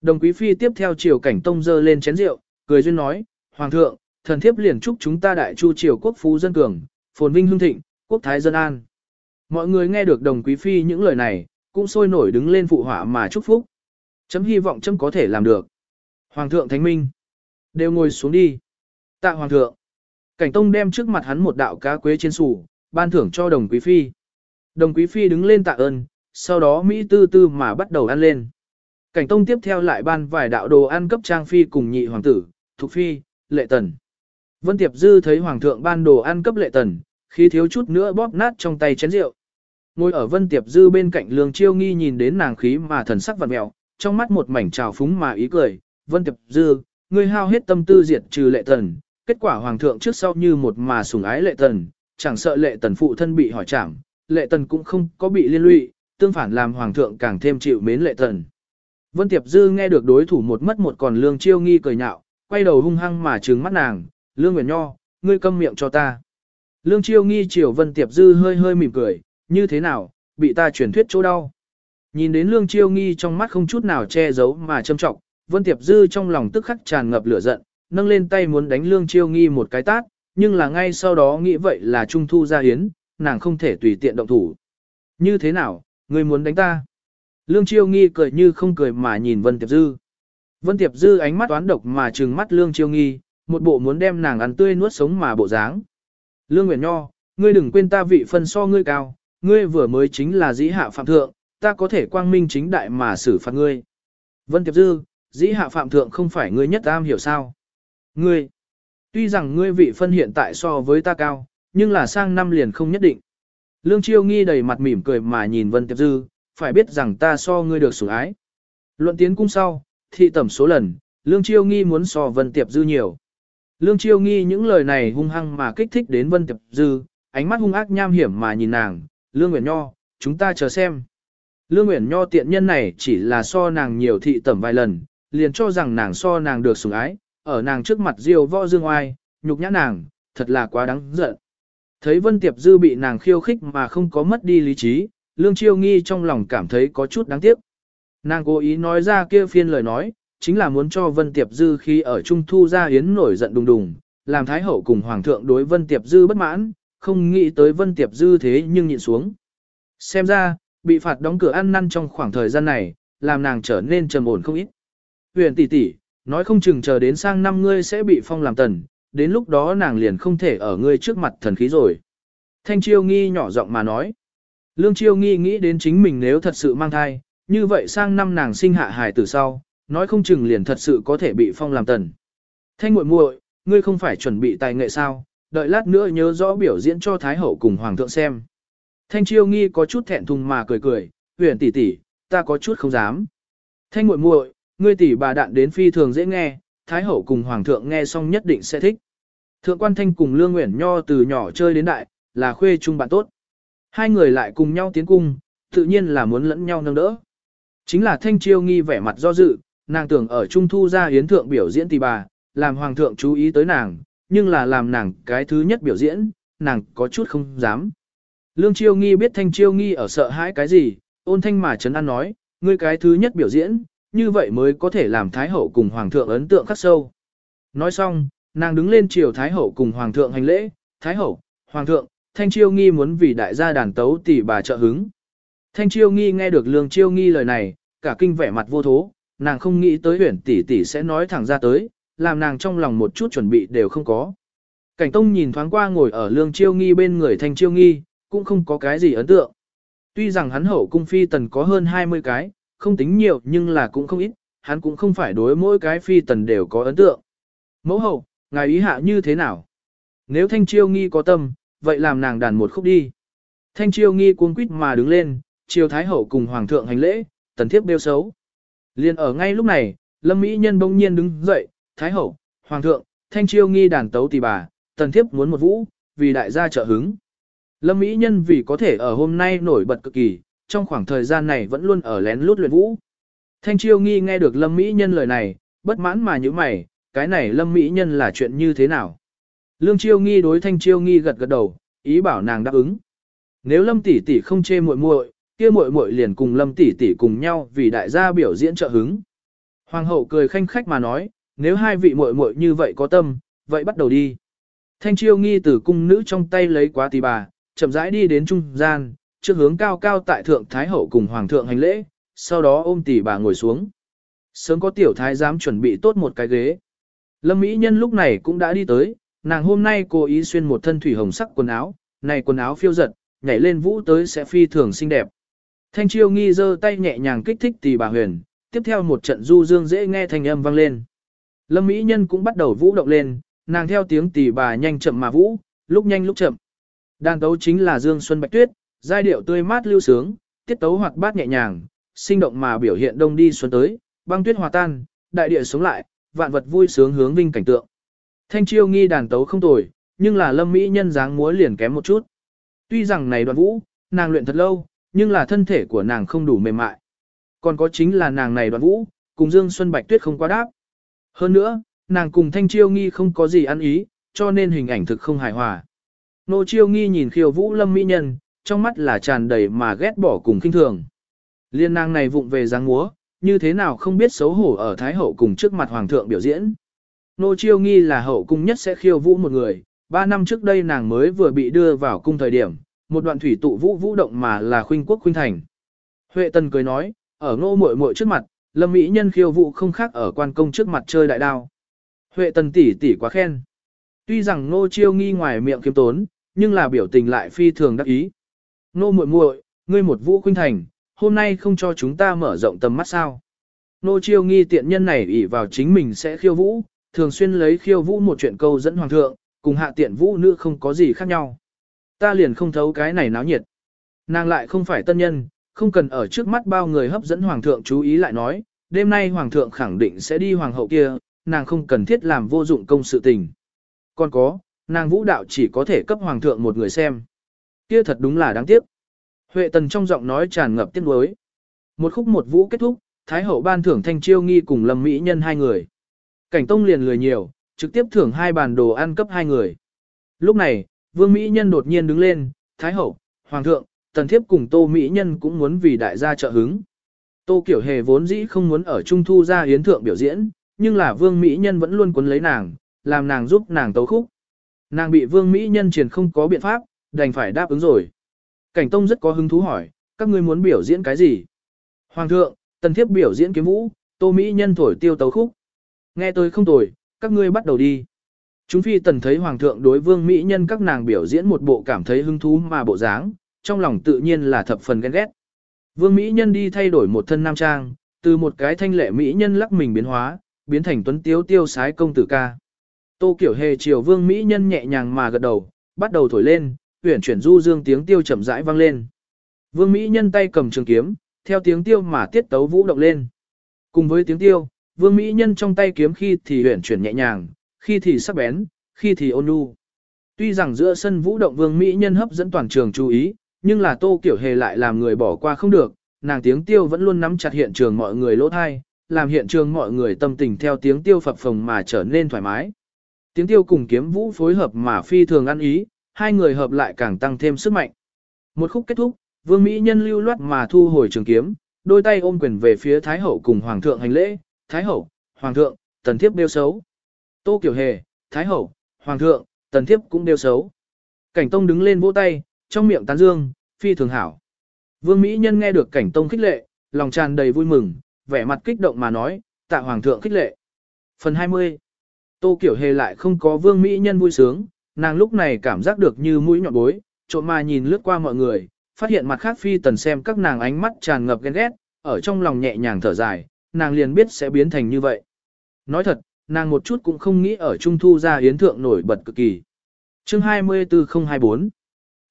Đồng quý phi tiếp theo chiều cảnh tông dơ lên chén rượu, cười duyên nói, Hoàng thượng, thần thiếp liền chúc chúng ta đại chu triều quốc phú dân cường, phồn vinh hương thịnh, quốc thái dân an. Mọi người nghe được đồng quý phi những lời này, cũng sôi nổi đứng lên phụ họa mà chúc phúc. Chấm hy vọng chấm có thể làm được. Hoàng thượng thánh minh. Đều ngồi xuống đi. Tạ hoàng thượng. Cảnh tông đem trước mặt hắn một đạo cá quế trên sủ, ban thưởng cho đồng quý phi. Đồng quý phi đứng lên tạ ơn, sau đó Mỹ tư tư mà bắt đầu ăn lên. Cảnh tông tiếp theo lại ban vài đạo đồ ăn cấp trang phi cùng nhị hoàng tử, thục phi, lệ tần. Vân Tiệp Dư thấy hoàng thượng ban đồ ăn cấp lệ tần, khi thiếu chút nữa bóp nát trong tay chén rượu. Ngồi ở Vân Tiệp Dư bên cạnh Lương Chiêu Nghi nhìn đến nàng khí mà thần sắc vặn mẹo, trong mắt một mảnh trào phúng mà ý cười. Vân Tiệp Dư, ngươi hao hết tâm tư diệt trừ lệ tần, kết quả hoàng thượng trước sau như một mà sủng ái lệ tần, chẳng sợ lệ tần phụ thân bị hỏi chẳng, lệ tần cũng không có bị liên lụy, tương phản làm hoàng thượng càng thêm chịu mến lệ tần. Vân Tiệp Dư nghe được đối thủ một mất một còn Lương Chiêu Nghi cười nhạo, quay đầu hung hăng mà trừng mắt nàng, Lương Nguyễn Nho, ngươi câm miệng cho ta. Lương Chiêu Nghi chiều Vân Tiệp Dư hơi hơi mỉm cười, như thế nào, bị ta truyền thuyết chỗ đau. Nhìn đến Lương Chiêu Nghi trong mắt không chút nào che giấu mà châm trọng, Vân Tiệp Dư trong lòng tức khắc tràn ngập lửa giận, nâng lên tay muốn đánh Lương Chiêu Nghi một cái tát, nhưng là ngay sau đó nghĩ vậy là Trung Thu gia hiến, nàng không thể tùy tiện động thủ. Như thế nào, ngươi muốn đánh ta? Lương Chiêu Nghi cười như không cười mà nhìn Vân Tiệp Dư. Vân Tiệp Dư ánh mắt toán độc mà trừng mắt Lương Chiêu Nghi, một bộ muốn đem nàng ăn tươi nuốt sống mà bộ dáng. Lương Nguyễn Nho, ngươi đừng quên ta vị phân so ngươi cao, ngươi vừa mới chính là dĩ hạ phạm thượng, ta có thể quang minh chính đại mà xử phạt ngươi. Vân Tiệp Dư, dĩ hạ phạm thượng không phải ngươi nhất am hiểu sao. Ngươi, tuy rằng ngươi vị phân hiện tại so với ta cao, nhưng là sang năm liền không nhất định. Lương Chiêu nghi đầy mặt mỉm cười mà nhìn Vân Tiệp Dư, phải biết rằng ta so ngươi được sủng ái. Luận tiến cung sau, thị tẩm số lần, Lương Chiêu nghi muốn so Vân Tiệp Dư nhiều. Lương Chiêu nghi những lời này hung hăng mà kích thích đến Vân Tiệp Dư, ánh mắt hung ác nham hiểm mà nhìn nàng, Lương Nguyễn Nho, chúng ta chờ xem. Lương Nguyễn Nho tiện nhân này chỉ là so nàng nhiều thị tẩm vài lần, liền cho rằng nàng so nàng được sủng ái, ở nàng trước mặt diêu võ dương oai, nhục nhã nàng, thật là quá đáng giận. Thấy Vân Tiệp Dư bị nàng khiêu khích mà không có mất đi lý trí, Lương Chiêu Nghi trong lòng cảm thấy có chút đáng tiếc. Nàng cố ý nói ra kia phiên lời nói, chính là muốn cho Vân Tiệp Dư khi ở Trung Thu ra yến nổi giận đùng đùng, làm Thái Hậu cùng Hoàng thượng đối Vân Tiệp Dư bất mãn, không nghĩ tới Vân Tiệp Dư thế nhưng nhịn xuống. Xem ra, bị phạt đóng cửa ăn năn trong khoảng thời gian này, làm nàng trở nên trầm ổn không ít. Huyền tỷ tỷ, nói không chừng chờ đến sang năm ngươi sẽ bị phong làm tần, đến lúc đó nàng liền không thể ở ngươi trước mặt thần khí rồi. Thanh Chiêu Nghi nhỏ giọng mà nói. Lương Chiêu Nghi nghĩ đến chính mình nếu thật sự mang thai, như vậy sang năm nàng sinh hạ hài từ sau, nói không chừng liền thật sự có thể bị phong làm tần. Thanh muội muội, ngươi không phải chuẩn bị tài nghệ sao, đợi lát nữa nhớ rõ biểu diễn cho Thái Hậu cùng Hoàng thượng xem. Thanh Chiêu Nghi có chút thẹn thùng mà cười cười, huyền tỷ tỷ, ta có chút không dám. Thanh muội muội, ngươi tỷ bà đạn đến phi thường dễ nghe, Thái Hậu cùng Hoàng thượng nghe xong nhất định sẽ thích. Thượng quan Thanh cùng Lương Nguyễn Nho từ nhỏ chơi đến đại, là khuê chung bạn tốt. Hai người lại cùng nhau tiến cung, tự nhiên là muốn lẫn nhau nâng đỡ. Chính là Thanh Chiêu nghi vẻ mặt do dự, nàng tưởng ở Trung Thu ra hiến thượng biểu diễn tỷ bà, làm Hoàng thượng chú ý tới nàng, nhưng là làm nàng cái thứ nhất biểu diễn, nàng có chút không dám. Lương Chiêu nghi biết Thanh Chiêu nghi ở sợ hãi cái gì, ôn thanh mà chấn an nói, ngươi cái thứ nhất biểu diễn, như vậy mới có thể làm Thái Hậu cùng Hoàng thượng ấn tượng khắc sâu. Nói xong, nàng đứng lên chiều Thái Hậu cùng Hoàng thượng hành lễ, Thái Hậu, Hoàng thượng, Thanh Chiêu nghi muốn vì đại gia đàn tấu tỷ bà trợ hứng. Thanh Chiêu nghi nghe được Lương Chiêu nghi lời này, cả kinh vẻ mặt vô thố, nàng không nghĩ tới huyền tỷ tỷ sẽ nói thẳng ra tới, làm nàng trong lòng một chút chuẩn bị đều không có. Cảnh Tông nhìn thoáng qua ngồi ở Lương Chiêu nghi bên người Thanh Chiêu nghi, cũng không có cái gì ấn tượng. Tuy rằng hắn hậu cung phi tần có hơn 20 cái, không tính nhiều nhưng là cũng không ít, hắn cũng không phải đối mỗi cái phi tần đều có ấn tượng. Mẫu hậu, ngài ý hạ như thế nào? Nếu Thanh Chiêu nghi có tâm, vậy làm nàng đàn một khúc đi. Thanh Chiêu nghi cuống quýt mà đứng lên, triều Thái Hậu cùng Hoàng thượng hành lễ, tần thiếp bêu xấu. Liên ở ngay lúc này, Lâm Mỹ Nhân bỗng nhiên đứng dậy, Thái Hậu, Hoàng thượng, Thanh Chiêu nghi đàn tấu tỷ bà, tần thiếp muốn một vũ, vì đại gia trợ hứng. Lâm Mỹ Nhân vì có thể ở hôm nay nổi bật cực kỳ, trong khoảng thời gian này vẫn luôn ở lén lút luyện vũ. Thanh Chiêu nghi nghe được Lâm Mỹ Nhân lời này, bất mãn mà như mày, cái này Lâm Mỹ Nhân là chuyện như thế nào? Lương Chiêu nghi đối Thanh Chiêu nghi gật gật đầu, ý bảo nàng đáp ứng. Nếu Lâm tỷ tỷ không chê muội muội, kia muội muội liền cùng Lâm tỷ tỷ cùng nhau vì đại gia biểu diễn trợ hứng. Hoàng hậu cười khanh khách mà nói, nếu hai vị muội muội như vậy có tâm, vậy bắt đầu đi. Thanh Chiêu nghi từ cung nữ trong tay lấy quá tỷ bà, chậm rãi đi đến trung gian, trước hướng cao cao tại thượng thái hậu cùng hoàng thượng hành lễ, sau đó ôm tỷ bà ngồi xuống. Sớm có tiểu thái giám chuẩn bị tốt một cái ghế. Lâm Mỹ Nhân lúc này cũng đã đi tới, nàng hôm nay cố ý xuyên một thân thủy hồng sắc quần áo, này quần áo phiêu giật, nhảy lên vũ tới sẽ phi thường xinh đẹp. Thanh chiêu nghi giơ tay nhẹ nhàng kích thích tỷ bà huyền, tiếp theo một trận du dương dễ nghe thanh âm vang lên. Lâm Mỹ Nhân cũng bắt đầu vũ động lên, nàng theo tiếng tỷ bà nhanh chậm mà vũ, lúc nhanh lúc chậm. Đàn tấu chính là Dương Xuân Bạch Tuyết, giai điệu tươi mát lưu sướng, tiết tấu hoạt bát nhẹ nhàng, sinh động mà biểu hiện đông đi xuân tới, băng tuyết hòa tan, đại địa sống lại, vạn vật vui sướng hướng vinh cảnh tượng. Thanh chiêu nghi đàn tấu không tồi, nhưng là lâm mỹ nhân dáng múa liền kém một chút. Tuy rằng này đoạn vũ, nàng luyện thật lâu, nhưng là thân thể của nàng không đủ mềm mại. Còn có chính là nàng này đoạn vũ, cùng Dương Xuân Bạch Tuyết không quá đáp. Hơn nữa, nàng cùng Thanh Chiêu Nghi không có gì ăn ý, cho nên hình ảnh thực không hài hòa. Nô Chiêu Nghi nhìn khiêu vũ lâm mỹ nhân, trong mắt là tràn đầy mà ghét bỏ cùng kinh thường. Liên nàng này vụng về dáng múa, như thế nào không biết xấu hổ ở Thái Hậu cùng trước mặt Hoàng thượng biểu diễn. Nô Chiêu Nghi là hậu cung nhất sẽ khiêu vũ một người, ba năm trước đây nàng mới vừa bị đưa vào cung thời điểm, một đoạn thủy tụ vũ vũ động mà là khuynh quốc khuynh thành. Huệ Tần cười nói, ở ngô muội muội trước mặt, lâm mỹ nhân khiêu vũ không khác ở quan công trước mặt chơi đại đao. Huệ Tần tỷ tỷ quá khen. Tuy rằng Nô Chiêu Nghi ngoài miệng kiêm tốn, nhưng là biểu tình lại phi thường đắc ý. Nô muội muội, ngươi một vũ khuynh thành, hôm nay không cho chúng ta mở rộng tầm mắt sao. Nô chiêu nghi tiện nhân này ỷ vào chính mình sẽ khiêu vũ, thường xuyên lấy khiêu vũ một chuyện câu dẫn hoàng thượng, cùng hạ tiện vũ nữ không có gì khác nhau. Ta liền không thấu cái này náo nhiệt. Nàng lại không phải tân nhân, không cần ở trước mắt bao người hấp dẫn hoàng thượng chú ý lại nói, đêm nay hoàng thượng khẳng định sẽ đi hoàng hậu kia, nàng không cần thiết làm vô dụng công sự tình. Còn có, nàng vũ đạo chỉ có thể cấp hoàng thượng một người xem. Kia thật đúng là đáng tiếc. Huệ tần trong giọng nói tràn ngập tiếc nuối. Một khúc một vũ kết thúc, Thái hậu ban thưởng thanh chiêu nghi cùng lâm mỹ nhân hai người. Cảnh tông liền lười nhiều, trực tiếp thưởng hai bàn đồ ăn cấp hai người. Lúc này, vương mỹ nhân đột nhiên đứng lên, Thái hậu, Hoàng thượng, tần thiếp cùng tô mỹ nhân cũng muốn vì đại gia trợ hứng. Tô kiểu hề vốn dĩ không muốn ở trung thu ra hiến thượng biểu diễn, nhưng là vương mỹ nhân vẫn luôn cuốn lấy nàng, làm nàng giúp nàng tấu khúc. Nàng bị vương mỹ nhân truyền không có biện pháp, đành phải đáp ứng rồi. Cảnh Tông rất có hứng thú hỏi, các ngươi muốn biểu diễn cái gì? Hoàng thượng, tần thiếp biểu diễn kiếm vũ, tô mỹ nhân thổi tiêu tấu khúc. Nghe tôi không tồi, các ngươi bắt đầu đi. Chúng phi tần thấy hoàng thượng đối vương mỹ nhân các nàng biểu diễn một bộ cảm thấy hứng thú mà bộ dáng, trong lòng tự nhiên là thập phần ghen ghét. Vương mỹ nhân đi thay đổi một thân nam trang, từ một cái thanh lệ mỹ nhân lắc mình biến hóa, biến thành tuấn tiếu tiêu sái công tử ca. Tô Kiểu Hề chiều Vương Mỹ Nhân nhẹ nhàng mà gật đầu, bắt đầu thổi lên, uyển chuyển du dương tiếng tiêu chậm rãi vang lên. Vương Mỹ Nhân tay cầm trường kiếm, theo tiếng tiêu mà tiết tấu vũ động lên. Cùng với tiếng tiêu, Vương Mỹ Nhân trong tay kiếm khi thì uyển chuyển nhẹ nhàng, khi thì sắc bén, khi thì ôn nhu. Tuy rằng giữa sân vũ động Vương Mỹ Nhân hấp dẫn toàn trường chú ý, nhưng là Tô Kiểu Hề lại làm người bỏ qua không được, nàng tiếng tiêu vẫn luôn nắm chặt hiện trường mọi người lỗ thai, làm hiện trường mọi người tâm tình theo tiếng tiêu phập phồng mà trở nên thoải mái. Tiếng tiêu cùng kiếm vũ phối hợp mà phi thường ăn ý, hai người hợp lại càng tăng thêm sức mạnh. Một khúc kết thúc, Vương Mỹ Nhân lưu loát mà thu hồi trường kiếm, đôi tay ôm quyền về phía Thái Hậu cùng Hoàng thượng hành lễ, Thái Hậu, Hoàng thượng, tần thiếp đeo xấu. Tô Kiểu Hề, Thái Hậu, Hoàng thượng, tần thiếp cũng đeo xấu. Cảnh Tông đứng lên vỗ tay, trong miệng tán dương, phi thường hảo. Vương Mỹ Nhân nghe được Cảnh Tông khích lệ, lòng tràn đầy vui mừng, vẻ mặt kích động mà nói, tạ Hoàng thượng khích lệ. Phần 20 Tô Kiểu Hề lại không có Vương Mỹ Nhân vui sướng, nàng lúc này cảm giác được như mũi nhọn bối, trộm mà nhìn lướt qua mọi người, phát hiện mặt khác phi tần xem các nàng ánh mắt tràn ngập ghen ghét, ở trong lòng nhẹ nhàng thở dài, nàng liền biết sẽ biến thành như vậy. Nói thật, nàng một chút cũng không nghĩ ở Trung Thu ra yến thượng nổi bật cực kỳ. Chương 24024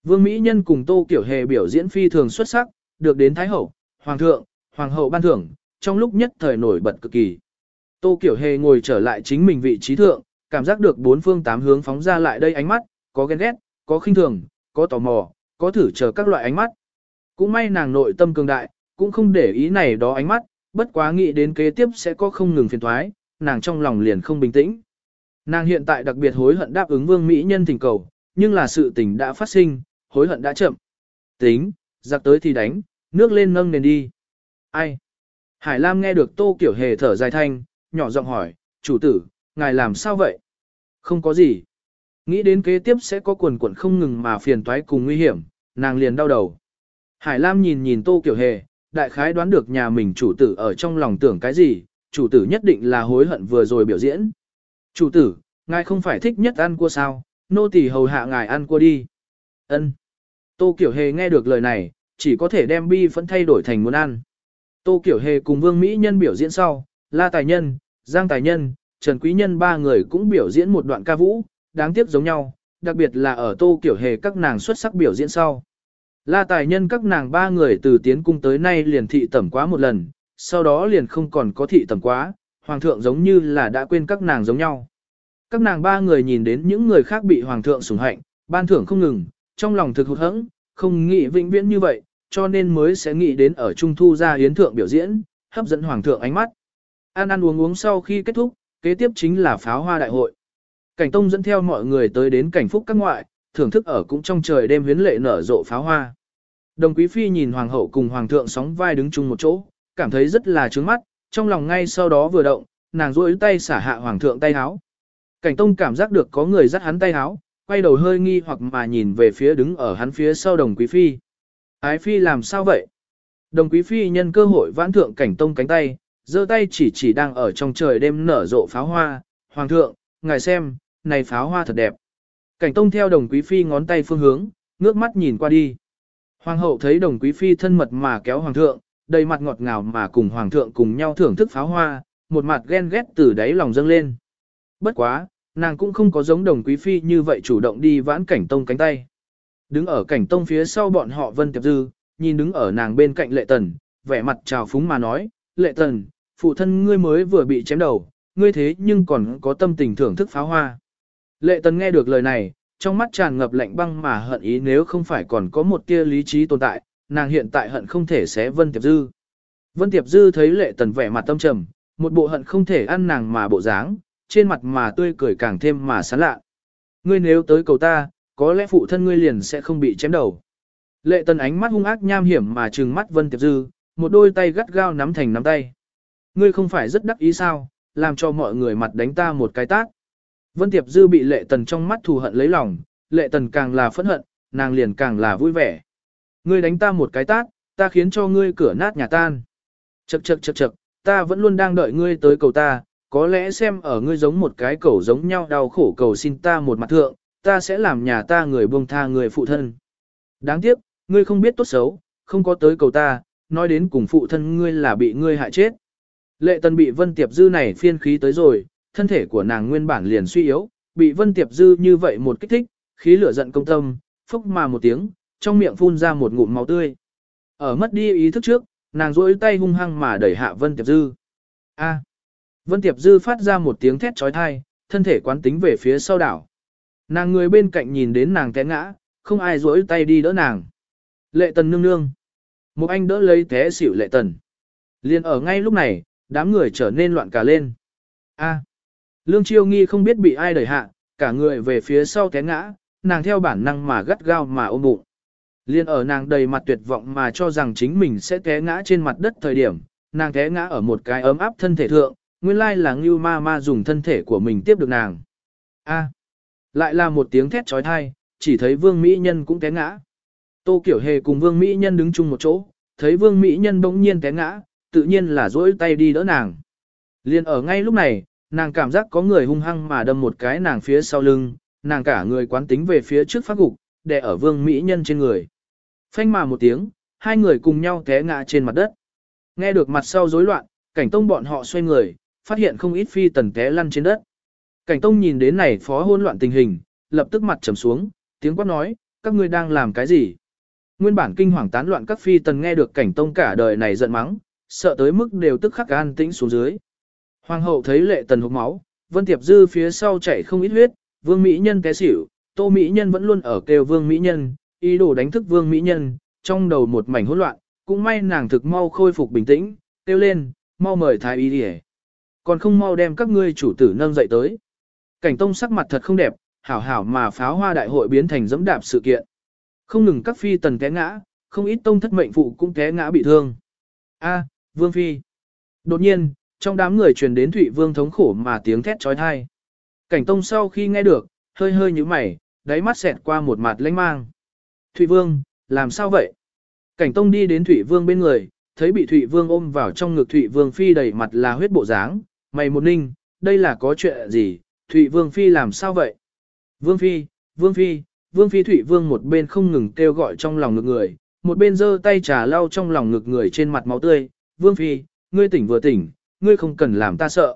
Vương Mỹ Nhân cùng Tô Kiểu Hề biểu diễn phi thường xuất sắc, được đến Thái Hậu, Hoàng thượng, Hoàng hậu ban thưởng, trong lúc nhất thời nổi bật cực kỳ. Tô Kiểu Hề ngồi trở lại chính mình vị trí thượng, cảm giác được bốn phương tám hướng phóng ra lại đây ánh mắt, có ghen ghét, có khinh thường, có tò mò, có thử chờ các loại ánh mắt. Cũng may nàng nội tâm cường đại, cũng không để ý này đó ánh mắt, bất quá nghĩ đến kế tiếp sẽ có không ngừng phiền thoái, nàng trong lòng liền không bình tĩnh. Nàng hiện tại đặc biệt hối hận đáp ứng vương Mỹ nhân thỉnh cầu, nhưng là sự tình đã phát sinh, hối hận đã chậm. Tính, giặc tới thì đánh, nước lên nâng nền đi. Ai? Hải Lam nghe được tô kiểu hề thở dài thanh, nhỏ giọng hỏi, chủ tử, ngài làm sao vậy? Không có gì. Nghĩ đến kế tiếp sẽ có quần quần không ngừng mà phiền toái cùng nguy hiểm, nàng liền đau đầu. Hải Lam nhìn nhìn tô kiểu hề, đại khái đoán được nhà mình chủ tử ở trong lòng tưởng cái gì, chủ tử nhất định là hối hận vừa rồi biểu diễn. Chủ tử, ngài không phải thích nhất ăn cua sao, nô tỳ hầu hạ ngài ăn cua đi. Ân. Tô Kiểu Hề nghe được lời này, chỉ có thể đem bi phẫn thay đổi thành muốn ăn. Tô Kiểu Hề cùng Vương Mỹ Nhân biểu diễn sau, La Tài Nhân, Giang Tài Nhân, Trần Quý Nhân ba người cũng biểu diễn một đoạn ca vũ, đáng tiếc giống nhau, đặc biệt là ở Tô Kiểu Hề các nàng xuất sắc biểu diễn sau. La Tài Nhân các nàng ba người từ tiến cung tới nay liền thị tẩm quá một lần, sau đó liền không còn có thị tẩm quá, Hoàng thượng giống như là đã quên các nàng giống nhau. Các nàng ba người nhìn đến những người khác bị Hoàng thượng sủng hạnh, ban thưởng không ngừng, trong lòng thực hụt hẫng, không nghĩ vĩnh viễn như vậy, cho nên mới sẽ nghĩ đến ở Trung Thu ra yến thượng biểu diễn, hấp dẫn Hoàng thượng ánh mắt. Ăn ăn uống uống sau khi kết thúc, kế tiếp chính là pháo hoa đại hội. Cảnh Tông dẫn theo mọi người tới đến cảnh phúc các ngoại, thưởng thức ở cũng trong trời đêm huyến lệ nở rộ pháo hoa. Đồng Quý Phi nhìn Hoàng hậu cùng Hoàng thượng sóng vai đứng chung một chỗ, cảm thấy rất là trướng mắt, trong lòng ngay sau đó vừa động, nàng duỗi tay xả hạ Hoàng thượng tay háo. Cảnh Tông cảm giác được có người dắt hắn tay háo, quay đầu hơi nghi hoặc mà nhìn về phía đứng ở hắn phía sau đồng quý phi. Ái phi làm sao vậy? Đồng quý phi nhân cơ hội vãn thượng cảnh tông cánh tay, giơ tay chỉ chỉ đang ở trong trời đêm nở rộ pháo hoa. Hoàng thượng, ngài xem, này pháo hoa thật đẹp. Cảnh tông theo đồng quý phi ngón tay phương hướng, ngước mắt nhìn qua đi. Hoàng hậu thấy đồng quý phi thân mật mà kéo hoàng thượng, đầy mặt ngọt ngào mà cùng hoàng thượng cùng nhau thưởng thức pháo hoa, một mặt ghen ghét từ đáy lòng dâng lên. Bất quá, Nàng cũng không có giống đồng quý phi như vậy chủ động đi vãn cảnh tông cánh tay. Đứng ở cảnh tông phía sau bọn họ Vân Tiệp Dư, nhìn đứng ở nàng bên cạnh lệ tần, vẻ mặt trào phúng mà nói, lệ tần, phụ thân ngươi mới vừa bị chém đầu, ngươi thế nhưng còn có tâm tình thưởng thức pháo hoa. Lệ tần nghe được lời này, trong mắt tràn ngập lạnh băng mà hận ý nếu không phải còn có một tia lý trí tồn tại, nàng hiện tại hận không thể xé Vân Tiệp Dư. Vân Tiệp Dư thấy lệ tần vẻ mặt tâm trầm, một bộ hận không thể ăn nàng mà bộ dáng, trên mặt mà tươi cười càng thêm mà sán lạ. Ngươi nếu tới cầu ta, có lẽ phụ thân ngươi liền sẽ không bị chém đầu. Lệ tần ánh mắt hung ác nham hiểm mà trừng mắt Vân Tiệp Dư, một đôi tay gắt gao nắm thành nắm tay. Ngươi không phải rất đắc ý sao, làm cho mọi người mặt đánh ta một cái tát. Vân Tiệp Dư bị lệ tần trong mắt thù hận lấy lòng, lệ tần càng là phẫn hận, nàng liền càng là vui vẻ. Ngươi đánh ta một cái tát, ta khiến cho ngươi cửa nát nhà tan. Chậc chậc chậc chậc, ta vẫn luôn đang đợi ngươi tới cầu ta, có lẽ xem ở ngươi giống một cái cầu giống nhau đau khổ cầu xin ta một mặt thượng, ta sẽ làm nhà ta người buông tha người phụ thân. Đáng tiếc, ngươi không biết tốt xấu, không có tới cầu ta, nói đến cùng phụ thân ngươi là bị ngươi hại chết. Lệ tần bị vân tiệp dư này phiên khí tới rồi, thân thể của nàng nguyên bản liền suy yếu, bị Vân Tiệp Dư như vậy một kích thích, khí lửa giận công tâm, phốc mà một tiếng, trong miệng phun ra một ngụm máu tươi. Ở mất đi ý thức trước, nàng rỗi tay hung hăng mà đẩy hạ Vân Tiệp Dư. A. Vân Tiệp Dư phát ra một tiếng thét trói thai, thân thể quán tính về phía sau đảo. Nàng người bên cạnh nhìn đến nàng té ngã, không ai rỗi tay đi đỡ nàng. Lệ tần nương nương. Một anh đỡ lấy té xỉu lệ tần. Liên ở ngay lúc này, đám người trở nên loạn cả lên. A. Lương Chiêu Nghi không biết bị ai đẩy hạ, cả người về phía sau té ngã, nàng theo bản năng mà gắt gao mà ôm bụng. Liên ở nàng đầy mặt tuyệt vọng mà cho rằng chính mình sẽ té ngã trên mặt đất thời điểm, nàng té ngã ở một cái ấm áp thân thể thượng, nguyên lai là Ngưu Ma Ma dùng thân thể của mình tiếp được nàng. A. Lại là một tiếng thét trói thai, chỉ thấy Vương Mỹ Nhân cũng té ngã. Tô Kiểu Hề cùng Vương Mỹ Nhân đứng chung một chỗ, thấy Vương Mỹ Nhân bỗng nhiên té ngã, tự nhiên là duỗi tay đi đỡ nàng. Liên ở ngay lúc này, nàng cảm giác có người hung hăng mà đâm một cái nàng phía sau lưng, nàng cả người quán tính về phía trước phát gục, đè ở Vương Mỹ Nhân trên người. Phanh mà một tiếng, hai người cùng nhau té ngã trên mặt đất. Nghe được mặt sau rối loạn, cảnh tông bọn họ xoay người, phát hiện không ít phi tần té lăn trên đất. Cảnh tông nhìn đến này phó hỗn loạn tình hình, lập tức mặt trầm xuống, tiếng quát nói, các ngươi đang làm cái gì? Nguyên bản kinh hoàng tán loạn các phi tần nghe được cảnh tông cả đời này giận mắng, sợ tới mức đều tức khắc an tĩnh xuống dưới. Hoàng hậu thấy lệ tần hốc máu, vân tiệp dư phía sau chảy không ít huyết, vương mỹ nhân té xỉu, tô mỹ nhân vẫn luôn ở kêu vương mỹ nhân, ý đồ đánh thức vương mỹ nhân, trong đầu một mảnh hỗn loạn, cũng may nàng thực mau khôi phục bình tĩnh, kêu lên, mau mời thái y đi Còn không mau đem các ngươi chủ tử nâng dậy tới. Cảnh tông sắc mặt thật không đẹp, hảo hảo mà pháo hoa đại hội biến thành dẫm đạp sự kiện. Không ngừng các phi tần té ngã, không ít tông thất mệnh phụ cũng té ngã bị thương. A, Vương Phi. Đột nhiên, trong đám người truyền đến Thụy Vương thống khổ mà tiếng thét trói thai. Cảnh tông sau khi nghe được, hơi hơi như mày, đáy mắt xẹt qua một mặt lãnh mang. Thụy Vương, làm sao vậy? Cảnh tông đi đến Thụy Vương bên người, thấy bị Thụy Vương ôm vào trong ngực Thụy Vương Phi đầy mặt là huyết bộ dáng, mày một ninh, đây là có chuyện gì, Thụy Vương Phi làm sao vậy? Vương Phi, Vương Phi, Vương Phi Thụy Vương một bên không ngừng kêu gọi trong lòng ngực người, một bên giơ tay trà lau trong lòng ngực người trên mặt máu tươi, Vương Phi, ngươi tỉnh vừa tỉnh, ngươi không cần làm ta sợ.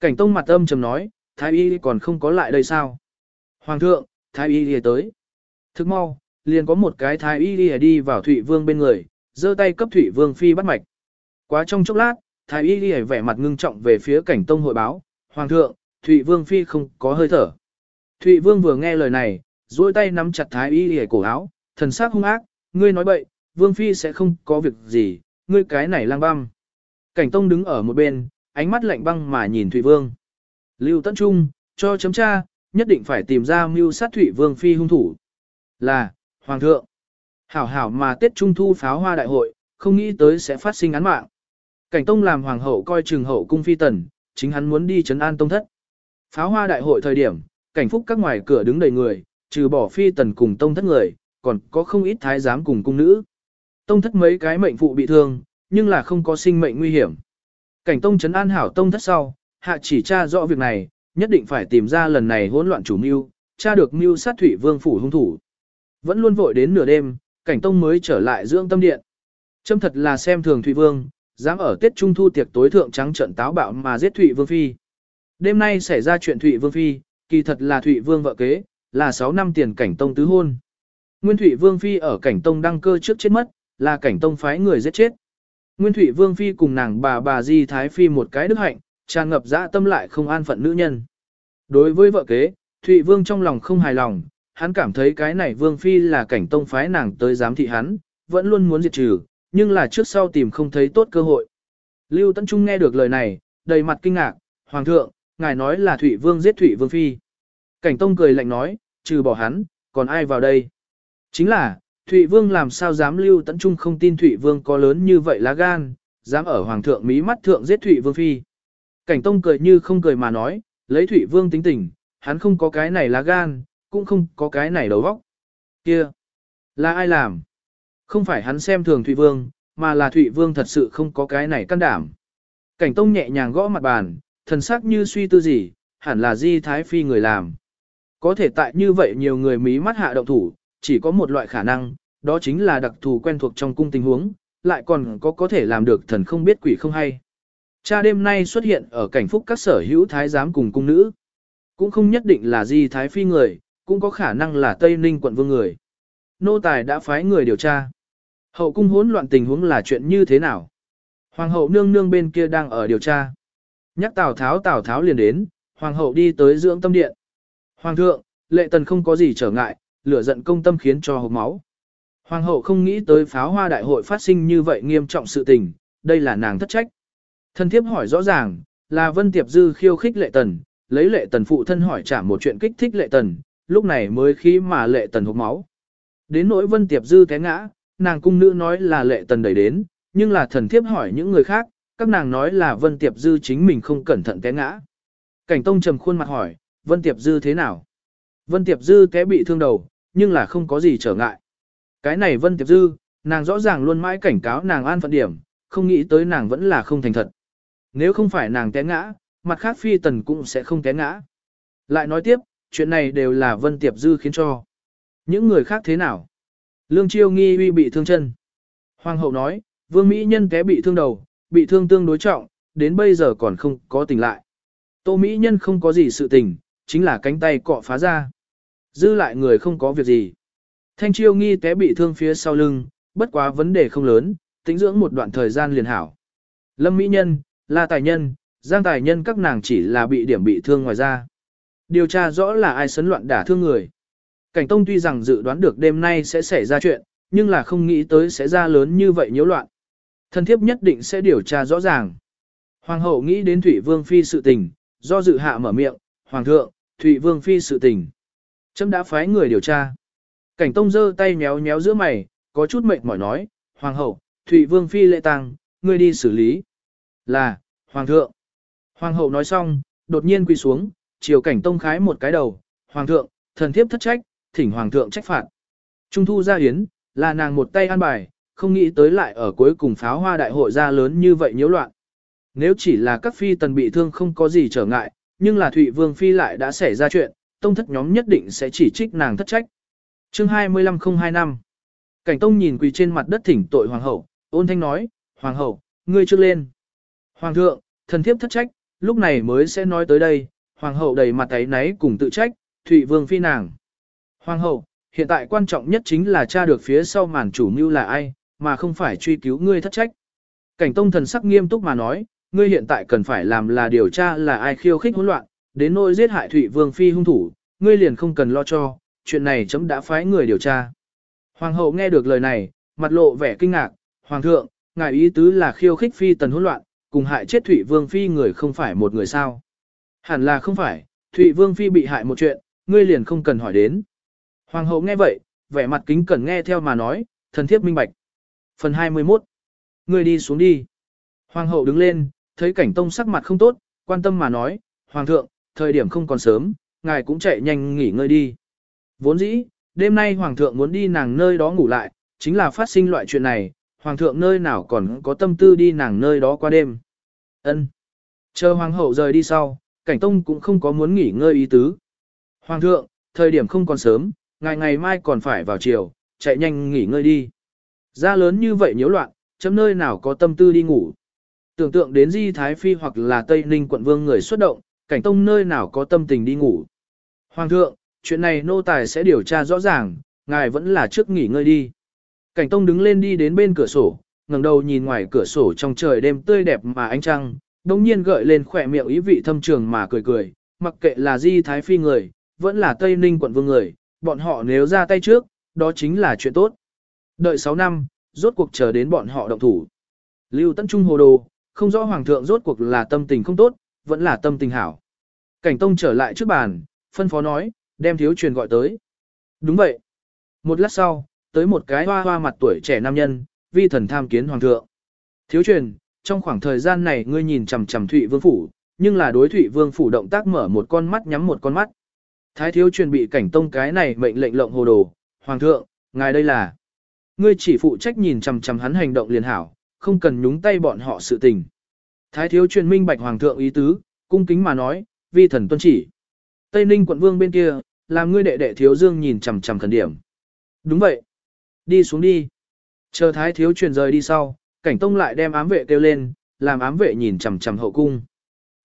Cảnh tông mặt âm trầm nói, Thái Y còn không có lại đây sao? Hoàng thượng, Thái Y đi tới. Thức mau, liền có một cái Thái Y đi đi vào Thụy Vương bên người, giơ tay cấp Thụy Vương Phi bắt mạch. Quá trong chốc lát, Thái Y đi vẻ mặt ngưng trọng về phía cảnh tông hội báo, Hoàng thượng, Thụy Vương Phi không có hơi thở. Thụy Vương vừa nghe lời này, duỗi tay nắm chặt Thái Y đi cổ áo, thần sắc hung ác, ngươi nói bậy, Vương Phi sẽ không có việc gì, ngươi cái này lang băm. Cảnh Tông đứng ở một bên, ánh mắt lạnh băng mà nhìn Thụy Vương. Lưu Tấn Trung, cho chấm tra, nhất định phải tìm ra mưu sát Thụy Vương Phi hung thủ. Là, Hoàng thượng. Hảo hảo mà Tết Trung Thu pháo hoa đại hội, không nghĩ tới sẽ phát sinh án mạng. Cảnh Tông làm Hoàng hậu coi trường hậu cung phi tần, chính hắn muốn đi trấn an tông thất. Pháo hoa đại hội thời điểm, cảnh phúc các ngoài cửa đứng đầy người, trừ bỏ phi tần cùng tông thất người, còn có không ít thái giám cùng cung nữ. Tông thất mấy cái mệnh phụ bị thương, nhưng là không có sinh mệnh nguy hiểm. Cảnh tông trấn an hảo tông thất sau, hạ chỉ tra rõ việc này, nhất định phải tìm ra lần này hỗn loạn chủ mưu, tra được mưu sát thủy vương phủ hung thủ. Vẫn luôn vội đến nửa đêm, cảnh tông mới trở lại dưỡng tâm điện. Trâm thật là xem thường thủy vương, dám ở Tết Trung Thu tiệc tối thượng trắng trận táo bạo mà giết Thụy Vương Phi. Đêm nay xảy ra chuyện Thụy Vương Phi, kỳ thật là Thụy Vương vợ kế, là 6 năm tiền cảnh tông tứ hôn. Nguyên Thụy Vương Phi ở cảnh tông đăng cơ trước chết mất, là cảnh tông phái người giết chết. Nguyên Thụy Vương Phi cùng nàng bà bà Di Thái Phi một cái đức hạnh, tràn ngập dã tâm lại không an phận nữ nhân. Đối với vợ kế, Thụy Vương trong lòng không hài lòng, hắn cảm thấy cái này Vương Phi là cảnh tông phái nàng tới giám thị hắn, vẫn luôn muốn diệt trừ, nhưng là trước sau tìm không thấy tốt cơ hội. Lưu Tấn Trung nghe được lời này, đầy mặt kinh ngạc, Hoàng thượng, ngài nói là Thụy Vương giết Thụy Vương Phi. Cảnh Tông cười lạnh nói, trừ bỏ hắn, còn ai vào đây? Chính là, Thụy Vương làm sao dám Lưu Tấn Trung không tin Thụy Vương có lớn như vậy lá gan, dám ở Hoàng thượng mí mắt thượng giết Thụy Vương Phi. Cảnh Tông cười như không cười mà nói, lấy Thụy Vương tính tình, hắn không có cái này lá gan, cũng không có cái này đầu vóc. Kia, là ai làm? Không phải hắn xem thường Thụy Vương, mà là Thụy Vương thật sự không có cái này can đảm. Cảnh Tông nhẹ nhàng gõ mặt bàn, thần sắc như suy tư gì, hẳn là Di Thái Phi người làm. Có thể tại như vậy nhiều người mí mắt hạ động thủ, chỉ có một loại khả năng, đó chính là đặc thù quen thuộc trong cung tình huống, lại còn có có thể làm được thần không biết quỷ không hay. Cha đêm nay xuất hiện ở cảnh phúc các sở hữu thái giám cùng cung nữ. Cũng không nhất định là di thái phi người, cũng có khả năng là Tây Ninh quận vương người. Nô tài đã phái người điều tra. Hậu cung hỗn loạn tình huống là chuyện như thế nào? Hoàng hậu nương nương bên kia đang ở điều tra. Nhắc Tào Tháo Tào Tháo liền đến, Hoàng hậu đi tới dưỡng tâm điện. Hoàng thượng, lệ tần không có gì trở ngại, lửa giận công tâm khiến cho hộp máu. Hoàng hậu không nghĩ tới pháo hoa đại hội phát sinh như vậy nghiêm trọng sự tình, đây là nàng thất trách. Thân thiếp hỏi rõ ràng, là Vân Tiệp Dư khiêu khích lệ tần, lấy lệ tần phụ thân hỏi trả một chuyện kích thích lệ tần, lúc này mới khi mà lệ tần hộp máu. Đến nỗi Vân Tiệp Dư té ngã, nàng cung nữ nói là lệ tần đẩy đến, nhưng là thần thiếp hỏi những người khác, các nàng nói là Vân Tiệp Dư chính mình không cẩn thận té ngã. Cảnh Tông trầm khuôn mặt hỏi, Vân Tiệp Dư thế nào? Vân Tiệp Dư té bị thương đầu, nhưng là không có gì trở ngại. Cái này Vân Tiệp Dư, nàng rõ ràng luôn mãi cảnh cáo nàng an phận điểm, không nghĩ tới nàng vẫn là không thành thật. Nếu không phải nàng té ngã, mặt khác phi tần cũng sẽ không té ngã. Lại nói tiếp, chuyện này đều là Vân Tiệp Dư khiến cho. Những người khác thế nào? Lương Chiêu nghi uy bị thương chân. Hoàng hậu nói, Vương Mỹ Nhân té bị thương đầu, bị thương tương đối trọng, đến bây giờ còn không có tỉnh lại. Tô Mỹ Nhân không có gì sự tình, chính là cánh tay cọ phá ra. Dư lại người không có việc gì. Thanh Chiêu nghi té bị thương phía sau lưng, bất quá vấn đề không lớn, tính dưỡng một đoạn thời gian liền hảo. Lâm Mỹ Nhân, La Tài Nhân, Giang Tài Nhân các nàng chỉ là bị điểm bị thương ngoài ra. Điều tra rõ là ai sấn loạn đả thương người. Cảnh Tông tuy rằng dự đoán được đêm nay sẽ xảy ra chuyện, nhưng là không nghĩ tới sẽ ra lớn như vậy nhiễu loạn. Thần thiếp nhất định sẽ điều tra rõ ràng. Hoàng hậu nghĩ đến Thủy Vương Phi sự tình, do dự hạ mở miệng, Hoàng thượng, Thủy Vương Phi sự tình. Trâm đã phái người điều tra. Cảnh Tông giơ tay nhéo nhéo giữa mày, có chút mệt mỏi nói, Hoàng hậu, thụy Vương Phi lệ tăng, ngươi đi xử lý. Là, Hoàng thượng. Hoàng hậu nói xong, đột nhiên quỳ xuống, chiều cảnh Tông khái một cái đầu, Hoàng thượng, thần thiếp thất trách, thỉnh Hoàng thượng trách phạt. Trung thu ra hiến, là nàng một tay an bài, không nghĩ tới lại ở cuối cùng pháo hoa đại hội ra lớn như vậy nhiễu loạn. Nếu chỉ là các phi tần bị thương không có gì trở ngại, nhưng là Thụy Vương Phi lại đã xảy ra chuyện, tông thất nhóm nhất định sẽ chỉ trích nàng thất trách. chương 25025 Cảnh tông nhìn quỳ trên mặt đất thỉnh tội hoàng hậu, ôn thanh nói, hoàng hậu, ngươi trước lên. Hoàng thượng, thần thiếp thất trách, lúc này mới sẽ nói tới đây, hoàng hậu đầy mặt ấy náy cùng tự trách, Thụy Vương Phi nàng. Hoàng hậu, hiện tại quan trọng nhất chính là tra được phía sau màn chủ mưu là ai, mà không phải truy cứu ngươi thất trách. Cảnh tông thần sắc nghiêm túc mà nói, ngươi hiện tại cần phải làm là điều tra là ai khiêu khích hỗn loạn, đến nỗi giết hại Thụy Vương Phi hung thủ, ngươi liền không cần lo cho, chuyện này chấm đã phái người điều tra. Hoàng hậu nghe được lời này, mặt lộ vẻ kinh ngạc, Hoàng thượng, ngài ý tứ là khiêu khích Phi tần hỗn loạn, cùng hại chết Thụy Vương Phi người không phải một người sao. Hẳn là không phải, Thụy Vương Phi bị hại một chuyện, ngươi liền không cần hỏi đến. Hoàng hậu nghe vậy, vẻ mặt kính cẩn nghe theo mà nói, thần thiếp minh bạch. Phần 21. ngươi đi xuống đi. Hoàng hậu đứng lên, thấy cảnh tông sắc mặt không tốt, quan tâm mà nói, Hoàng thượng, thời điểm không còn sớm, ngài cũng chạy nhanh nghỉ ngơi đi. Vốn dĩ, đêm nay Hoàng thượng muốn đi nàng nơi đó ngủ lại, chính là phát sinh loại chuyện này, Hoàng thượng nơi nào còn có tâm tư đi nàng nơi đó qua đêm. Ân. Chờ Hoàng hậu rời đi sau, cảnh tông cũng không có muốn nghỉ ngơi ý tứ. Hoàng thượng, thời điểm không còn sớm, ngài ngày mai còn phải vào chiều, chạy nhanh nghỉ ngơi đi. Ra lớn như vậy nhiễu loạn, chấm nơi nào có tâm tư đi ngủ. Tưởng tượng đến Di Thái Phi hoặc là Tây Ninh quận vương người xuất động, cảnh tông nơi nào có tâm tình đi ngủ. Hoàng thượng, chuyện này nô tài sẽ điều tra rõ ràng, ngài vẫn là trước nghỉ ngơi đi. Cảnh tông đứng lên đi đến bên cửa sổ, ngẩng đầu nhìn ngoài cửa sổ trong trời đêm tươi đẹp mà ánh trăng, đồng nhiên gợi lên khỏe miệng ý vị thâm trường mà cười cười, mặc kệ là Di Thái Phi người, vẫn là Tây Ninh quận vương người, bọn họ nếu ra tay trước, đó chính là chuyện tốt. Đợi 6 năm, rốt cuộc chờ đến bọn họ động thủ. Lưu Tấn Trung hồ đồ, không rõ hoàng thượng rốt cuộc là tâm tình không tốt, vẫn là tâm tình hảo. Cảnh Tông trở lại trước bàn, phân phó nói, đem thiếu truyền gọi tới. Đúng vậy. Một lát sau, tới một cái hoa hoa mặt tuổi trẻ nam nhân, vi thần tham kiến hoàng thượng. Thiếu truyền, trong khoảng thời gian này ngươi nhìn chằm chằm Thụy Vương phủ, nhưng là đối Thụy Vương phủ động tác mở một con mắt nhắm một con mắt. Thái thiếu truyền bị cảnh tông cái này mệnh lệnh lộng hồ đồ, hoàng thượng, ngài đây là. Ngươi chỉ phụ trách nhìn chằm chằm hắn hành động liền hảo, không cần nhúng tay bọn họ sự tình. Thái thiếu truyền minh bạch hoàng thượng ý tứ, cung kính mà nói, vi thần tuân chỉ. Tây Ninh quận vương bên kia, làm ngươi đệ đệ thiếu dương nhìn chằm chằm thần điểm. Đúng vậy. Đi xuống đi. Chờ thái thiếu truyền rời đi sau, cảnh tông lại đem ám vệ kêu lên, làm ám vệ nhìn chằm chằm hậu cung.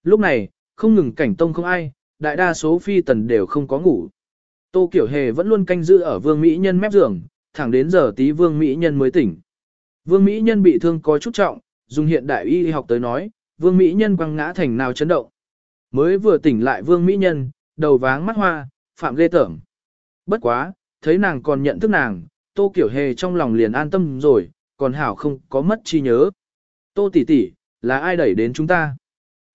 Lúc này, không ngừng cảnh tông không ai, đại đa số phi tần đều không có ngủ. Tô Kiểu Hề vẫn luôn canh giữ ở vương Mỹ Nhân mép giường, thẳng đến giờ tí vương Mỹ Nhân mới tỉnh. Vương Mỹ Nhân bị thương có chút trọng, dùng hiện đại y học tới nói, vương Mỹ Nhân quăng ngã thành nào chấn động. Mới vừa tỉnh lại vương Mỹ Nhân, đầu váng mắt hoa, phạm ghê tởm. Bất quá, thấy nàng còn nhận thức nàng, Tô Kiểu Hề trong lòng liền an tâm rồi, còn hảo không có mất chi nhớ. Tô tỷ tỷ, là ai đẩy đến chúng ta?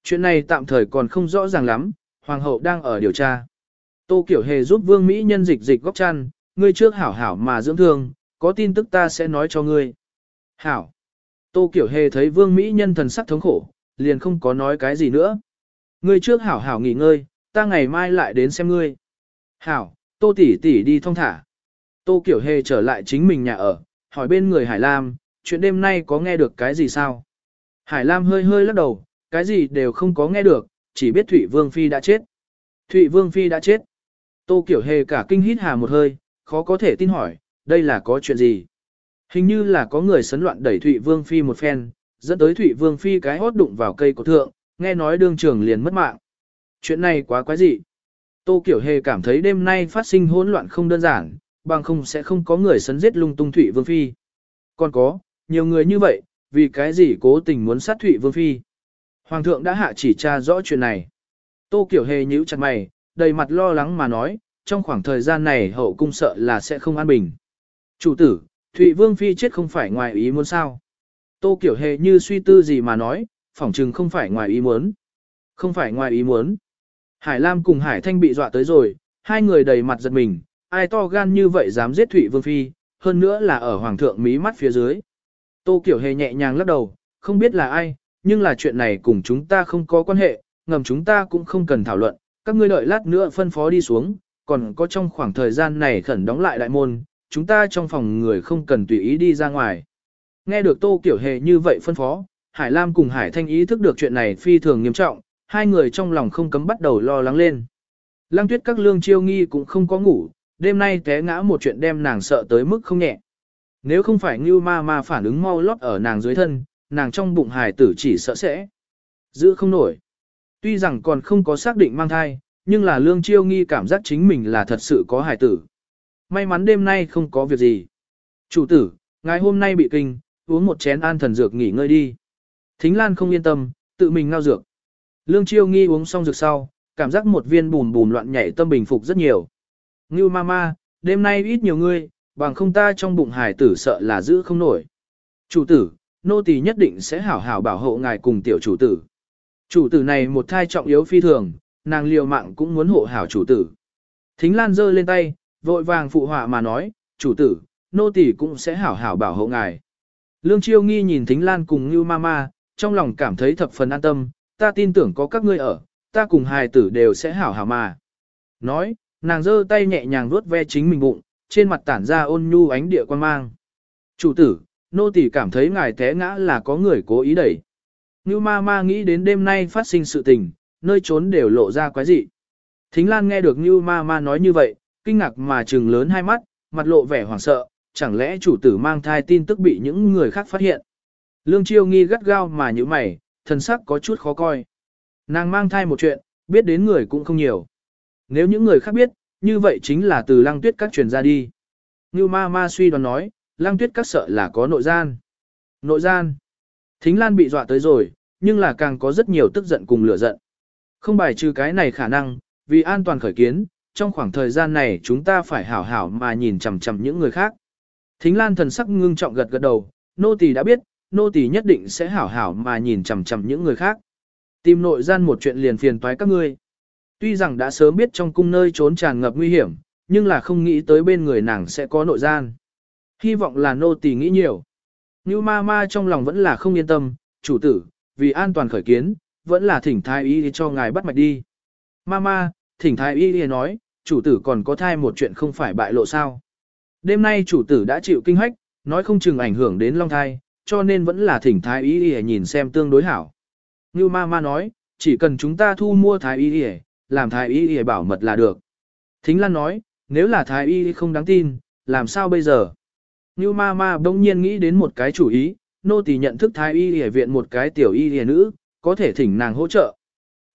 Chuyện này tạm thời còn không rõ ràng lắm, Hoàng hậu đang ở điều tra. Tô Kiểu Hề giúp Vương Mỹ nhân dịch dịch góc chăn, ngươi trước hảo hảo mà dưỡng thương, có tin tức ta sẽ nói cho ngươi. Hảo. Tô Kiểu Hề thấy Vương Mỹ nhân thần sắc thống khổ, liền không có nói cái gì nữa. Ngươi trước hảo hảo nghỉ ngơi, ta ngày mai lại đến xem ngươi. Hảo, Tô tỷ tỷ đi thong thả. Tô Kiểu Hề trở lại chính mình nhà ở, hỏi bên người Hải Lam, chuyện đêm nay có nghe được cái gì sao? Hải Lam hơi hơi lắc đầu, cái gì đều không có nghe được, chỉ biết Thụy Vương Phi đã chết. Thụy Vương Phi đã chết. Tô Kiểu Hề cả kinh hít hà một hơi, khó có thể tin hỏi, đây là có chuyện gì? Hình như là có người sấn loạn đẩy Thụy Vương Phi một phen, dẫn tới Thụy Vương Phi cái hốt đụng vào cây cổ thượng, nghe nói đương Trường liền mất mạng. Chuyện này quá quái dị. Tô Kiểu Hề cảm thấy đêm nay phát sinh hỗn loạn không đơn giản, bằng không sẽ không có người sấn giết lung tung Thụy Vương Phi. Còn có, nhiều người như vậy, vì cái gì cố tình muốn sát Thụy Vương Phi. Hoàng thượng đã hạ chỉ tra rõ chuyện này. Tô Kiểu Hề nhíu chặt mày, đầy mặt lo lắng mà nói, trong khoảng thời gian này hậu cung sợ là sẽ không an bình. Chủ tử, Thụy Vương Phi chết không phải ngoài ý muốn sao. Tô Kiểu Hề như suy tư gì mà nói, phỏng chừng không phải ngoài ý muốn. Không phải ngoài ý muốn. Hải Lam cùng Hải Thanh bị dọa tới rồi, hai người đầy mặt giật mình, ai to gan như vậy dám giết Thụy Vương Phi, hơn nữa là ở Hoàng thượng mí mắt phía dưới. Tô Kiểu Hề nhẹ nhàng lắc đầu, không biết là ai, nhưng là chuyện này cùng chúng ta không có quan hệ, ngầm chúng ta cũng không cần thảo luận, các ngươi đợi lát nữa phân phó đi xuống, còn có trong khoảng thời gian này khẩn đóng lại đại môn, chúng ta trong phòng người không cần tùy ý đi ra ngoài. Nghe được Tô Kiểu Hề như vậy phân phó, Hải Lam cùng Hải Thanh ý thức được chuyện này phi thường nghiêm trọng, hai người trong lòng không cấm bắt đầu lo lắng lên. Lăng tuyết các lương chiêu nghi cũng không có ngủ, đêm nay té ngã một chuyện đem nàng sợ tới mức không nhẹ. Nếu không phải Ngưu Ma Ma phản ứng mau lót ở nàng dưới thân, nàng trong bụng hải tử chỉ sợ sẽ giữ không nổi. Tuy rằng còn không có xác định mang thai, nhưng là lương chiêu nghi cảm giác chính mình là thật sự có hải tử. May mắn đêm nay không có việc gì. Chủ tử, ngài hôm nay bị kinh, uống một chén an thần dược nghỉ ngơi đi. Thính Lan không yên tâm, tự mình ngao dược. Lương chiêu nghi uống xong dược sau, cảm giác một viên bùn bùn loạn nhảy tâm bình phục rất nhiều. Ngưu mama, đêm nay ít nhiều ngươi, bằng không ta trong bụng hải tử sợ là giữ không nổi. Chủ tử, nô tỳ nhất định sẽ hảo hảo bảo hộ ngài cùng tiểu chủ tử. Chủ tử này một thai trọng yếu phi thường, nàng liều mạng cũng muốn hộ hảo chủ tử. Thính Lan giơ lên tay, vội vàng phụ họa mà nói, chủ tử, nô tỳ cũng sẽ hảo hảo bảo hộ ngài. Lương Chiêu Nghi nhìn Thính Lan cùng Như Mama, trong lòng cảm thấy thập phần an tâm, ta tin tưởng có các ngươi ở, ta cùng hài tử đều sẽ hảo hảo mà. Nói, nàng giơ tay nhẹ nhàng vuốt ve chính mình bụng, trên mặt tản ra ôn nhu ánh địa quan mang. Chủ tử, nô tỳ cảm thấy ngài té ngã là có người cố ý đẩy. Như ma ma nghĩ đến đêm nay phát sinh sự tình, nơi trốn đều lộ ra quái dị. Thính Lan nghe được Như ma ma nói như vậy, kinh ngạc mà trừng lớn hai mắt, mặt lộ vẻ hoảng sợ, chẳng lẽ chủ tử mang thai tin tức bị những người khác phát hiện. Lương Chiêu nghi gắt gao mà như mày, thần sắc có chút khó coi. Nàng mang thai một chuyện, biết đến người cũng không nhiều. Nếu những người khác biết, như vậy chính là từ lăng tuyết các truyền ra đi. Như ma ma suy đoán nói, lăng tuyết các sợ là có nội gian. Nội gian. Thính Lan bị dọa tới rồi, nhưng là càng có rất nhiều tức giận cùng lửa giận. Không bài trừ cái này khả năng, vì an toàn khởi kiến, trong khoảng thời gian này chúng ta phải hảo hảo mà nhìn chằm chằm những người khác. Thính Lan thần sắc ngưng trọng gật gật đầu, nô tỳ đã biết, nô tỳ nhất định sẽ hảo hảo mà nhìn chằm chằm những người khác. Tìm nội gian một chuyện liền phiền toái các ngươi. Tuy rằng đã sớm biết trong cung nơi trốn tràn ngập nguy hiểm, nhưng là không nghĩ tới bên người nàng sẽ có nội gian. Hy vọng là nô tỳ nghĩ nhiều. Như ma ma trong lòng vẫn là không yên tâm, chủ tử, vì an toàn khởi kiến, vẫn là thỉnh thái y cho ngài bắt mạch đi. Ma ma, thỉnh thái y nói, chủ tử còn có thai một chuyện không phải bại lộ sao. Đêm nay chủ tử đã chịu kinh hách, nói không chừng ảnh hưởng đến long thai, cho nên vẫn là thỉnh thái y nhìn xem tương đối hảo. Như ma ma nói, chỉ cần chúng ta thu mua thái y làm thái y y bảo mật là được. Thính Lan nói, nếu là thái y không đáng tin, làm sao bây giờ? Như ma ma bỗng nhiên nghĩ đến một cái chủ ý, nô tỳ nhận thức thái y y viện một cái tiểu y y nữ, có thể thỉnh nàng hỗ trợ.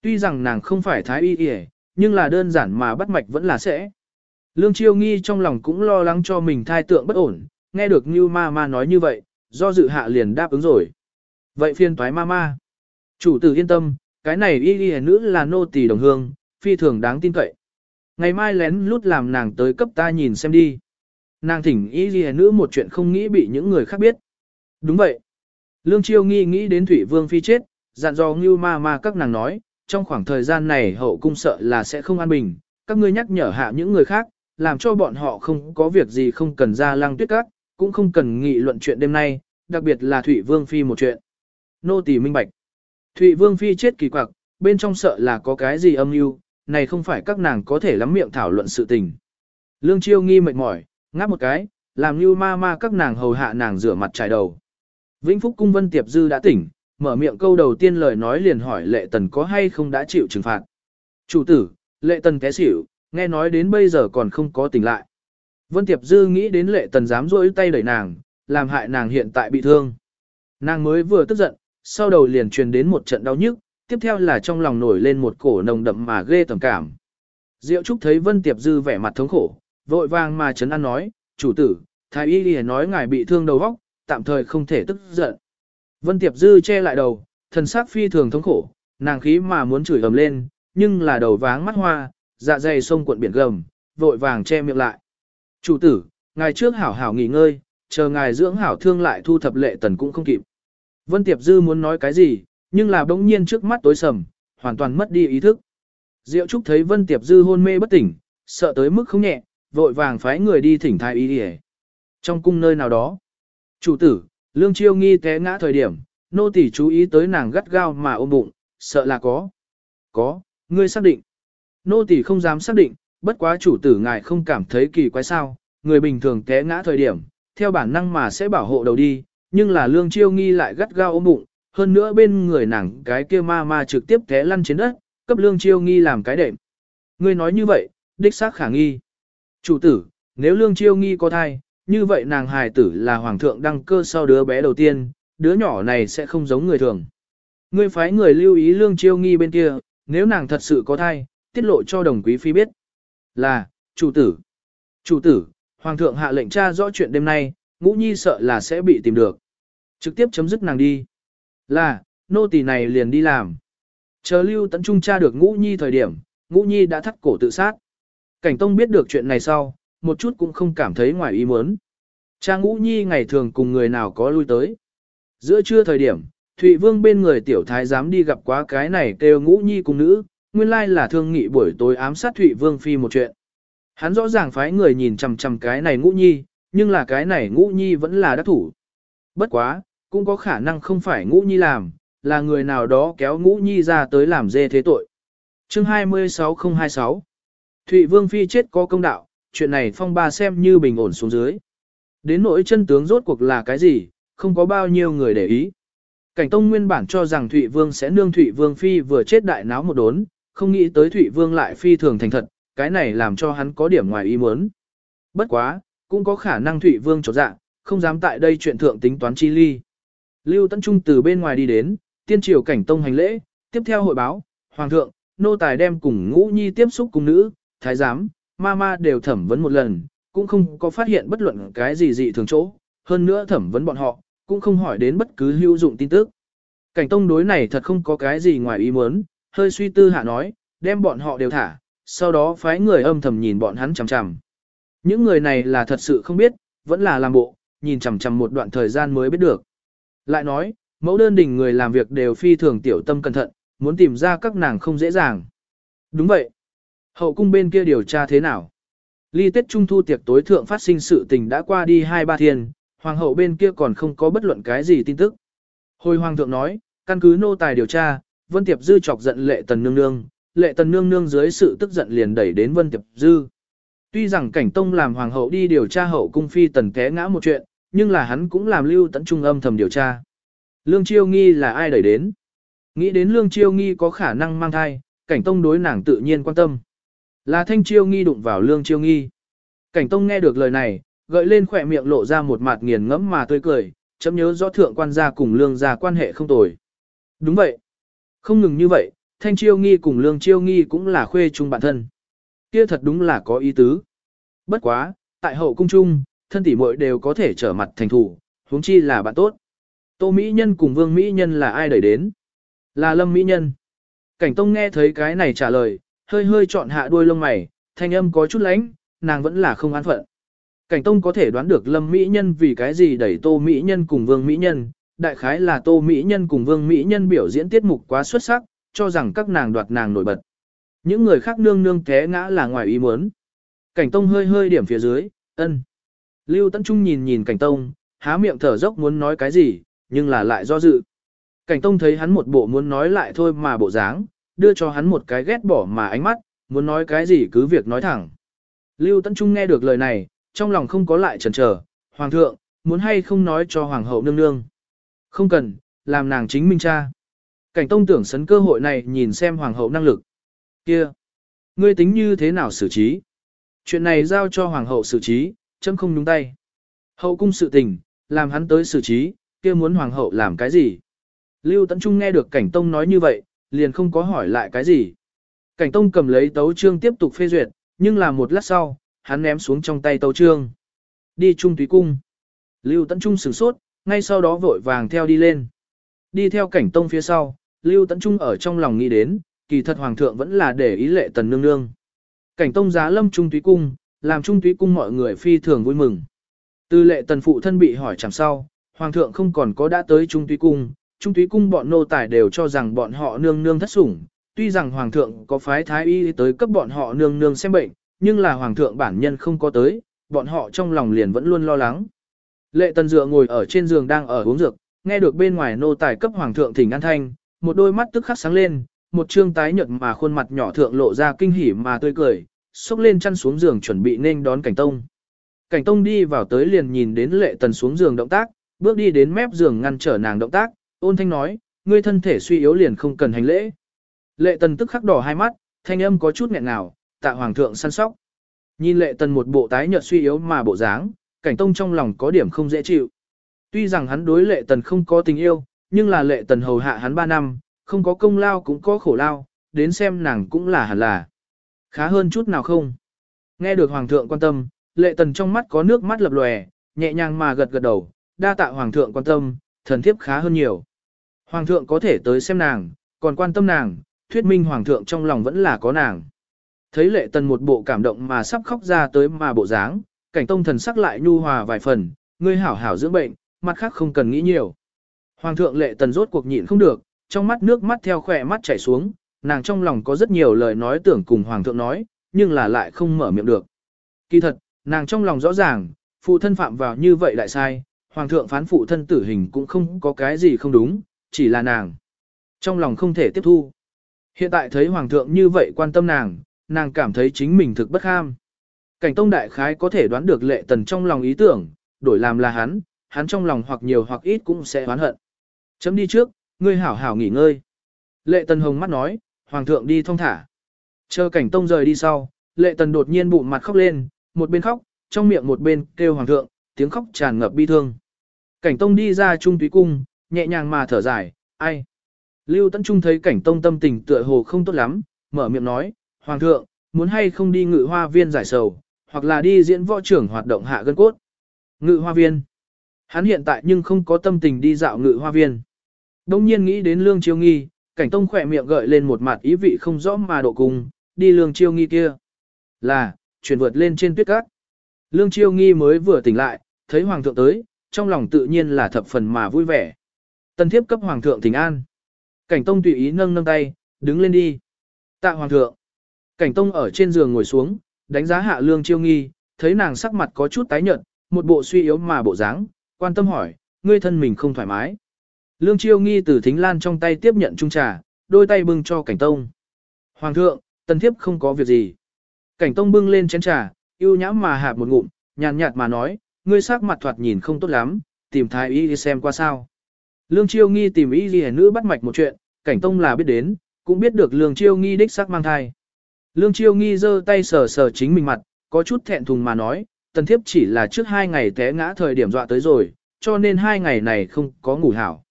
Tuy rằng nàng không phải thái y y, nhưng là đơn giản mà bắt mạch vẫn là sẽ. Lương Chiêu Nghi trong lòng cũng lo lắng cho mình thai tượng bất ổn, nghe được như ma ma nói như vậy, do dự hạ liền đáp ứng rồi. Vậy phiên toái ma ma. Chủ tử yên tâm, cái này y y nữ là nô tỳ đồng hương, phi thường đáng tin cậy. Ngày mai lén lút làm nàng tới cấp ta nhìn xem đi. Nàng thỉnh y y nữ một chuyện không nghĩ bị những người khác biết. Đúng vậy. Lương Chiêu nghi nghĩ đến Thủy Vương Phi chết, dặn dò Ngưu Ma Ma các nàng nói, trong khoảng thời gian này hậu cung sợ là sẽ không an bình, các ngươi nhắc nhở hạ những người khác, làm cho bọn họ không có việc gì không cần ra lăng tuyết các, cũng không cần nghị luận chuyện đêm nay, đặc biệt là Thủy Vương Phi một chuyện. Nô tỳ minh bạch. Thụy Vương Phi chết kỳ quặc, bên trong sợ là có cái gì âm mưu, này không phải các nàng có thể lắm miệng thảo luận sự tình. Lương Chiêu nghi mệt mỏi, ngáp một cái, làm như ma ma các nàng hầu hạ nàng rửa mặt trải đầu. Vĩnh Phúc Cung Vân Tiệp Dư đã tỉnh, mở miệng câu đầu tiên lời nói liền hỏi lệ tần có hay không đã chịu trừng phạt. Chủ tử, lệ tần té xỉu, nghe nói đến bây giờ còn không có tỉnh lại. Vân Tiệp Dư nghĩ đến lệ tần dám rỗi tay đẩy nàng, làm hại nàng hiện tại bị thương. Nàng mới vừa tức giận, sau đầu liền truyền đến một trận đau nhức, tiếp theo là trong lòng nổi lên một cổ nồng đậm mà ghê tầm cảm. Diệu Trúc thấy Vân Tiệp Dư vẻ mặt thống khổ, vội vàng mà chấn an nói, chủ tử, thái y đi nói ngài bị thương đầu óc, tạm thời không thể tức giận. Vân Tiệp Dư che lại đầu, thần sắc phi thường thống khổ, nàng khí mà muốn chửi ầm lên, nhưng là đầu váng mắt hoa, dạ dày sông cuộn biển gầm, vội vàng che miệng lại. Chủ tử, ngài trước hảo hảo nghỉ ngơi, chờ ngài dưỡng hảo thương lại thu thập lệ tần cũng không kịp. Vân Tiệp Dư muốn nói cái gì, nhưng là bỗng nhiên trước mắt tối sầm, hoàn toàn mất đi ý thức. Diệu Trúc thấy Vân Tiệp Dư hôn mê bất tỉnh, sợ tới mức không nhẹ, vội vàng phái người đi thỉnh thai y đi Trong cung nơi nào đó, chủ tử, Lương Chiêu nghi té ngã thời điểm, nô tỳ chú ý tới nàng gắt gao mà ôm bụng, sợ là có. Có, ngươi xác định. Nô tỳ không dám xác định, bất quá chủ tử ngài không cảm thấy kỳ quái sao, người bình thường té ngã thời điểm, theo bản năng mà sẽ bảo hộ đầu đi, nhưng là lương chiêu nghi lại gắt gao ôm bụng, hơn nữa bên người nàng cái kia ma ma trực tiếp té lăn trên đất, cấp lương chiêu nghi làm cái đệm. Ngươi nói như vậy, đích xác khả nghi. Chủ tử, nếu lương chiêu nghi có thai, như vậy nàng hài tử là hoàng thượng đăng cơ sau đứa bé đầu tiên, đứa nhỏ này sẽ không giống người thường. Ngươi phái người lưu ý lương chiêu nghi bên kia, nếu nàng thật sự có thai, tiết lộ cho đồng quý phi biết. Là, chủ tử. Chủ tử, hoàng thượng hạ lệnh tra rõ chuyện đêm nay, ngũ nhi sợ là sẽ bị tìm được. Trực tiếp chấm dứt nàng đi. Là, nô tỳ này liền đi làm. Chờ lưu tấn trung tra được ngũ nhi thời điểm, ngũ nhi đã thắt cổ tự sát. Cảnh tông biết được chuyện này sau, một chút cũng không cảm thấy ngoài ý muốn. Cha ngũ nhi ngày thường cùng người nào có lui tới. Giữa trưa thời điểm, Thụy Vương bên người tiểu thái dám đi gặp quá cái này kêu ngũ nhi cùng nữ, nguyên lai là thương nghị buổi tối ám sát Thụy Vương phi một chuyện. Hắn rõ ràng phái người nhìn chằm chằm cái này ngũ nhi, nhưng là cái này ngũ nhi vẫn là đắc thủ. Bất quá, cũng có khả năng không phải ngũ nhi làm, là người nào đó kéo ngũ nhi ra tới làm dê thế tội. Chương 26026 Thụy Vương Phi chết có công đạo, chuyện này phong ba xem như bình ổn xuống dưới. Đến nỗi chân tướng rốt cuộc là cái gì, không có bao nhiêu người để ý. Cảnh Tông nguyên bản cho rằng Thụy Vương sẽ nương Thụy Vương Phi vừa chết đại náo một đốn, không nghĩ tới Thụy Vương lại phi thường thành thật, cái này làm cho hắn có điểm ngoài ý muốn. Bất quá, cũng có khả năng Thụy Vương trọt dạ, không dám tại đây chuyện thượng tính toán chi ly. Lưu Tấn Trung từ bên ngoài đi đến, tiên triều cảnh tông hành lễ, tiếp theo hội báo, Hoàng thượng, nô tài đem cùng ngũ nhi tiếp xúc cùng nữ, thái giám, ma ma đều thẩm vấn một lần, cũng không có phát hiện bất luận cái gì dị thường chỗ, hơn nữa thẩm vấn bọn họ, cũng không hỏi đến bất cứ hữu dụng tin tức. Cảnh tông đối này thật không có cái gì ngoài ý muốn, hơi suy tư hạ nói, đem bọn họ đều thả, sau đó phái người âm thầm nhìn bọn hắn chằm chằm. Những người này là thật sự không biết, vẫn là làm bộ, nhìn chằm chằm một đoạn thời gian mới biết được. Lại nói, mẫu đơn đình người làm việc đều phi thường tiểu tâm cẩn thận, muốn tìm ra các nàng không dễ dàng. Đúng vậy. Hậu cung bên kia điều tra thế nào? Ly Tết Trung Thu tiệc tối thượng phát sinh sự tình đã qua đi hai ba thiên, hoàng hậu bên kia còn không có bất luận cái gì tin tức. Hồi hoàng thượng nói, căn cứ nô tài điều tra, Vân Tiệp Dư chọc giận lệ tần nương nương, lệ tần nương nương dưới sự tức giận liền đẩy đến Vân Tiệp Dư. Tuy rằng cảnh tông làm hoàng hậu đi điều tra hậu cung phi tần té ngã một chuyện, nhưng là hắn cũng làm lưu tận trung âm thầm điều tra. Lương Chiêu Nghi là ai đẩy đến? Nghĩ đến Lương Chiêu Nghi có khả năng mang thai, cảnh tông đối nàng tự nhiên quan tâm. Là Thanh Chiêu Nghi đụng vào Lương Chiêu Nghi. Cảnh tông nghe được lời này, gợi lên khỏe miệng lộ ra một mặt nghiền ngẫm mà tươi cười, chấm nhớ rõ thượng quan gia cùng lương gia quan hệ không tồi. Đúng vậy. Không ngừng như vậy, Thanh Chiêu Nghi cùng Lương Chiêu Nghi cũng là khuê chung bản thân. Kia thật đúng là có ý tứ. Bất quá, tại hậu cung chung, thân tỷ muội đều có thể trở mặt thành thủ, huống chi là bạn tốt. Tô Mỹ Nhân cùng Vương Mỹ Nhân là ai đẩy đến? Là Lâm Mỹ Nhân. Cảnh Tông nghe thấy cái này trả lời, hơi hơi chọn hạ đuôi lông mày, thanh âm có chút lánh, nàng vẫn là không an phận. Cảnh Tông có thể đoán được Lâm Mỹ Nhân vì cái gì đẩy Tô Mỹ Nhân cùng Vương Mỹ Nhân, đại khái là Tô Mỹ Nhân cùng Vương Mỹ Nhân biểu diễn tiết mục quá xuất sắc, cho rằng các nàng đoạt nàng nổi bật. Những người khác nương nương té ngã là ngoài ý muốn. Cảnh Tông hơi hơi điểm phía dưới, ân. Lưu Tấn Trung nhìn nhìn Cảnh Tông, há miệng thở dốc muốn nói cái gì, nhưng là lại do dự. Cảnh Tông thấy hắn một bộ muốn nói lại thôi mà bộ dáng, đưa cho hắn một cái ghét bỏ mà ánh mắt, muốn nói cái gì cứ việc nói thẳng. Lưu Tấn Trung nghe được lời này, trong lòng không có lại chần chờ, Hoàng thượng, muốn hay không nói cho Hoàng hậu nương nương. Không cần, làm nàng chính minh cha. Cảnh Tông tưởng sấn cơ hội này nhìn xem Hoàng hậu năng lực. Kia, ngươi tính như thế nào xử trí? Chuyện này giao cho Hoàng hậu xử trí, chấm không nhúng tay. Hậu cung sự tình, làm hắn tới xử trí, kia muốn Hoàng hậu làm cái gì? Lưu Tấn Trung nghe được Cảnh Tông nói như vậy, liền không có hỏi lại cái gì. Cảnh Tông cầm lấy tấu trương tiếp tục phê duyệt, nhưng là một lát sau, hắn ném xuống trong tay tấu trương. Đi trung túy cung. Lưu Tấn Trung sửng sốt, ngay sau đó vội vàng theo đi lên. Đi theo Cảnh Tông phía sau, Lưu Tấn Trung ở trong lòng nghĩ đến, kỳ thật Hoàng thượng vẫn là để ý lệ tần nương nương. Cảnh Tông giá lâm trung túy cung, làm trung túy cung mọi người phi thường vui mừng. Từ lệ tần phụ thân bị hỏi chẳng sau, Hoàng thượng không còn có đã tới trung túy cung, trung túy cung bọn nô tài đều cho rằng bọn họ nương nương thất sủng, tuy rằng hoàng thượng có phái thái y tới cấp bọn họ nương nương xem bệnh, nhưng là hoàng thượng bản nhân không có tới, bọn họ trong lòng liền vẫn luôn lo lắng. Lệ tần dựa ngồi ở trên giường đang ở uống dược, nghe được bên ngoài nô tài cấp hoàng thượng thỉnh an thanh, một đôi mắt tức khắc sáng lên, một trương tái nhợt mà khuôn mặt nhỏ thượng lộ ra kinh hỉ mà tươi cười, xốc lên chăn xuống giường chuẩn bị nên đón cảnh tông. Cảnh tông đi vào tới liền nhìn đến lệ tần xuống giường động tác, bước đi đến mép giường ngăn trở nàng động tác, ôn thanh nói, ngươi thân thể suy yếu liền không cần hành lễ. Lệ tần tức khắc đỏ hai mắt, thanh âm có chút nghẹn ngào, tạ hoàng thượng săn sóc. Nhìn lệ tần một bộ tái nhợt suy yếu mà bộ dáng, cảnh tông trong lòng có điểm không dễ chịu. Tuy rằng hắn đối lệ tần không có tình yêu, nhưng là lệ tần hầu hạ hắn ba năm, không có công lao cũng có khổ lao, đến xem nàng cũng là hẳn là. Khá hơn chút nào không? Nghe được hoàng thượng quan tâm, lệ tần trong mắt có nước mắt lập lòe, nhẹ nhàng mà gật gật đầu, đa tạ hoàng thượng quan tâm, thần thiếp khá hơn nhiều. Hoàng thượng có thể tới xem nàng, còn quan tâm nàng, thuyết minh hoàng thượng trong lòng vẫn là có nàng. Thấy lệ tần một bộ cảm động mà sắp khóc ra tới mà bộ dáng, cảnh tông thần sắc lại nhu hòa vài phần, ngươi hảo hảo dưỡng bệnh, mặt khác không cần nghĩ nhiều. Hoàng thượng lệ tần rốt cuộc nhịn không được, trong mắt nước mắt theo khỏe mắt chảy xuống, nàng trong lòng có rất nhiều lời nói tưởng cùng hoàng thượng nói, nhưng là lại không mở miệng được. Kỳ thật, nàng trong lòng rõ ràng, phụ thân phạm vào như vậy lại sai, hoàng thượng phán phụ thân tử hình cũng không có cái gì không đúng, chỉ là nàng. Trong lòng không thể tiếp thu. Hiện tại thấy hoàng thượng như vậy quan tâm nàng, nàng cảm thấy chính mình thực bất ham. Cảnh tông đại khái có thể đoán được lệ tần trong lòng ý tưởng, đổi làm là hắn, hắn trong lòng hoặc nhiều hoặc ít cũng sẽ oán hận. Chấm đi trước, ngươi hảo hảo nghỉ ngơi. Lệ tần hồng mắt nói, hoàng thượng đi thong thả. Chờ cảnh tông rời đi sau, lệ tần đột nhiên bụng mặt khóc lên, một bên khóc, trong miệng một bên kêu hoàng thượng, tiếng khóc tràn ngập bi thương. Cảnh tông đi ra trung túy cung, nhẹ nhàng mà thở dài, ai. Lưu Tấn Trung thấy cảnh tông tâm tình tựa hồ không tốt lắm, mở miệng nói, Hoàng thượng, muốn hay không đi ngự hoa viên giải sầu, hoặc là đi diễn võ trưởng hoạt động hạ gân cốt. Ngự hoa viên. Hắn hiện tại nhưng không có tâm tình đi dạo ngự hoa viên. Đông nhiên nghĩ đến lương chiêu nghi, cảnh tông khỏe miệng gợi lên một mặt ý vị không rõ mà độ cùng, đi lương chiêu nghi kia. Là, chuyển vượt lên trên tuyết cát. Lương chiêu nghi mới vừa tỉnh lại, thấy hoàng thượng tới, trong lòng tự nhiên là thập phần mà vui vẻ. Tần thiếp cấp hoàng thượng thỉnh an. Cảnh tông tùy ý nâng nâng tay, đứng lên đi. Tạ hoàng thượng. Cảnh tông ở trên giường ngồi xuống, đánh giá hạ lương chiêu nghi, thấy nàng sắc mặt có chút tái nhợt, một bộ suy yếu mà bộ dáng, quan tâm hỏi, ngươi thân mình không thoải mái. Lương chiêu nghi từ thính lan trong tay tiếp nhận trung trà, đôi tay bưng cho cảnh tông. Hoàng thượng, tần thiếp không có việc gì. Cảnh tông bưng lên chén trà, yêu nhãm mà hạp một ngụm, nhàn nhạt mà nói, ngươi sắc mặt thoạt nhìn không tốt lắm, tìm thái y đi xem qua sao. Lương Chiêu Nghi tìm y ghi nữ bắt mạch một chuyện, cảnh tông là biết đến, cũng biết được Lương Chiêu Nghi đích xác mang thai. Lương Chiêu Nghi giơ tay sờ sờ chính mình mặt, có chút thẹn thùng mà nói, tần thiếp chỉ là trước hai ngày té ngã thời điểm dọa tới rồi, cho nên hai ngày này không có ngủ hảo.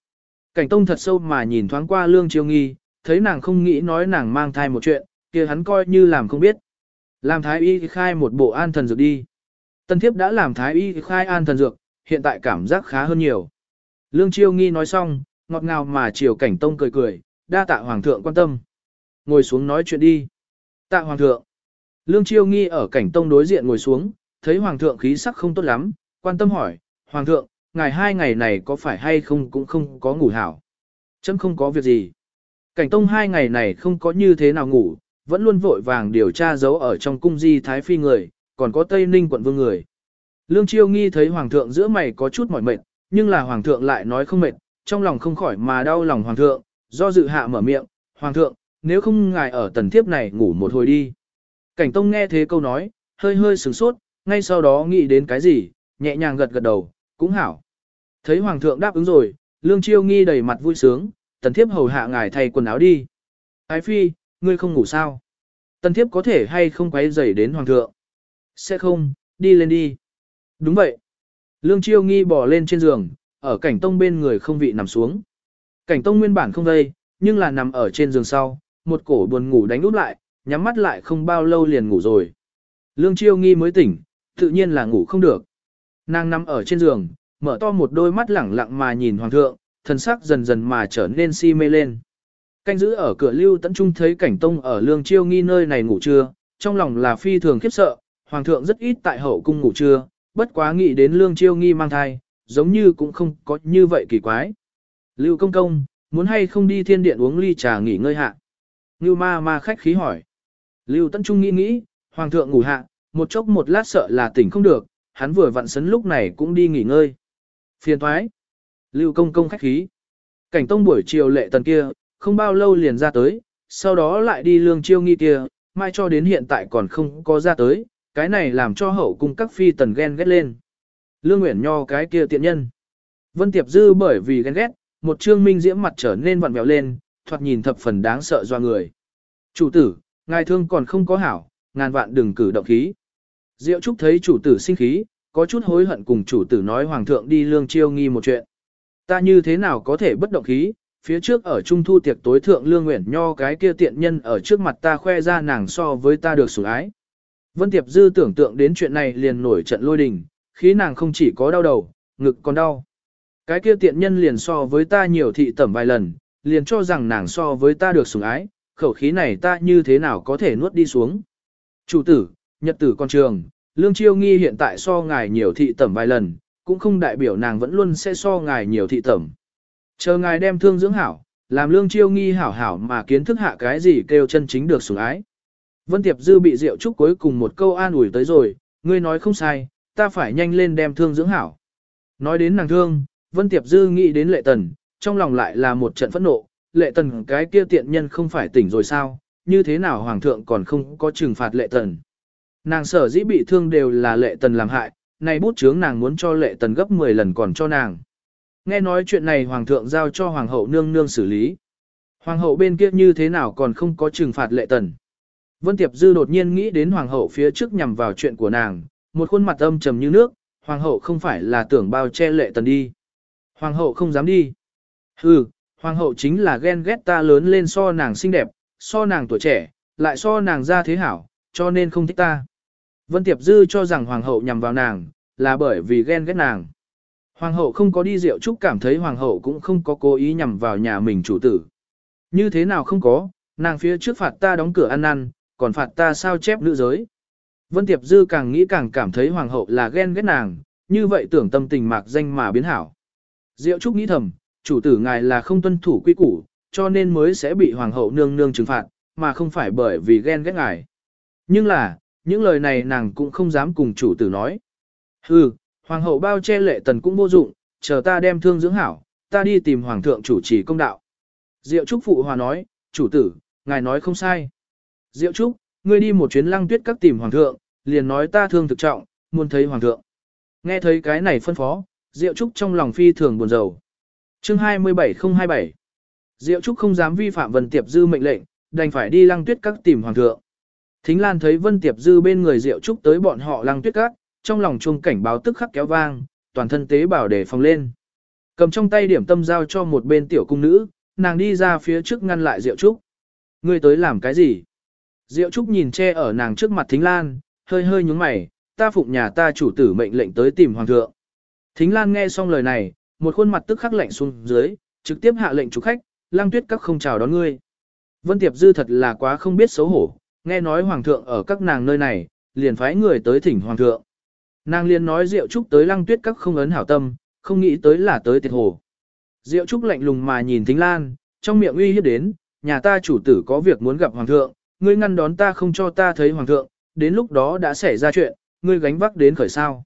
Cảnh tông thật sâu mà nhìn thoáng qua Lương Chiêu Nghi, thấy nàng không nghĩ nói nàng mang thai một chuyện, kia hắn coi như làm không biết. Làm thái y khai một bộ an thần dược đi. Tần thiếp đã làm thái y khai an thần dược, hiện tại cảm giác khá hơn nhiều. Lương Chiêu Nghi nói xong, ngọt ngào mà chiều cảnh tông cười cười, đa tạ hoàng thượng quan tâm. Ngồi xuống nói chuyện đi. Tạ hoàng thượng. Lương Chiêu Nghi ở cảnh tông đối diện ngồi xuống, thấy hoàng thượng khí sắc không tốt lắm, quan tâm hỏi, hoàng thượng, ngài hai ngày này có phải hay không cũng không có ngủ hảo. Chấm không có việc gì. Cảnh tông hai ngày này không có như thế nào ngủ, vẫn luôn vội vàng điều tra giấu ở trong cung di thái phi người, còn có Tây Ninh quận vương người. Lương Chiêu Nghi thấy hoàng thượng giữa mày có chút mỏi mệt, nhưng là hoàng thượng lại nói không mệt, trong lòng không khỏi mà đau lòng hoàng thượng, do dự hạ mở miệng, hoàng thượng, nếu không ngài ở tần thiếp này ngủ một hồi đi. Cảnh Tông nghe thế câu nói, hơi hơi sửng sốt, ngay sau đó nghĩ đến cái gì, nhẹ nhàng gật gật đầu, cũng hảo. Thấy hoàng thượng đáp ứng rồi, Lương Chiêu Nghi đầy mặt vui sướng, tần thiếp hầu hạ ngài thay quần áo đi. Ái phi, ngươi không ngủ sao? Tần thiếp có thể hay không quấy rầy đến hoàng thượng? Sẽ không, đi lên đi. Đúng vậy. Lương Chiêu Nghi bỏ lên trên giường, ở cảnh tông bên người không vị nằm xuống. Cảnh tông nguyên bản không vây, nhưng là nằm ở trên giường sau, một cổ buồn ngủ đánh úp lại, nhắm mắt lại không bao lâu liền ngủ rồi. Lương Chiêu Nghi mới tỉnh, tự nhiên là ngủ không được. Nàng nằm ở trên giường, mở to một đôi mắt lẳng lặng mà nhìn hoàng thượng, thần sắc dần dần mà trở nên si mê lên. Canh giữ ở cửa lưu tấn trung thấy cảnh tông ở lương chiêu nghi nơi này ngủ trưa, trong lòng là phi thường khiếp sợ, hoàng thượng rất ít tại hậu cung ngủ trưa, bất quá nghĩ đến lương chiêu nghi mang thai, giống như cũng không có như vậy kỳ quái. Lưu công công, muốn hay không đi thiên điện uống ly trà nghỉ ngơi hạ. Ngưu ma ma khách khí hỏi. Lưu tân trung nghĩ nghĩ, hoàng thượng ngủ hạ, một chốc một lát sợ là tỉnh không được, hắn vừa vặn sấn lúc này cũng đi nghỉ ngơi. Phiền thoái. Lưu công công khách khí. Cảnh tông buổi chiều lệ tần kia, không bao lâu liền ra tới, sau đó lại đi lương chiêu nghi kia, mai cho đến hiện tại còn không có ra tới, cái này làm cho hậu cung các phi tần ghen ghét lên. Lương Nguyễn Nho cái kia tiện nhân. Vân Tiệp Dư bởi vì ghen ghét, một trương minh diễm mặt trở nên vặn vẹo lên, thoạt nhìn thập phần đáng sợ do người. Chủ tử, ngài thương còn không có hảo, ngàn vạn đừng cử động khí. Diệu Trúc thấy chủ tử sinh khí, có chút hối hận cùng chủ tử nói hoàng thượng đi lương chiêu nghi một chuyện. Ta như thế nào có thể bất động khí, phía trước ở trung thu tiệc tối thượng lương nguyện nho cái kia tiện nhân ở trước mặt ta khoe ra nàng so với ta được sủng ái. Vân Tiệp Dư tưởng tượng đến chuyện này liền nổi trận lôi đình, khí nàng không chỉ có đau đầu, ngực còn đau. Cái kia tiện nhân liền so với ta nhiều thị tẩm vài lần, liền cho rằng nàng so với ta được sủng ái, khẩu khí này ta như thế nào có thể nuốt đi xuống. Chủ tử, nhật tử con trường, Lương Chiêu Nghi hiện tại so ngài nhiều thị tẩm vài lần, cũng không đại biểu nàng vẫn luôn sẽ so ngài nhiều thị tẩm. Chờ ngài đem thương dưỡng hảo, làm Lương Chiêu Nghi hảo hảo mà kiến thức hạ cái gì kêu chân chính được sủng ái. Vân Tiệp Dư bị Diệu Trúc cuối cùng một câu an ủi tới rồi, ngươi nói không sai, ta phải nhanh lên đem thương dưỡng hảo. Nói đến nàng thương, Vân Tiệp Dư nghĩ đến lệ tần, trong lòng lại là một trận phẫn nộ, lệ tần cái kia tiện nhân không phải tỉnh rồi sao, như thế nào hoàng thượng còn không có trừng phạt lệ tần. Nàng sở dĩ bị thương đều là lệ tần làm hại, này bút chướng nàng muốn cho lệ tần gấp 10 lần còn cho nàng. Nghe nói chuyện này hoàng thượng giao cho hoàng hậu nương nương xử lý. Hoàng hậu bên kia như thế nào còn không có trừng phạt lệ tần. Vân Tiệp Dư đột nhiên nghĩ đến hoàng hậu phía trước nhằm vào chuyện của nàng, một khuôn mặt âm trầm như nước, hoàng hậu không phải là tưởng bao che lệ tần đi. Hoàng hậu không dám đi. Hừ, hoàng hậu chính là ghen ghét ta lớn lên so nàng xinh đẹp, so nàng tuổi trẻ, lại so nàng ra thế hảo, cho nên không thích ta. Vân Tiệp Dư cho rằng hoàng hậu nhằm vào nàng, là bởi vì ghen ghét nàng. Hoàng hậu không có đi rượu trúc cảm thấy hoàng hậu cũng không có cố ý nhằm vào nhà mình chủ tử. Như thế nào không có, nàng phía trước phạt ta đóng cửa ăn ăn, còn phạt ta sao chép nữ giới. Vân Tiệp Dư càng nghĩ càng cảm thấy hoàng hậu là ghen ghét nàng, như vậy tưởng tâm tình mạc danh mà biến hảo. Diệu Trúc nghĩ thầm, chủ tử ngài là không tuân thủ quy củ, cho nên mới sẽ bị hoàng hậu nương nương trừng phạt, mà không phải bởi vì ghen ghét ngài. Nhưng là, những lời này nàng cũng không dám cùng chủ tử nói. Hừ, hoàng hậu bao che lệ tần cũng vô dụng, chờ ta đem thương dưỡng hảo, ta đi tìm hoàng thượng chủ trì công đạo. Diệu Trúc phụ hòa nói, chủ tử, ngài nói không sai. Diệu Trúc, ngươi đi một chuyến lăng tuyết các tìm hoàng thượng, liền nói ta thương thực trọng, muốn thấy hoàng thượng. Nghe thấy cái này phân phó, Diệu Trúc trong lòng phi thường buồn rầu. Chương 27027 Diệu Trúc không dám vi phạm Vân Tiệp Dư mệnh lệnh, đành phải đi lăng tuyết các tìm hoàng thượng. Thính Lan thấy Vân Tiệp Dư bên người Diệu Trúc tới bọn họ lăng tuyết các, trong lòng chuông cảnh báo tức khắc kéo vang, toàn thân tế bảo để phòng lên. Cầm trong tay điểm tâm giao cho một bên tiểu cung nữ, nàng đi ra phía trước ngăn lại Diệu Trúc. Ngươi tới làm cái gì? Diệu Trúc nhìn che ở nàng trước mặt Thính Lan, hơi hơi nhúng mày, ta phụng nhà ta chủ tử mệnh lệnh tới tìm hoàng thượng. Thính Lan nghe xong lời này, một khuôn mặt tức khắc lạnh xuống dưới, trực tiếp hạ lệnh chủ khách, lang tuyết các không chào đón ngươi. Vân Tiệp Dư thật là quá không biết xấu hổ, nghe nói hoàng thượng ở các nàng nơi này, liền phái người tới thỉnh hoàng thượng. Nàng liền nói Diệu Trúc tới lăng tuyết các không ấn hảo tâm, không nghĩ tới là tới tiệt hồ. Diệu Trúc lạnh lùng mà nhìn Thính Lan, trong miệng uy hiếp đến, nhà ta chủ tử có việc muốn gặp hoàng thượng, ngươi ngăn đón ta không cho ta thấy hoàng thượng, đến lúc đó đã xảy ra chuyện, ngươi gánh vác đến khởi sao.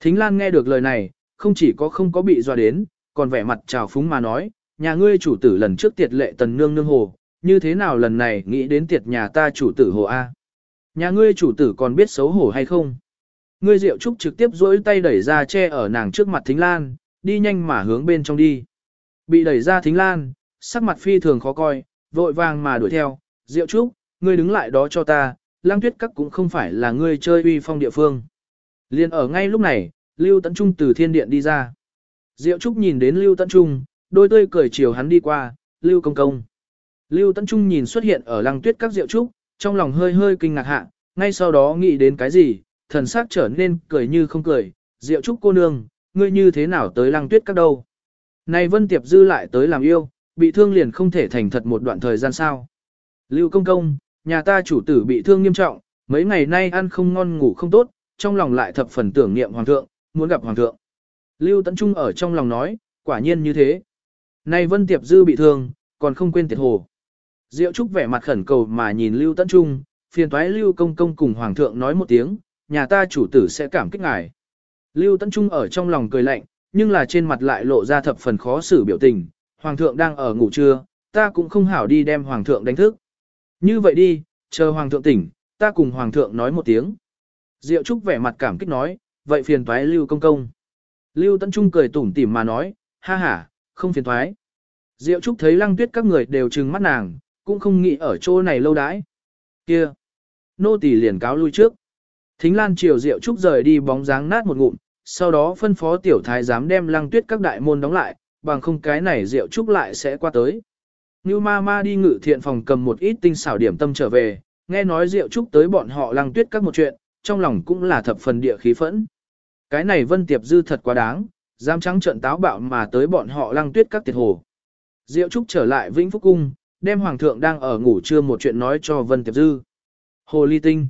Thính Lan nghe được lời này, không chỉ có không có bị dọa đến, còn vẻ mặt trào phúng mà nói, nhà ngươi chủ tử lần trước tiệt lệ tần nương nương hồ, như thế nào lần này nghĩ đến tiệt nhà ta chủ tử hồ A. Nhà ngươi chủ tử còn biết xấu hổ hay không? Ngươi Diệu Trúc trực tiếp duỗi tay đẩy ra che ở nàng trước mặt Thính Lan, đi nhanh mà hướng bên trong đi. Bị đẩy ra Thính Lan, sắc mặt phi thường khó coi, vội vàng mà đuổi theo, Diệu Trúc, ngươi đứng lại đó cho ta, lang tuyết các cũng không phải là ngươi chơi uy phong địa phương. Liên ở ngay lúc này, Lưu Tấn Trung từ thiên điện đi ra. Diệu Trúc nhìn đến Lưu Tấn Trung, đôi tươi cười chiều hắn đi qua, Lưu Công Công. Lưu Tấn Trung nhìn xuất hiện ở lăng tuyết các Diệu Trúc, trong lòng hơi hơi kinh ngạc hạ, ngay sau đó nghĩ đến cái gì, thần sắc trở nên cười như không cười, Diệu Trúc cô nương, ngươi như thế nào tới lăng tuyết các đâu. Này Vân Tiệp Dư lại tới làm yêu, bị thương liền không thể thành thật một đoạn thời gian sao. Lưu Công Công, nhà ta chủ tử bị thương nghiêm trọng, mấy ngày nay ăn không ngon ngủ không tốt, trong lòng lại thập phần tưởng niệm hoàng thượng, muốn gặp hoàng thượng. Lưu Tấn Trung ở trong lòng nói, quả nhiên như thế. Này Vân Tiệp Dư bị thương, còn không quên tiệt hồ. Diệu Trúc vẻ mặt khẩn cầu mà nhìn Lưu Tấn Trung, phiền toái Lưu Công Công cùng Hoàng thượng nói một tiếng, nhà ta chủ tử sẽ cảm kích ngài. Lưu Tấn Trung ở trong lòng cười lạnh, nhưng là trên mặt lại lộ ra thập phần khó xử biểu tình, Hoàng thượng đang ở ngủ trưa, ta cũng không hảo đi đem Hoàng thượng đánh thức. Như vậy đi, chờ Hoàng thượng tỉnh, ta cùng Hoàng thượng nói một tiếng. Diệu Trúc vẻ mặt cảm kích nói, vậy phiền toái Lưu Công Công. Lưu Tấn Trung cười tủm tỉm mà nói, ha ha, không phiền toái. Diệu Trúc thấy lăng tuyết các người đều trừng mắt nàng, cũng không nghĩ ở chỗ này lâu đãi. Kia! Nô tỳ liền cáo lui trước. Thính Lan chiều Diệu Trúc rời đi bóng dáng nát một ngụm, sau đó phân phó tiểu thái giám đem lăng tuyết các đại môn đóng lại, bằng không cái này Diệu Trúc lại sẽ qua tới. Ngưu ma ma đi ngự thiện phòng cầm một ít tinh xảo điểm tâm trở về, nghe nói Diệu Trúc tới bọn họ lăng tuyết các một chuyện, trong lòng cũng là thập phần địa khí phẫn. Cái này Vân Tiệp Dư thật quá đáng, dám trắng trận táo bạo mà tới bọn họ lăng tuyết các tiệt hồ. Diệu Trúc trở lại Vĩnh Phúc Cung, đem Hoàng thượng đang ở ngủ trưa một chuyện nói cho Vân Tiệp Dư. Hồ ly tinh.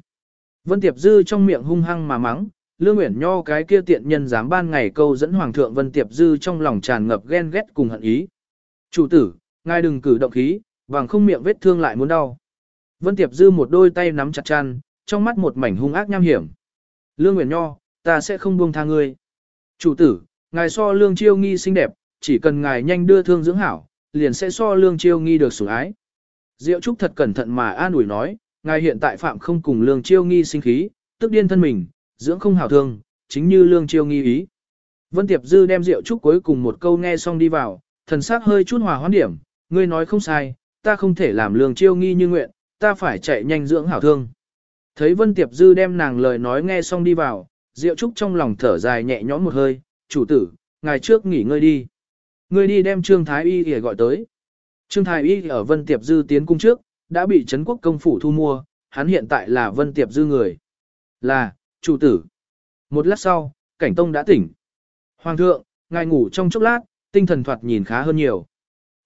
Vân Tiệp Dư trong miệng hung hăng mà mắng, Lương Uyển Nho cái kia tiện nhân dám ban ngày câu dẫn Hoàng thượng Vân Tiệp Dư trong lòng tràn ngập ghen ghét cùng hận ý. Chủ tử, ngài đừng cử động khí, vàng không miệng vết thương lại muốn đau. Vân Tiệp Dư một đôi tay nắm chặt chăn, trong mắt một mảnh hung ác nham hiểm. Lương Nguyễn Nho, ta sẽ không buông tha ngươi. Chủ tử, ngài so lương chiêu nghi xinh đẹp, chỉ cần ngài nhanh đưa thương dưỡng hảo, liền sẽ so lương chiêu nghi được sủng ái. Diệu Trúc thật cẩn thận mà an ủi nói, ngài hiện tại phạm không cùng lương chiêu nghi sinh khí, tức điên thân mình, dưỡng không hảo thương, chính như lương chiêu nghi ý. Vân Tiệp Dư đem Diệu Trúc cuối cùng một câu nghe xong đi vào, thần sắc hơi chút hòa hoãn điểm, ngươi nói không sai, ta không thể làm lương chiêu nghi như nguyện, ta phải chạy nhanh dưỡng hảo thương. Thấy Vân Tiệp Dư đem nàng lời nói nghe xong đi vào, Diệu Trúc trong lòng thở dài nhẹ nhõm một hơi, chủ tử, ngày trước nghỉ ngơi đi. Ngươi đi đem Trương Thái Y để gọi tới. Trương Thái Y ở Vân Tiệp Dư tiến cung trước, đã bị Trấn quốc công phủ thu mua, hắn hiện tại là Vân Tiệp Dư người. Là, chủ tử. Một lát sau, cảnh tông đã tỉnh. Hoàng thượng, ngài ngủ trong chốc lát, tinh thần thoạt nhìn khá hơn nhiều.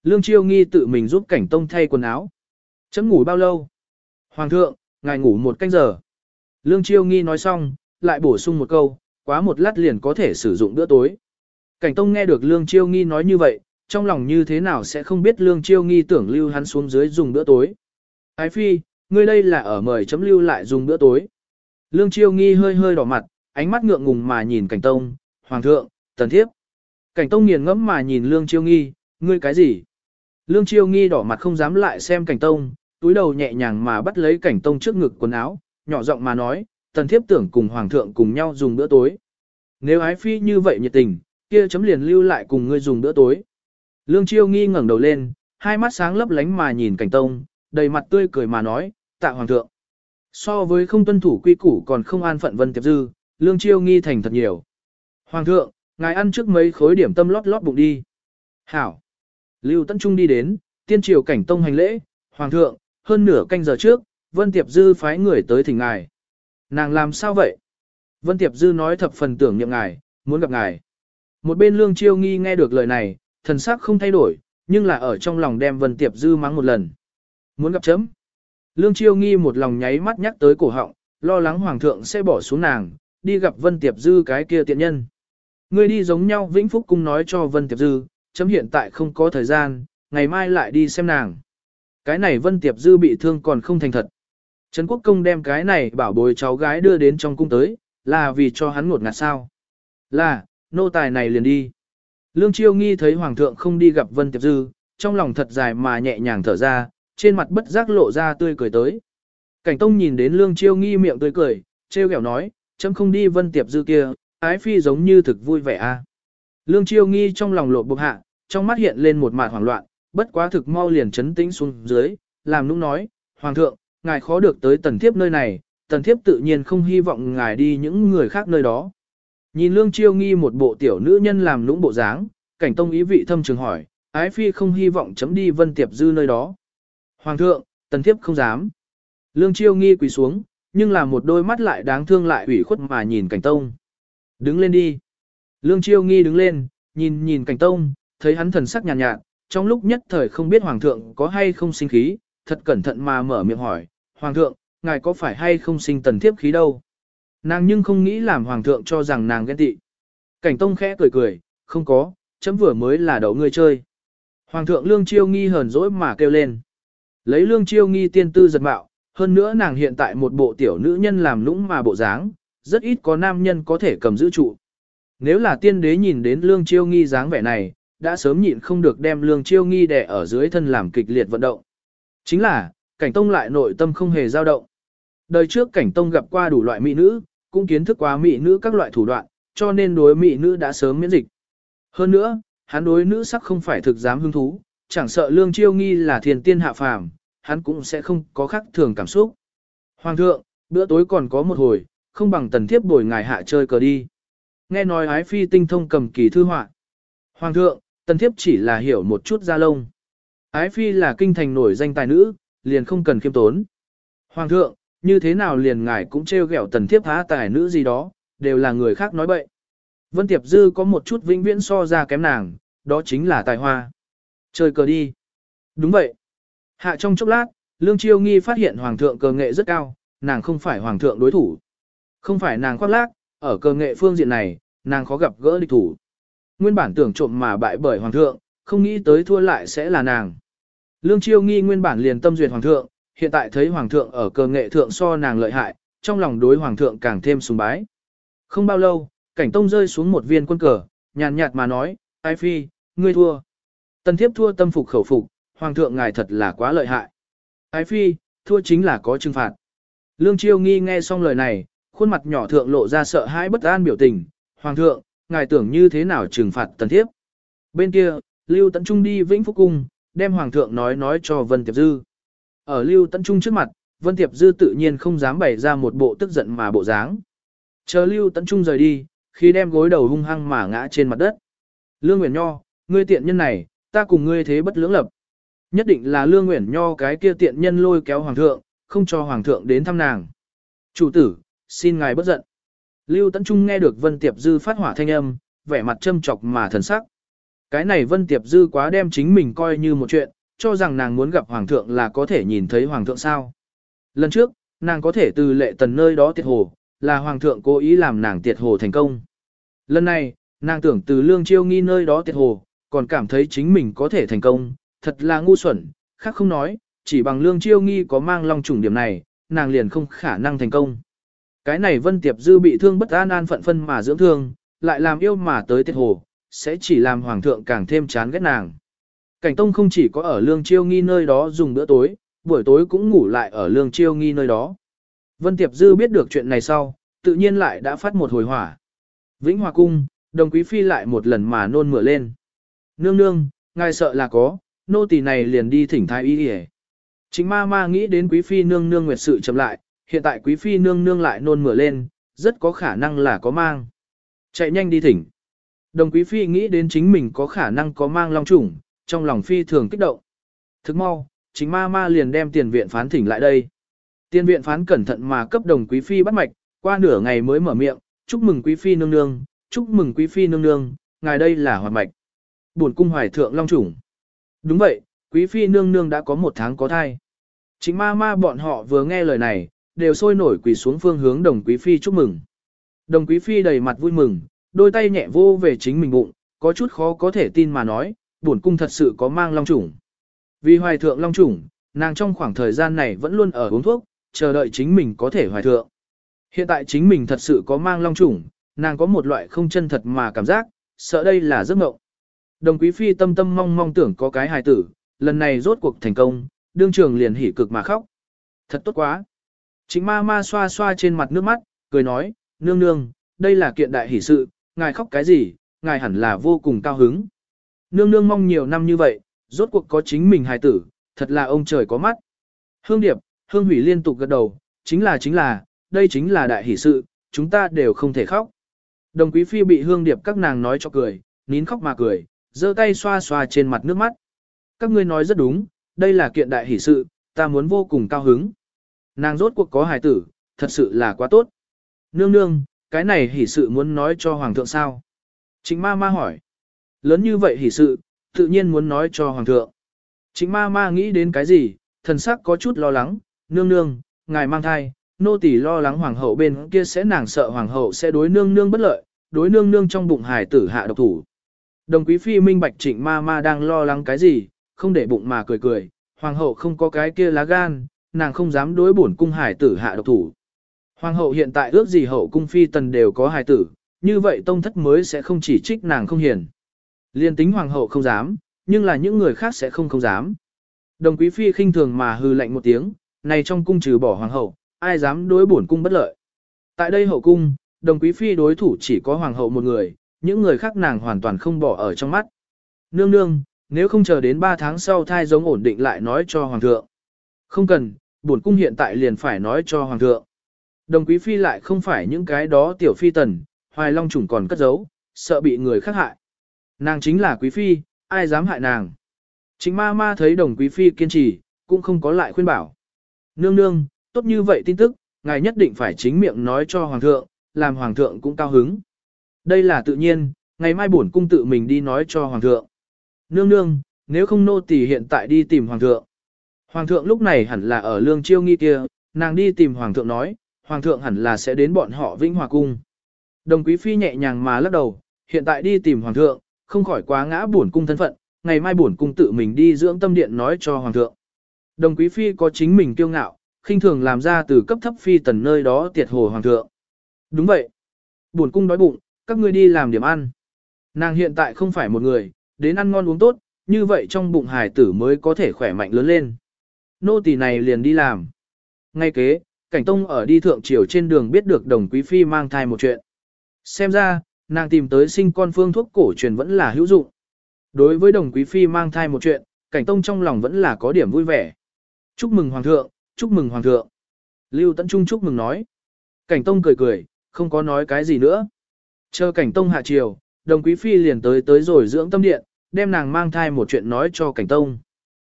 Lương Chiêu Nghi tự mình giúp cảnh tông thay quần áo. Chấm ngủ bao lâu? Hoàng thượng, ngài ngủ một canh giờ. Lương Chiêu Nghi nói xong, lại bổ sung một câu, quá một lát liền có thể sử dụng bữa tối. Cảnh Tông nghe được Lương Chiêu Nghi nói như vậy, trong lòng như thế nào sẽ không biết Lương Chiêu Nghi tưởng lưu hắn xuống dưới dùng bữa tối. Ái Phi, ngươi đây là ở mời chấm lưu lại dùng bữa tối. Lương Chiêu Nghi hơi hơi đỏ mặt, ánh mắt ngượng ngùng mà nhìn Cảnh Tông, Hoàng thượng, tần thiếp. Cảnh Tông nghiền ngẫm mà nhìn Lương Chiêu Nghi, ngươi cái gì? Lương Chiêu Nghi đỏ mặt không dám lại xem Cảnh Tông, túi đầu nhẹ nhàng mà bắt lấy Cảnh Tông trước ngực quần áo, nhỏ giọng mà nói, tần thiếp tưởng cùng Hoàng thượng cùng nhau dùng bữa tối. Nếu ái phi như vậy nhiệt tình, kia chấm liền lưu lại cùng ngươi dùng bữa tối. Lương Chiêu nghi ngẩng đầu lên, hai mắt sáng lấp lánh mà nhìn cảnh tông, đầy mặt tươi cười mà nói, tạ hoàng thượng. So với không tuân thủ quy củ còn không an phận vân tiệp dư, Lương Chiêu nghi thành thật nhiều. Hoàng thượng, ngài ăn trước mấy khối điểm tâm lót lót bụng đi. Hảo. Lưu Tấn Trung đi đến, tiên triều cảnh tông hành lễ, hoàng thượng, hơn nửa canh giờ trước, Vân Tiệp Dư phái người tới thỉnh ngài. Nàng làm sao vậy? Vân Tiệp Dư nói thập phần tưởng niệm ngài, muốn gặp ngài. Một bên Lương Chiêu Nghi nghe được lời này, thần sắc không thay đổi, nhưng là ở trong lòng đem Vân Tiệp Dư mắng một lần. Muốn gặp chấm. Lương Chiêu Nghi một lòng nháy mắt nhắc tới cổ họng, lo lắng Hoàng thượng sẽ bỏ xuống nàng, đi gặp Vân Tiệp Dư cái kia tiện nhân. Người đi giống nhau Vĩnh Phúc Cung nói cho Vân Tiệp Dư, chấm hiện tại không có thời gian, ngày mai lại đi xem nàng. Cái này Vân Tiệp Dư bị thương còn không thành thật. Trấn Quốc Công đem cái này bảo bồi cháu gái đưa đến trong cung tới, là vì cho hắn ngột ngạt sao. Là, nô tài này liền đi. Lương Chiêu Nghi thấy Hoàng thượng không đi gặp Vân Tiệp Dư, trong lòng thật dài mà nhẹ nhàng thở ra, trên mặt bất giác lộ ra tươi cười tới. Cảnh Tông nhìn đến Lương Chiêu Nghi miệng tươi cười, trêu ghẹo nói, chấm không đi Vân Tiệp Dư kia, ái phi giống như thực vui vẻ a. Lương Chiêu Nghi trong lòng lộ bộc hạ, trong mắt hiện lên một mạt hoảng loạn, bất quá thực mau liền chấn tĩnh xuống dưới, làm nũng nói, Hoàng thượng, ngài khó được tới tần thiếp nơi này, tần thiếp tự nhiên không hy vọng ngài đi những người khác nơi đó. Nhìn Lương Chiêu Nghi một bộ tiểu nữ nhân làm nũng bộ dáng, cảnh tông ý vị thâm trường hỏi, ái phi không hy vọng chấm đi vân tiệp dư nơi đó. Hoàng thượng, tần thiếp không dám. Lương Chiêu Nghi quỳ xuống, nhưng là một đôi mắt lại đáng thương lại ủy khuất mà nhìn cảnh tông. Đứng lên đi. Lương Chiêu Nghi đứng lên, nhìn nhìn cảnh tông, thấy hắn thần sắc nhàn nhạt, nhạt, trong lúc nhất thời không biết hoàng thượng có hay không sinh khí, thật cẩn thận mà mở miệng hỏi, hoàng thượng, ngài có phải hay không sinh tần thiếp khí đâu? Nàng nhưng không nghĩ làm hoàng thượng cho rằng nàng ghen tị. Cảnh tông khẽ cười cười, không có, chấm vừa mới là đậu ngươi chơi. Hoàng thượng lương chiêu nghi hờn dỗi mà kêu lên. Lấy lương chiêu nghi tiên tư giật mạo, hơn nữa nàng hiện tại một bộ tiểu nữ nhân làm lũng mà bộ dáng, rất ít có nam nhân có thể cầm giữ trụ. Nếu là tiên đế nhìn đến lương chiêu nghi dáng vẻ này, đã sớm nhịn không được đem lương chiêu nghi đè ở dưới thân làm kịch liệt vận động. Chính là, cảnh tông lại nội tâm không hề dao động. Đời trước cảnh tông gặp qua đủ loại mỹ nữ, cũng kiến thức quá mỹ nữ các loại thủ đoạn, cho nên đối mỹ nữ đã sớm miễn dịch. Hơn nữa, hắn đối nữ sắc không phải thực dám hứng thú, chẳng sợ lương chiêu nghi là thiền tiên hạ phàm, hắn cũng sẽ không có khắc thường cảm xúc. Hoàng thượng, bữa tối còn có một hồi, không bằng tần thiếp bồi ngài hạ chơi cờ đi. Nghe nói ái phi tinh thông cầm kỳ thư họa. Hoàng thượng, tần thiếp chỉ là hiểu một chút ra lông. Ái phi là kinh thành nổi danh tài nữ, liền không cần khiêm tốn. Hoàng thượng, như thế nào liền ngài cũng trêu ghẹo tần thiếp há tài nữ gì đó, đều là người khác nói bậy. Vân Tiệp Dư có một chút vĩnh viễn so ra kém nàng, đó chính là tài hoa. Chơi cờ đi. Đúng vậy. Hạ trong chốc lát, Lương Chiêu Nghi phát hiện Hoàng thượng cờ nghệ rất cao, nàng không phải Hoàng thượng đối thủ. Không phải nàng khoác lác, ở cờ nghệ phương diện này, nàng khó gặp gỡ địch thủ. Nguyên bản tưởng trộm mà bại bởi Hoàng thượng, không nghĩ tới thua lại sẽ là nàng. Lương Chiêu Nghi nguyên bản liền tâm duyệt Hoàng thượng, hiện tại thấy Hoàng thượng ở cờ nghệ thượng so nàng lợi hại, trong lòng đối Hoàng thượng càng thêm sùng bái. Không bao lâu, cảnh tông rơi xuống một viên quân cờ, nhàn nhạt mà nói, ai phi, ngươi thua. Tần thiếp thua tâm phục khẩu phục, Hoàng thượng ngài thật là quá lợi hại. Ái phi, thua chính là có trừng phạt. Lương Chiêu Nghi nghe xong lời này, khuôn mặt nhỏ thượng lộ ra sợ hãi bất an biểu tình. Hoàng thượng, ngài tưởng như thế nào trừng phạt tần thiếp. Bên kia, Lưu Tấn Trung đi Vĩnh Phúc Cung, đem Hoàng thượng nói nói cho Vân Tiệp Dư. Ở Lưu Tấn Trung trước mặt, Vân Tiệp Dư tự nhiên không dám bày ra một bộ tức giận mà bộ dáng. Chờ Lưu Tấn Trung rời đi, khi đem gối đầu hung hăng mà ngã trên mặt đất. Lương Nguyễn Nho, ngươi tiện nhân này, ta cùng ngươi thế bất lưỡng lập. Nhất định là Lương Nguyễn Nho cái kia tiện nhân lôi kéo Hoàng thượng, không cho Hoàng thượng đến thăm nàng. Chủ tử, xin ngài bất giận. Lưu Tấn Trung nghe được Vân Tiệp Dư phát hỏa thanh âm, vẻ mặt châm chọc mà thần sắc. Cái này Vân Tiệp Dư quá đem chính mình coi như một chuyện, cho rằng nàng muốn gặp Hoàng thượng là có thể nhìn thấy Hoàng thượng sao. Lần trước, nàng có thể từ lệ tần nơi đó tiệt hồ, là Hoàng thượng cố ý làm nàng tiệt hồ thành công. Lần này, nàng tưởng từ lương chiêu nghi nơi đó tiệt hồ, còn cảm thấy chính mình có thể thành công, thật là ngu xuẩn, khác không nói, chỉ bằng lương chiêu nghi có mang long trùng điểm này, nàng liền không khả năng thành công. Cái này Vân Tiệp Dư bị thương bất an an phận phân mà dưỡng thương, lại làm yêu mà tới tiết hồ, sẽ chỉ làm hoàng thượng càng thêm chán ghét nàng. Cảnh Tông không chỉ có ở Lương Chiêu Nghi nơi đó dùng bữa tối, buổi tối cũng ngủ lại ở Lương Chiêu Nghi nơi đó. Vân Tiệp Dư biết được chuyện này sau, tự nhiên lại đã phát một hồi hỏa. Vĩnh Hòa Cung, đồng quý phi lại một lần mà nôn mửa lên. Nương nương, ngài sợ là có, nô tỳ này liền đi thỉnh thái y đi Chính ma ma nghĩ đến quý phi nương nương nguyệt sự chậm lại, hiện tại quý phi nương nương lại nôn mửa lên, rất có khả năng là có mang. Chạy nhanh đi thỉnh. Đồng quý phi nghĩ đến chính mình có khả năng có mang long trùng, trong lòng phi thường kích động. Thức mau, chính ma ma liền đem tiền viện phán thỉnh lại đây. Tiền viện phán cẩn thận mà cấp đồng quý phi bắt mạch, qua nửa ngày mới mở miệng, chúc mừng quý phi nương nương, chúc mừng quý phi nương nương, ngài đây là hoạt mạch. Buồn cung hoài thượng long trùng Đúng vậy, quý phi nương nương đã có một tháng có thai. Chính ma ma bọn họ vừa nghe lời này, đều sôi nổi quỳ xuống phương hướng đồng quý phi chúc mừng. Đồng quý phi đầy mặt vui mừng, đôi tay nhẹ vô về chính mình bụng, có chút khó có thể tin mà nói, bổn cung thật sự có mang long chủng. Vì hoài thượng long chủng, nàng trong khoảng thời gian này vẫn luôn ở uống thuốc, chờ đợi chính mình có thể hoài thượng. Hiện tại chính mình thật sự có mang long chủng, nàng có một loại không chân thật mà cảm giác, sợ đây là giấc mộng. Đồng quý phi tâm tâm mong mong tưởng có cái hài tử, lần này rốt cuộc thành công, đương trường liền hỉ cực mà khóc. Thật tốt quá. Chính ma ma xoa xoa trên mặt nước mắt, cười nói, nương nương, đây là kiện đại hỷ sự, ngài khóc cái gì, ngài hẳn là vô cùng cao hứng. Nương nương mong nhiều năm như vậy, rốt cuộc có chính mình hài tử, thật là ông trời có mắt. Hương Điệp, Hương Hủy liên tục gật đầu, chính là chính là, đây chính là đại hỷ sự, chúng ta đều không thể khóc. Đồng quý phi bị Hương Điệp các nàng nói cho cười, nín khóc mà cười, giơ tay xoa xoa trên mặt nước mắt. Các ngươi nói rất đúng, đây là kiện đại hỷ sự, ta muốn vô cùng cao hứng. Nàng rốt cuộc có hài tử, thật sự là quá tốt. Nương nương, cái này hỷ sự muốn nói cho hoàng thượng sao? Trịnh ma ma hỏi. Lớn như vậy hỷ sự, tự nhiên muốn nói cho hoàng thượng. Trịnh ma ma nghĩ đến cái gì, thần sắc có chút lo lắng, nương nương, ngài mang thai, nô tỳ lo lắng hoàng hậu bên kia sẽ nàng sợ hoàng hậu sẽ đối nương nương bất lợi, đối nương nương trong bụng hài tử hạ độc thủ. Đồng quý phi minh bạch trịnh ma ma đang lo lắng cái gì, không để bụng mà cười cười, hoàng hậu không có cái kia lá gan, nàng không dám đối bổn cung hải tử hạ độc thủ. Hoàng hậu hiện tại ước gì hậu cung phi tần đều có hài tử, như vậy tông thất mới sẽ không chỉ trích nàng không hiền. Liên tính hoàng hậu không dám, nhưng là những người khác sẽ không không dám. Đồng quý phi khinh thường mà hư lạnh một tiếng, này trong cung trừ bỏ hoàng hậu, ai dám đối bổn cung bất lợi. Tại đây hậu cung, đồng quý phi đối thủ chỉ có hoàng hậu một người, những người khác nàng hoàn toàn không bỏ ở trong mắt. Nương nương, nếu không chờ đến 3 tháng sau thai giống ổn định lại nói cho hoàng thượng. Không cần, bổn cung hiện tại liền phải nói cho hoàng thượng. Đồng quý phi lại không phải những cái đó tiểu phi tần, hoài long trùng còn cất giấu, sợ bị người khác hại. Nàng chính là quý phi, ai dám hại nàng. Chính ma ma thấy đồng quý phi kiên trì, cũng không có lại khuyên bảo. Nương nương, tốt như vậy tin tức, ngài nhất định phải chính miệng nói cho hoàng thượng, làm hoàng thượng cũng cao hứng. Đây là tự nhiên, ngày mai bổn cung tự mình đi nói cho hoàng thượng. Nương nương, nếu không nô tỳ hiện tại đi tìm hoàng thượng. Hoàng thượng lúc này hẳn là ở lương chiêu nghi kia, nàng đi tìm hoàng thượng nói, hoàng thượng hẳn là sẽ đến bọn họ vĩnh hòa cung. Đồng quý phi nhẹ nhàng mà lắc đầu, hiện tại đi tìm hoàng thượng, không khỏi quá ngã buồn cung thân phận, ngày mai buồn cung tự mình đi dưỡng tâm điện nói cho hoàng thượng. Đồng quý phi có chính mình kiêu ngạo, khinh thường làm ra từ cấp thấp phi tần nơi đó tiệt hồ hoàng thượng. Đúng vậy. buồn cung đói bụng, các ngươi đi làm điểm ăn. Nàng hiện tại không phải một người, đến ăn ngon uống tốt, như vậy trong bụng hài tử mới có thể khỏe mạnh lớn lên. Nô tỳ này liền đi làm. Ngay kế, cảnh tông ở đi thượng triều trên đường biết được đồng quý phi mang thai một chuyện. Xem ra, nàng tìm tới sinh con phương thuốc cổ truyền vẫn là hữu dụng. Đối với đồng quý phi mang thai một chuyện, cảnh tông trong lòng vẫn là có điểm vui vẻ. Chúc mừng hoàng thượng, chúc mừng hoàng thượng. Lưu Tấn Trung chúc mừng nói. Cảnh tông cười cười, không có nói cái gì nữa. Chờ cảnh tông hạ triều, đồng quý phi liền tới tới rồi dưỡng tâm điện, đem nàng mang thai một chuyện nói cho cảnh tông.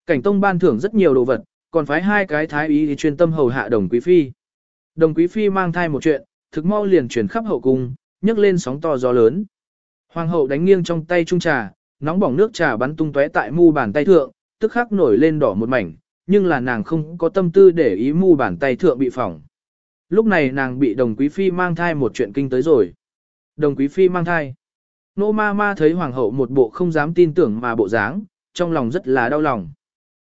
Cảnh tông ban thưởng rất nhiều đồ vật, còn phái hai cái thái ý thì chuyên tâm hầu hạ đồng quý phi. Đồng quý phi mang thai một chuyện, thực mau liền chuyển khắp hậu cung, nhấc lên sóng to gió lớn. Hoàng hậu đánh nghiêng trong tay trung trà, nóng bỏng nước trà bắn tung tóe tại mu bàn tay thượng, tức khắc nổi lên đỏ một mảnh, nhưng là nàng không có tâm tư để ý mu bàn tay thượng bị phỏng. Lúc này nàng bị đồng quý phi mang thai một chuyện kinh tới rồi. Đồng quý phi mang thai. Nô ma ma thấy hoàng hậu một bộ không dám tin tưởng mà bộ dáng, trong lòng rất là đau lòng.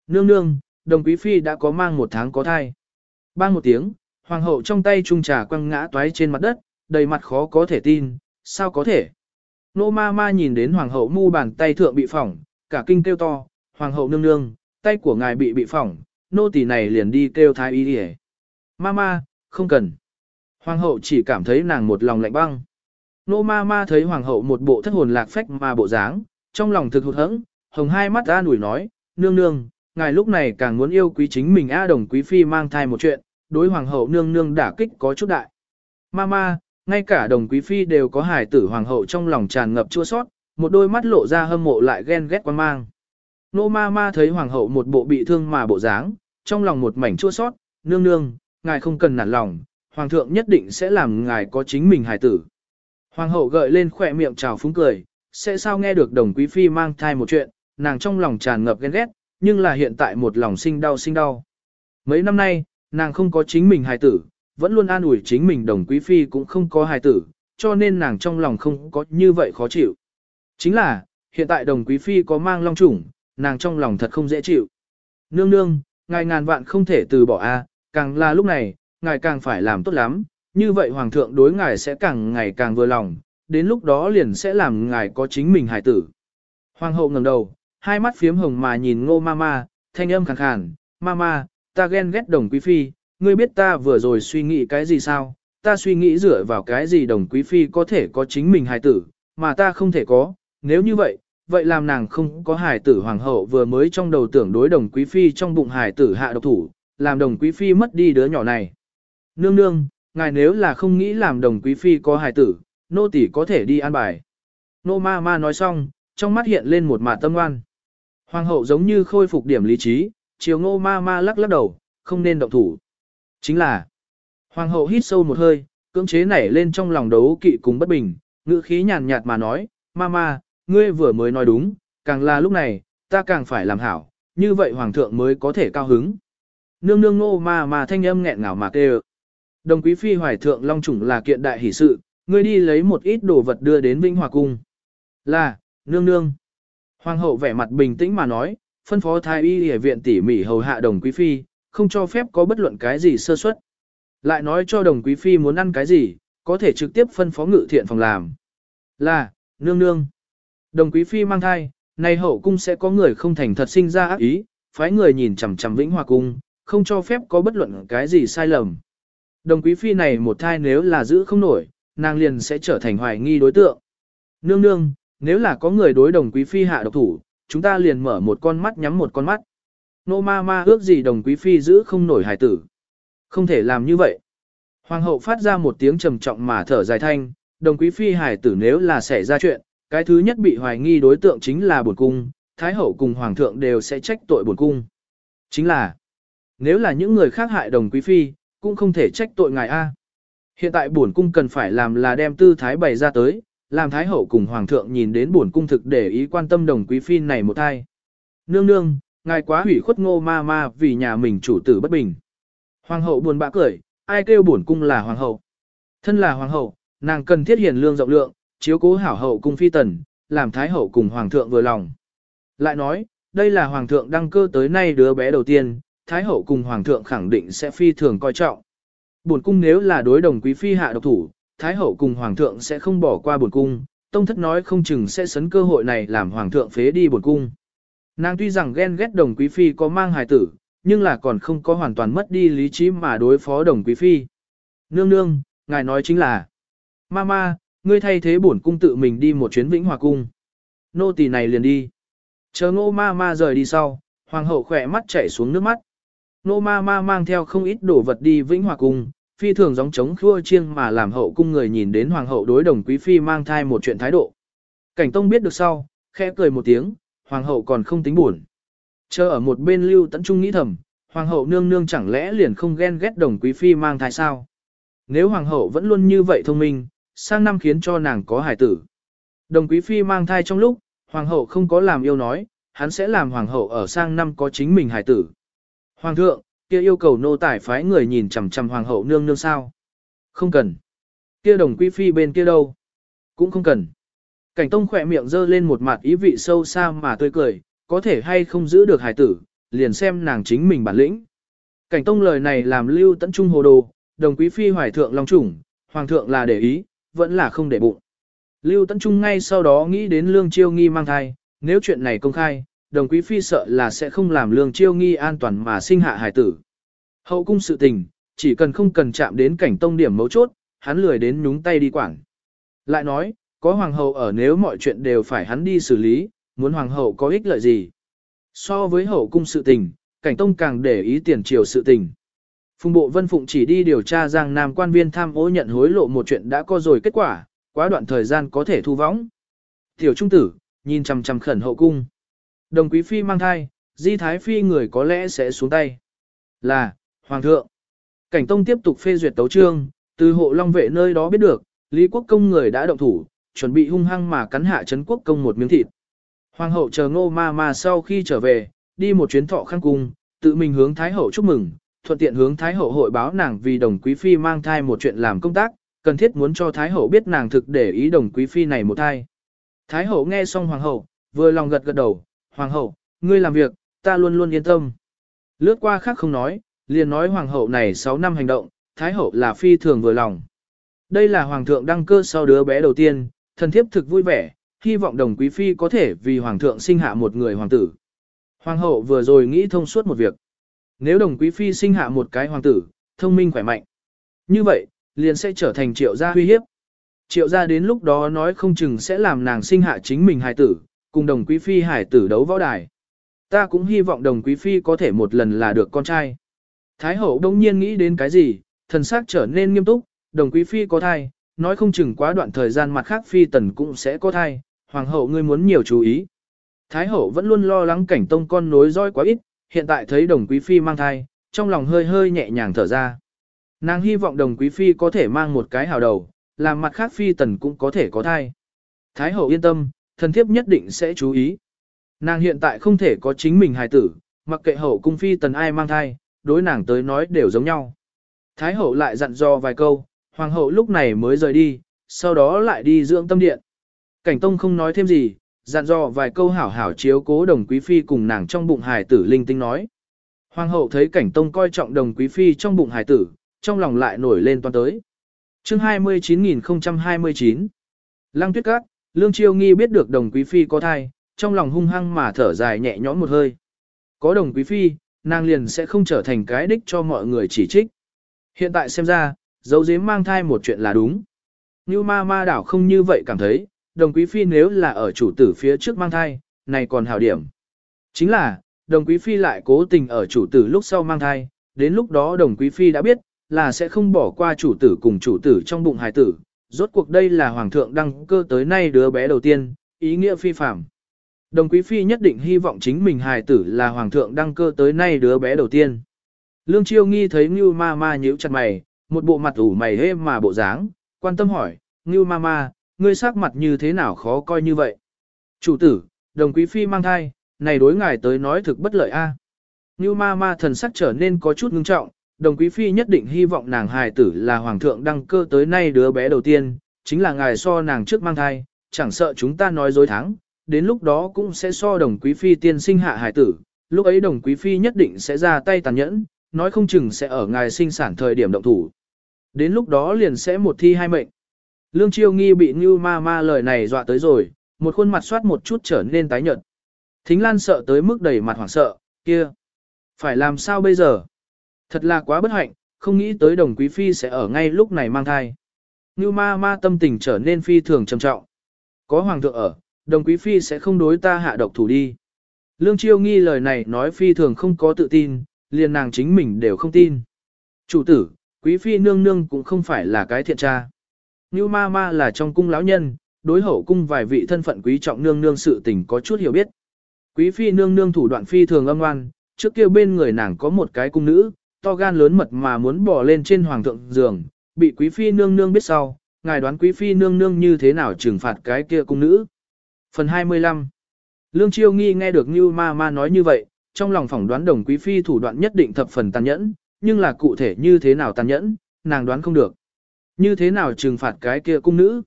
Nương nương, đồng quý phi đã có mang một tháng có thai. Bang một tiếng, hoàng hậu trong tay trung trà quăng ngã toái trên mặt đất, đầy mặt khó có thể tin, sao có thể. Nô ma ma nhìn đến hoàng hậu mu bàn tay thượng bị phỏng, cả kinh kêu to, hoàng hậu nương nương, tay của ngài bị bị phỏng, nô tỳ này liền đi kêu thái y đi Ma ma, không cần. Hoàng hậu chỉ cảm thấy nàng một lòng lạnh băng. Nô ma ma thấy hoàng hậu một bộ thất hồn lạc phách mà bộ dáng, trong lòng thực hụt hẫng, hồng hai mắt ra nủi nói, nương nương, ngài lúc này càng muốn yêu quý chính mình A đồng quý phi mang thai một chuyện, đối hoàng hậu nương nương đả kích có chút đại. Mama, ngay cả đồng quý phi đều có hài tử hoàng hậu trong lòng tràn ngập chua sót, một đôi mắt lộ ra hâm mộ lại ghen ghét quan mang. Nô ma ma thấy hoàng hậu một bộ bị thương mà bộ dáng, trong lòng một mảnh chua sót, nương nương, ngài không cần nản lòng, hoàng thượng nhất định sẽ làm ngài có chính mình hài tử. Hoàng hậu gợi lên khỏe miệng trào phúng cười, sẽ sao nghe được đồng quý phi mang thai một chuyện, nàng trong lòng tràn ngập ghen ghét, nhưng là hiện tại một lòng sinh đau sinh đau. Mấy năm nay, nàng không có chính mình hài tử, vẫn luôn an ủi chính mình đồng quý phi cũng không có hài tử, cho nên nàng trong lòng không có như vậy khó chịu. Chính là, hiện tại đồng quý phi có mang long chủng, nàng trong lòng thật không dễ chịu. Nương nương, ngài ngàn vạn không thể từ bỏ a, càng là lúc này, ngài càng phải làm tốt lắm, như vậy hoàng thượng đối ngài sẽ càng ngày càng vừa lòng, đến lúc đó liền sẽ làm ngài có chính mình hài tử. Hoàng hậu ngẩng đầu, hai mắt phiếm hồng mà nhìn ngô mama, thanh âm khàn khàn, mama, ta ghen ghét đồng quý phi, ngươi biết ta vừa rồi suy nghĩ cái gì sao, ta suy nghĩ dựa vào cái gì đồng quý phi có thể có chính mình hài tử, mà ta không thể có, nếu như vậy, vậy làm nàng không có hài tử hoàng hậu vừa mới trong đầu tưởng đối đồng quý phi trong bụng hài tử hạ độc thủ, làm đồng quý phi mất đi đứa nhỏ này. Nương nương, ngài nếu là không nghĩ làm đồng quý phi có hài tử, nô tỷ có thể đi an bài. Nô ma ma nói xong, trong mắt hiện lên một mạt tâm ngoan. Hoàng hậu giống như khôi phục điểm lý trí, chiều ngô ma ma lắc lắc đầu, không nên động thủ. Chính là, hoàng hậu hít sâu một hơi, cưỡng chế nảy lên trong lòng đấu kỵ cùng bất bình, ngữ khí nhàn nhạt mà nói, ma ma, ngươi vừa mới nói đúng, càng là lúc này, ta càng phải làm hảo, như vậy hoàng thượng mới có thể cao hứng. Nương nương ngô ma ma thanh âm nghẹn ngào mà kêu. Đồng quý phi hoài thượng long chủng là kiện đại hỷ sự, ngươi đi lấy một ít đồ vật đưa đến Vinh Hòa Cung. Là, nương nương. Hoàng hậu vẻ mặt bình tĩnh mà nói, phân phó thái y y viện tỉ mỉ hầu hạ đồng quý phi, không cho phép có bất luận cái gì sơ suất. Lại nói cho đồng quý phi muốn ăn cái gì, có thể trực tiếp phân phó ngự thiện phòng làm. Là, nương nương. Đồng quý phi mang thai, nay hậu cung sẽ có người không thành thật sinh ra ác ý, phái người nhìn chằm chằm vĩnh hòa cung, không cho phép có bất luận cái gì sai lầm. Đồng quý phi này một thai nếu là giữ không nổi, nàng liền sẽ trở thành hoài nghi đối tượng. Nương nương, nếu là có người đối đồng quý phi hạ độc thủ, chúng ta liền mở một con mắt nhắm một con mắt. Nô ma ma ước gì đồng quý phi giữ không nổi hài tử. Không thể làm như vậy. Hoàng hậu phát ra một tiếng trầm trọng mà thở dài thanh, đồng quý phi hài tử nếu là xảy ra chuyện, cái thứ nhất bị hoài nghi đối tượng chính là bổn cung, thái hậu cùng hoàng thượng đều sẽ trách tội bổn cung. Chính là, nếu là những người khác hại đồng quý phi, cũng không thể trách tội ngài A. Hiện tại bổn cung cần phải làm là đem tư thái bày ra tới, làm thái hậu cùng hoàng thượng nhìn đến buồn cung thực để ý quan tâm đồng quý phi này một thai. Nương nương, ngài quá hủy khuất ngô ma ma vì nhà mình chủ tử bất bình. Hoàng hậu buồn bã cười, ai kêu buồn cung là hoàng hậu. Thân là hoàng hậu, nàng cần thiết hiền lương rộng lượng, chiếu cố hảo hậu cung phi tần, làm thái hậu cùng hoàng thượng vừa lòng. Lại nói, đây là hoàng thượng đăng cơ tới nay đứa bé đầu tiên, thái hậu cùng hoàng thượng khẳng định sẽ phi thường coi trọng. Buồn cung nếu là đối đồng quý phi hạ độc thủ, thái hậu cùng hoàng thượng sẽ không bỏ qua bổn cung, tông thất nói không chừng sẽ sấn cơ hội này làm hoàng thượng phế đi bổn cung. Nàng tuy rằng ghen ghét đồng quý phi có mang hài tử, nhưng là còn không có hoàn toàn mất đi lý trí mà đối phó đồng quý phi. Nương nương, ngài nói chính là, Mama, ngươi thay thế bổn cung tự mình đi một chuyến vĩnh hòa cung. Nô tỳ này liền đi. Chờ ngô ma ma rời đi sau, hoàng hậu khỏe mắt chảy xuống nước mắt. Nô ma ma mang theo không ít đồ vật đi vĩnh hòa cung, phi thường giống chống khua chiêng mà làm hậu cung người nhìn đến hoàng hậu đối đồng quý phi mang thai một chuyện thái độ. Cảnh tông biết được sau, khẽ cười một tiếng, hoàng hậu còn không tính buồn. Chờ ở một bên lưu tấn trung nghĩ thầm, hoàng hậu nương nương chẳng lẽ liền không ghen ghét đồng quý phi mang thai sao? Nếu hoàng hậu vẫn luôn như vậy thông minh, sang năm khiến cho nàng có hài tử. Đồng quý phi mang thai trong lúc, hoàng hậu không có làm yêu nói, hắn sẽ làm hoàng hậu ở sang năm có chính mình hài tử. Hoàng thượng, kia yêu cầu nô tài phái người nhìn chằm chằm hoàng hậu nương nương sao? Không cần. Kia đồng quý phi bên kia đâu? Cũng không cần. Cảnh tông khỏe miệng dơ lên một mặt ý vị sâu xa mà tươi cười, có thể hay không giữ được hài tử, liền xem nàng chính mình bản lĩnh. Cảnh tông lời này làm lưu tấn trung hồ đồ, đồng quý phi hoài thượng long chủng, hoàng thượng là để ý, vẫn là không để bụng. Lưu tấn trung ngay sau đó nghĩ đến lương chiêu nghi mang thai, nếu chuyện này công khai, đồng quý phi sợ là sẽ không làm lương chiêu nghi an toàn mà sinh hạ hài tử. Hậu cung sự tình, chỉ cần không cần chạm đến cảnh tông điểm mấu chốt, hắn lười đến nhúng tay đi quản. Lại nói, có hoàng hậu ở nếu mọi chuyện đều phải hắn đi xử lý, muốn hoàng hậu có ích lợi gì. So với hậu cung sự tình, cảnh tông càng để ý tiền triều sự tình. Phùng bộ vân phụng chỉ đi điều tra rằng nam quan viên tham ô nhận hối lộ một chuyện đã có rồi kết quả, quá đoạn thời gian có thể thu võng. Tiểu trung tử, nhìn chằm chằm khẩn hậu cung. Đồng quý phi mang thai, di thái phi người có lẽ sẽ xuống tay. Là, Hoàng thượng. Cảnh Tông tiếp tục phê duyệt tấu trương, từ hộ long vệ nơi đó biết được, Lý Quốc Công người đã động thủ, chuẩn bị hung hăng mà cắn hạ Trấn Quốc Công một miếng thịt. Hoàng hậu chờ ngô ma ma sau khi trở về, đi một chuyến thọ khăn cung, tự mình hướng Thái hậu chúc mừng, thuận tiện hướng Thái hậu hội báo nàng vì đồng quý phi mang thai một chuyện làm công tác, cần thiết muốn cho Thái hậu biết nàng thực để ý đồng quý phi này một thai. Thái hậu nghe xong hoàng hậu, vừa lòng gật gật đầu, hoàng hậu, ngươi làm việc, ta luôn luôn yên tâm. Lướt qua khác không nói, liền nói hoàng hậu này 6 năm hành động, thái hậu là phi thường vừa lòng. Đây là hoàng thượng đăng cơ sau đứa bé đầu tiên, thần thiếp thực vui vẻ, hy vọng đồng quý phi có thể vì hoàng thượng sinh hạ một người hoàng tử. Hoàng hậu vừa rồi nghĩ thông suốt một việc. Nếu đồng quý phi sinh hạ một cái hoàng tử, thông minh khỏe mạnh. Như vậy, liền sẽ trở thành triệu gia huy hiếp. Triệu gia đến lúc đó nói không chừng sẽ làm nàng sinh hạ chính mình hài tử, cùng đồng quý phi hải tử đấu võ đài. Ta cũng hy vọng đồng quý phi có thể một lần là được con trai. Thái hậu đông nhiên nghĩ đến cái gì, thần sắc trở nên nghiêm túc, đồng quý phi có thai, nói không chừng quá đoạn thời gian mặt khác phi tần cũng sẽ có thai, hoàng hậu ngươi muốn nhiều chú ý. Thái hậu vẫn luôn lo lắng cảnh tông con nối roi quá ít, hiện tại thấy đồng quý phi mang thai, trong lòng hơi hơi nhẹ nhàng thở ra. Nàng hy vọng đồng quý phi có thể mang một cái hào đầu, làm mặt khác phi tần cũng có thể có thai. Thái hậu yên tâm, thần thiếp nhất định sẽ chú ý. Nàng hiện tại không thể có chính mình hài tử, mặc kệ hậu cung phi tần ai mang thai, đối nàng tới nói đều giống nhau. Thái hậu lại dặn dò vài câu, hoàng hậu lúc này mới rời đi, sau đó lại đi dưỡng tâm điện. Cảnh tông không nói thêm gì, dặn dò vài câu hảo hảo chiếu cố đồng quý phi cùng nàng trong bụng hài tử linh tinh nói. Hoàng hậu thấy cảnh tông coi trọng đồng quý phi trong bụng hài tử, trong lòng lại nổi lên toan tới. chương 29029 Lăng tuyết cát, lương chiêu nghi biết được đồng quý phi có thai, trong lòng hung hăng mà thở dài nhẹ nhõm một hơi. Có đồng quý phi, nàng liền sẽ không trở thành cái đích cho mọi người chỉ trích. Hiện tại xem ra, dấu dếm mang thai một chuyện là đúng. Như ma ma đảo không như vậy cảm thấy, đồng quý phi nếu là ở chủ tử phía trước mang thai, này còn hảo điểm. Chính là, đồng quý phi lại cố tình ở chủ tử lúc sau mang thai, đến lúc đó đồng quý phi đã biết, là sẽ không bỏ qua chủ tử cùng chủ tử trong bụng hài tử. Rốt cuộc đây là hoàng thượng đăng cơ tới nay đứa bé đầu tiên, ý nghĩa phi phạm. Đồng quý phi nhất định hy vọng chính mình hài tử là hoàng thượng đăng cơ tới nay đứa bé đầu tiên. Lương Chiêu Nghi thấy Ngưu Ma Ma nhíu chặt mày, một bộ mặt ủ mày hê mà bộ dáng, quan tâm hỏi, Ngưu Ma Ma, ngươi sắc mặt như thế nào khó coi như vậy? Chủ tử, đồng quý phi mang thai, này đối ngài tới nói thực bất lợi a. À? Ngưu Ma Ma thần sắc trở nên có chút ngưng trọng, đồng quý phi nhất định hy vọng nàng hài tử là hoàng thượng đăng cơ tới nay đứa bé đầu tiên, chính là ngài so nàng trước mang thai, chẳng sợ chúng ta nói dối thắng, đến lúc đó cũng sẽ so đồng quý phi tiên sinh hạ hài tử, lúc ấy đồng quý phi nhất định sẽ ra tay tàn nhẫn, nói không chừng sẽ ở ngài sinh sản thời điểm động thủ. Đến lúc đó liền sẽ một thi hai mệnh. Lương Chiêu Nghi bị Như Ma Ma lời này dọa tới rồi, một khuôn mặt soát một chút trở nên tái nhợt. Thính Lan sợ tới mức đầy mặt hoảng sợ, kia. Phải làm sao bây giờ? Thật là quá bất hạnh, không nghĩ tới đồng quý phi sẽ ở ngay lúc này mang thai. Như ma ma tâm tình trở nên phi thường trầm trọng. Có hoàng thượng ở, đồng quý phi sẽ không đối ta hạ độc thủ đi. Lương Chiêu nghi lời này nói phi thường không có tự tin, liền nàng chính mình đều không tin. Chủ tử, quý phi nương nương cũng không phải là cái thiện tra. Như ma ma là trong cung lão nhân, đối hậu cung vài vị thân phận quý trọng nương nương sự tình có chút hiểu biết. Quý phi nương nương thủ đoạn phi thường âm ngoan, trước kia bên người nàng có một cái cung nữ, to gan lớn mật mà muốn bỏ lên trên hoàng thượng giường, bị quý phi nương nương biết sau, ngài đoán quý phi nương nương như thế nào trừng phạt cái kia cung nữ. Phần 25 Lương Chiêu Nghi nghe được Như Ma Ma nói như vậy, trong lòng phỏng đoán đồng quý phi thủ đoạn nhất định thập phần tàn nhẫn, nhưng là cụ thể như thế nào tàn nhẫn, nàng đoán không được. Như thế nào trừng phạt cái kia cung nữ?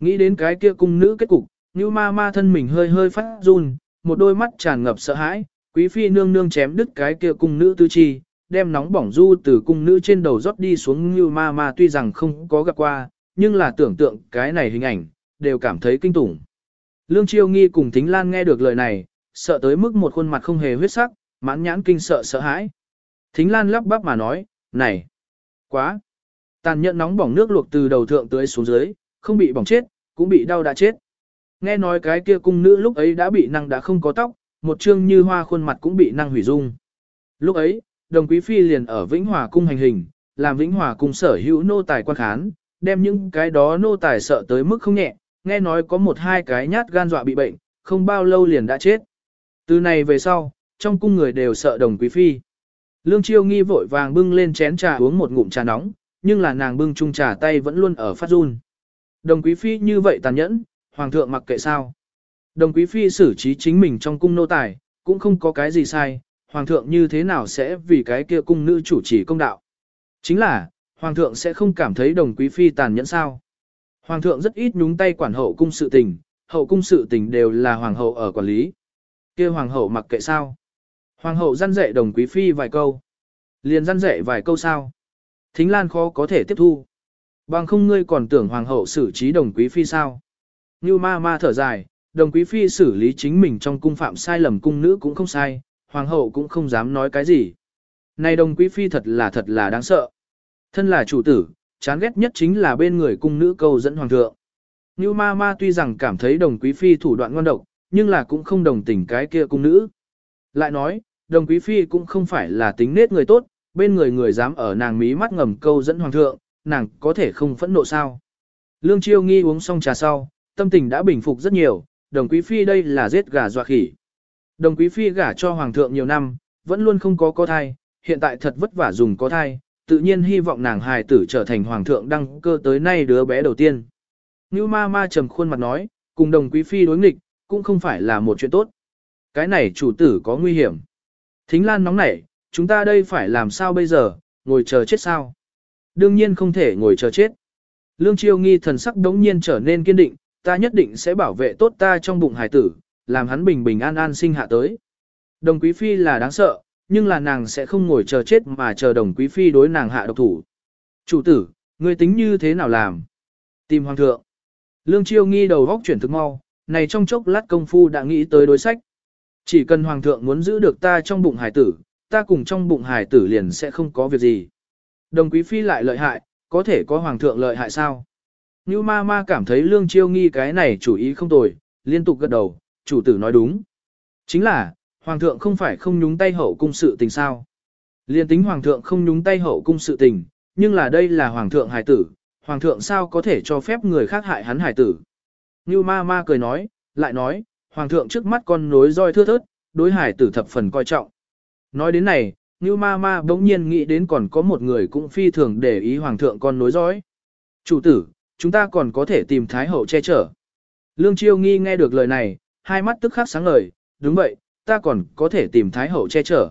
Nghĩ đến cái kia cung nữ kết cục, Như Ma Ma thân mình hơi hơi phát run, một đôi mắt tràn ngập sợ hãi, quý phi nương nương chém đứt cái kia cung nữ tư chi, đem nóng bỏng du từ cung nữ trên đầu rót đi xuống Như Ma Ma tuy rằng không có gặp qua, nhưng là tưởng tượng cái này hình ảnh, đều cảm thấy kinh tủng. Lương Chiêu Nghi cùng Thính Lan nghe được lời này, sợ tới mức một khuôn mặt không hề huyết sắc, mãn nhãn kinh sợ sợ hãi. Thính Lan lắp bắp mà nói, này, quá, tàn nhẫn nóng bỏng nước luộc từ đầu thượng tới xuống dưới, không bị bỏng chết, cũng bị đau đã chết. Nghe nói cái kia cung nữ lúc ấy đã bị năng đã không có tóc, một trương như hoa khuôn mặt cũng bị năng hủy dung. Lúc ấy, đồng quý phi liền ở Vĩnh Hòa cung hành hình, làm Vĩnh Hòa cung sở hữu nô tài quan khán, đem những cái đó nô tài sợ tới mức không nhẹ, nghe nói có một hai cái nhát gan dọa bị bệnh, không bao lâu liền đã chết. Từ này về sau, trong cung người đều sợ đồng quý phi. Lương chiêu nghi vội vàng bưng lên chén trà uống một ngụm trà nóng, nhưng là nàng bưng chung trà tay vẫn luôn ở phát run. Đồng quý phi như vậy tàn nhẫn, hoàng thượng mặc kệ sao. Đồng quý phi xử trí chính mình trong cung nô tài, cũng không có cái gì sai, hoàng thượng như thế nào sẽ vì cái kia cung nữ chủ trì công đạo. Chính là, hoàng thượng sẽ không cảm thấy đồng quý phi tàn nhẫn sao. Hoàng thượng rất ít nhúng tay quản hậu cung sự tình, hậu cung sự tình đều là hoàng hậu ở quản lý. kia hoàng hậu mặc kệ sao. Hoàng hậu răn dạy đồng quý phi vài câu. Liền răn dạy vài câu sao. Thính Lan khó có thể tiếp thu. Bằng không ngươi còn tưởng hoàng hậu xử trí đồng quý phi sao. Như ma ma thở dài, đồng quý phi xử lý chính mình trong cung phạm sai lầm cung nữ cũng không sai, hoàng hậu cũng không dám nói cái gì. Này đồng quý phi thật là thật là đáng sợ. Thân là chủ tử, chán ghét nhất chính là bên người cung nữ câu dẫn hoàng thượng. Như ma ma tuy rằng cảm thấy đồng quý phi thủ đoạn ngon độc, nhưng là cũng không đồng tình cái kia cung nữ. Lại nói, đồng quý phi cũng không phải là tính nết người tốt, bên người người dám ở nàng mí mắt ngầm câu dẫn hoàng thượng, nàng có thể không phẫn nộ sao. Lương Chiêu nghi uống xong trà sau, tâm tình đã bình phục rất nhiều, đồng quý phi đây là giết gà dọa khỉ. Đồng quý phi gả cho hoàng thượng nhiều năm, vẫn luôn không có có thai, hiện tại thật vất vả dùng có thai, tự nhiên hy vọng nàng hài tử trở thành hoàng thượng đăng cơ tới nay đứa bé đầu tiên. Như ma ma trầm khuôn mặt nói, cùng đồng quý phi đối nghịch, cũng không phải là một chuyện tốt. Cái này chủ tử có nguy hiểm. Thính Lan nóng nảy, chúng ta đây phải làm sao bây giờ, ngồi chờ chết sao? Đương nhiên không thể ngồi chờ chết. Lương Chiêu nghi thần sắc đống nhiên trở nên kiên định, ta nhất định sẽ bảo vệ tốt ta trong bụng hải tử, làm hắn bình bình an an sinh hạ tới. Đồng quý phi là đáng sợ, nhưng là nàng sẽ không ngồi chờ chết mà chờ đồng quý phi đối nàng hạ độc thủ. Chủ tử, ngươi tính như thế nào làm? Tìm hoàng thượng. Lương Chiêu nghi đầu góc chuyển thức mau, này trong chốc lát công phu đã nghĩ tới đối sách. Chỉ cần hoàng thượng muốn giữ được ta trong bụng hải tử, ta cùng trong bụng hải tử liền sẽ không có việc gì. Đồng quý phi lại lợi hại, có thể có hoàng thượng lợi hại sao? Như ma ma cảm thấy lương chiêu nghi cái này chủ ý không tồi, liên tục gật đầu, chủ tử nói đúng. Chính là, hoàng thượng không phải không nhúng tay hậu cung sự tình sao. Liên tính hoàng thượng không nhúng tay hậu cung sự tình, nhưng là đây là hoàng thượng hài tử, hoàng thượng sao có thể cho phép người khác hại hắn hài tử. Như ma ma cười nói, lại nói, hoàng thượng trước mắt con nối roi thưa thớt, đối hài tử thập phần coi trọng. Nói đến này, Như ma ma bỗng nhiên nghĩ đến còn có một người cũng phi thường để ý hoàng thượng con nối dõi. Chủ tử, chúng ta còn có thể tìm Thái Hậu che chở. Lương Chiêu Nghi nghe được lời này, hai mắt tức khắc sáng ngời, đúng vậy, ta còn có thể tìm Thái Hậu che chở.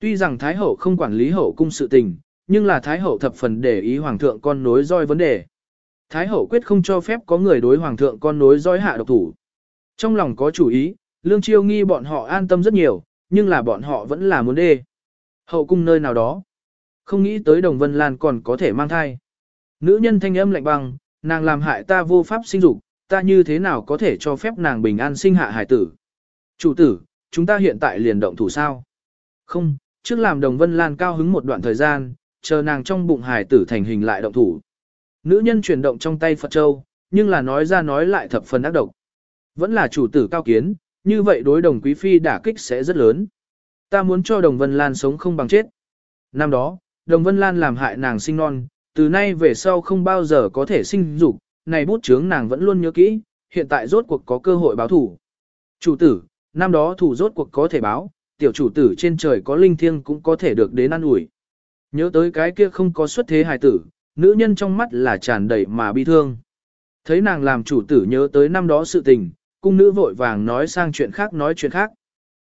Tuy rằng Thái Hậu không quản lý hậu cung sự tình, nhưng là Thái Hậu thập phần để ý Hoàng thượng con nối roi vấn đề. Thái Hậu quyết không cho phép có người đối Hoàng thượng con nối roi hạ độc thủ. Trong lòng có chủ ý, Lương Chiêu Nghi bọn họ an tâm rất nhiều, nhưng là bọn họ vẫn là muốn đê. Hậu cung nơi nào đó. Không nghĩ tới Đồng Vân Lan còn có thể mang thai. Nữ nhân thanh âm lạnh băng, nàng làm hại ta vô pháp sinh dục, ta như thế nào có thể cho phép nàng bình an sinh hạ hải tử. Chủ tử, chúng ta hiện tại liền động thủ sao? Không, trước làm Đồng Vân Lan cao hứng một đoạn thời gian, chờ nàng trong bụng hải tử thành hình lại động thủ. Nữ nhân chuyển động trong tay Phật Châu, nhưng là nói ra nói lại thập phần ác độc. Vẫn là chủ tử cao kiến, như vậy đối đồng quý phi đả kích sẽ rất lớn. Ta muốn cho Đồng Vân Lan sống không bằng chết. Năm đó, Đồng Vân Lan làm hại nàng sinh non, từ nay về sau không bao giờ có thể sinh dục, này bút chướng nàng vẫn luôn nhớ kỹ, hiện tại rốt cuộc có cơ hội báo thủ. Chủ tử, năm đó thủ rốt cuộc có thể báo, tiểu chủ tử trên trời có linh thiêng cũng có thể được đến ăn ủi. Nhớ tới cái kia không có xuất thế hài tử, nữ nhân trong mắt là tràn đầy mà bi thương. Thấy nàng làm chủ tử nhớ tới năm đó sự tình, cung nữ vội vàng nói sang chuyện khác nói chuyện khác.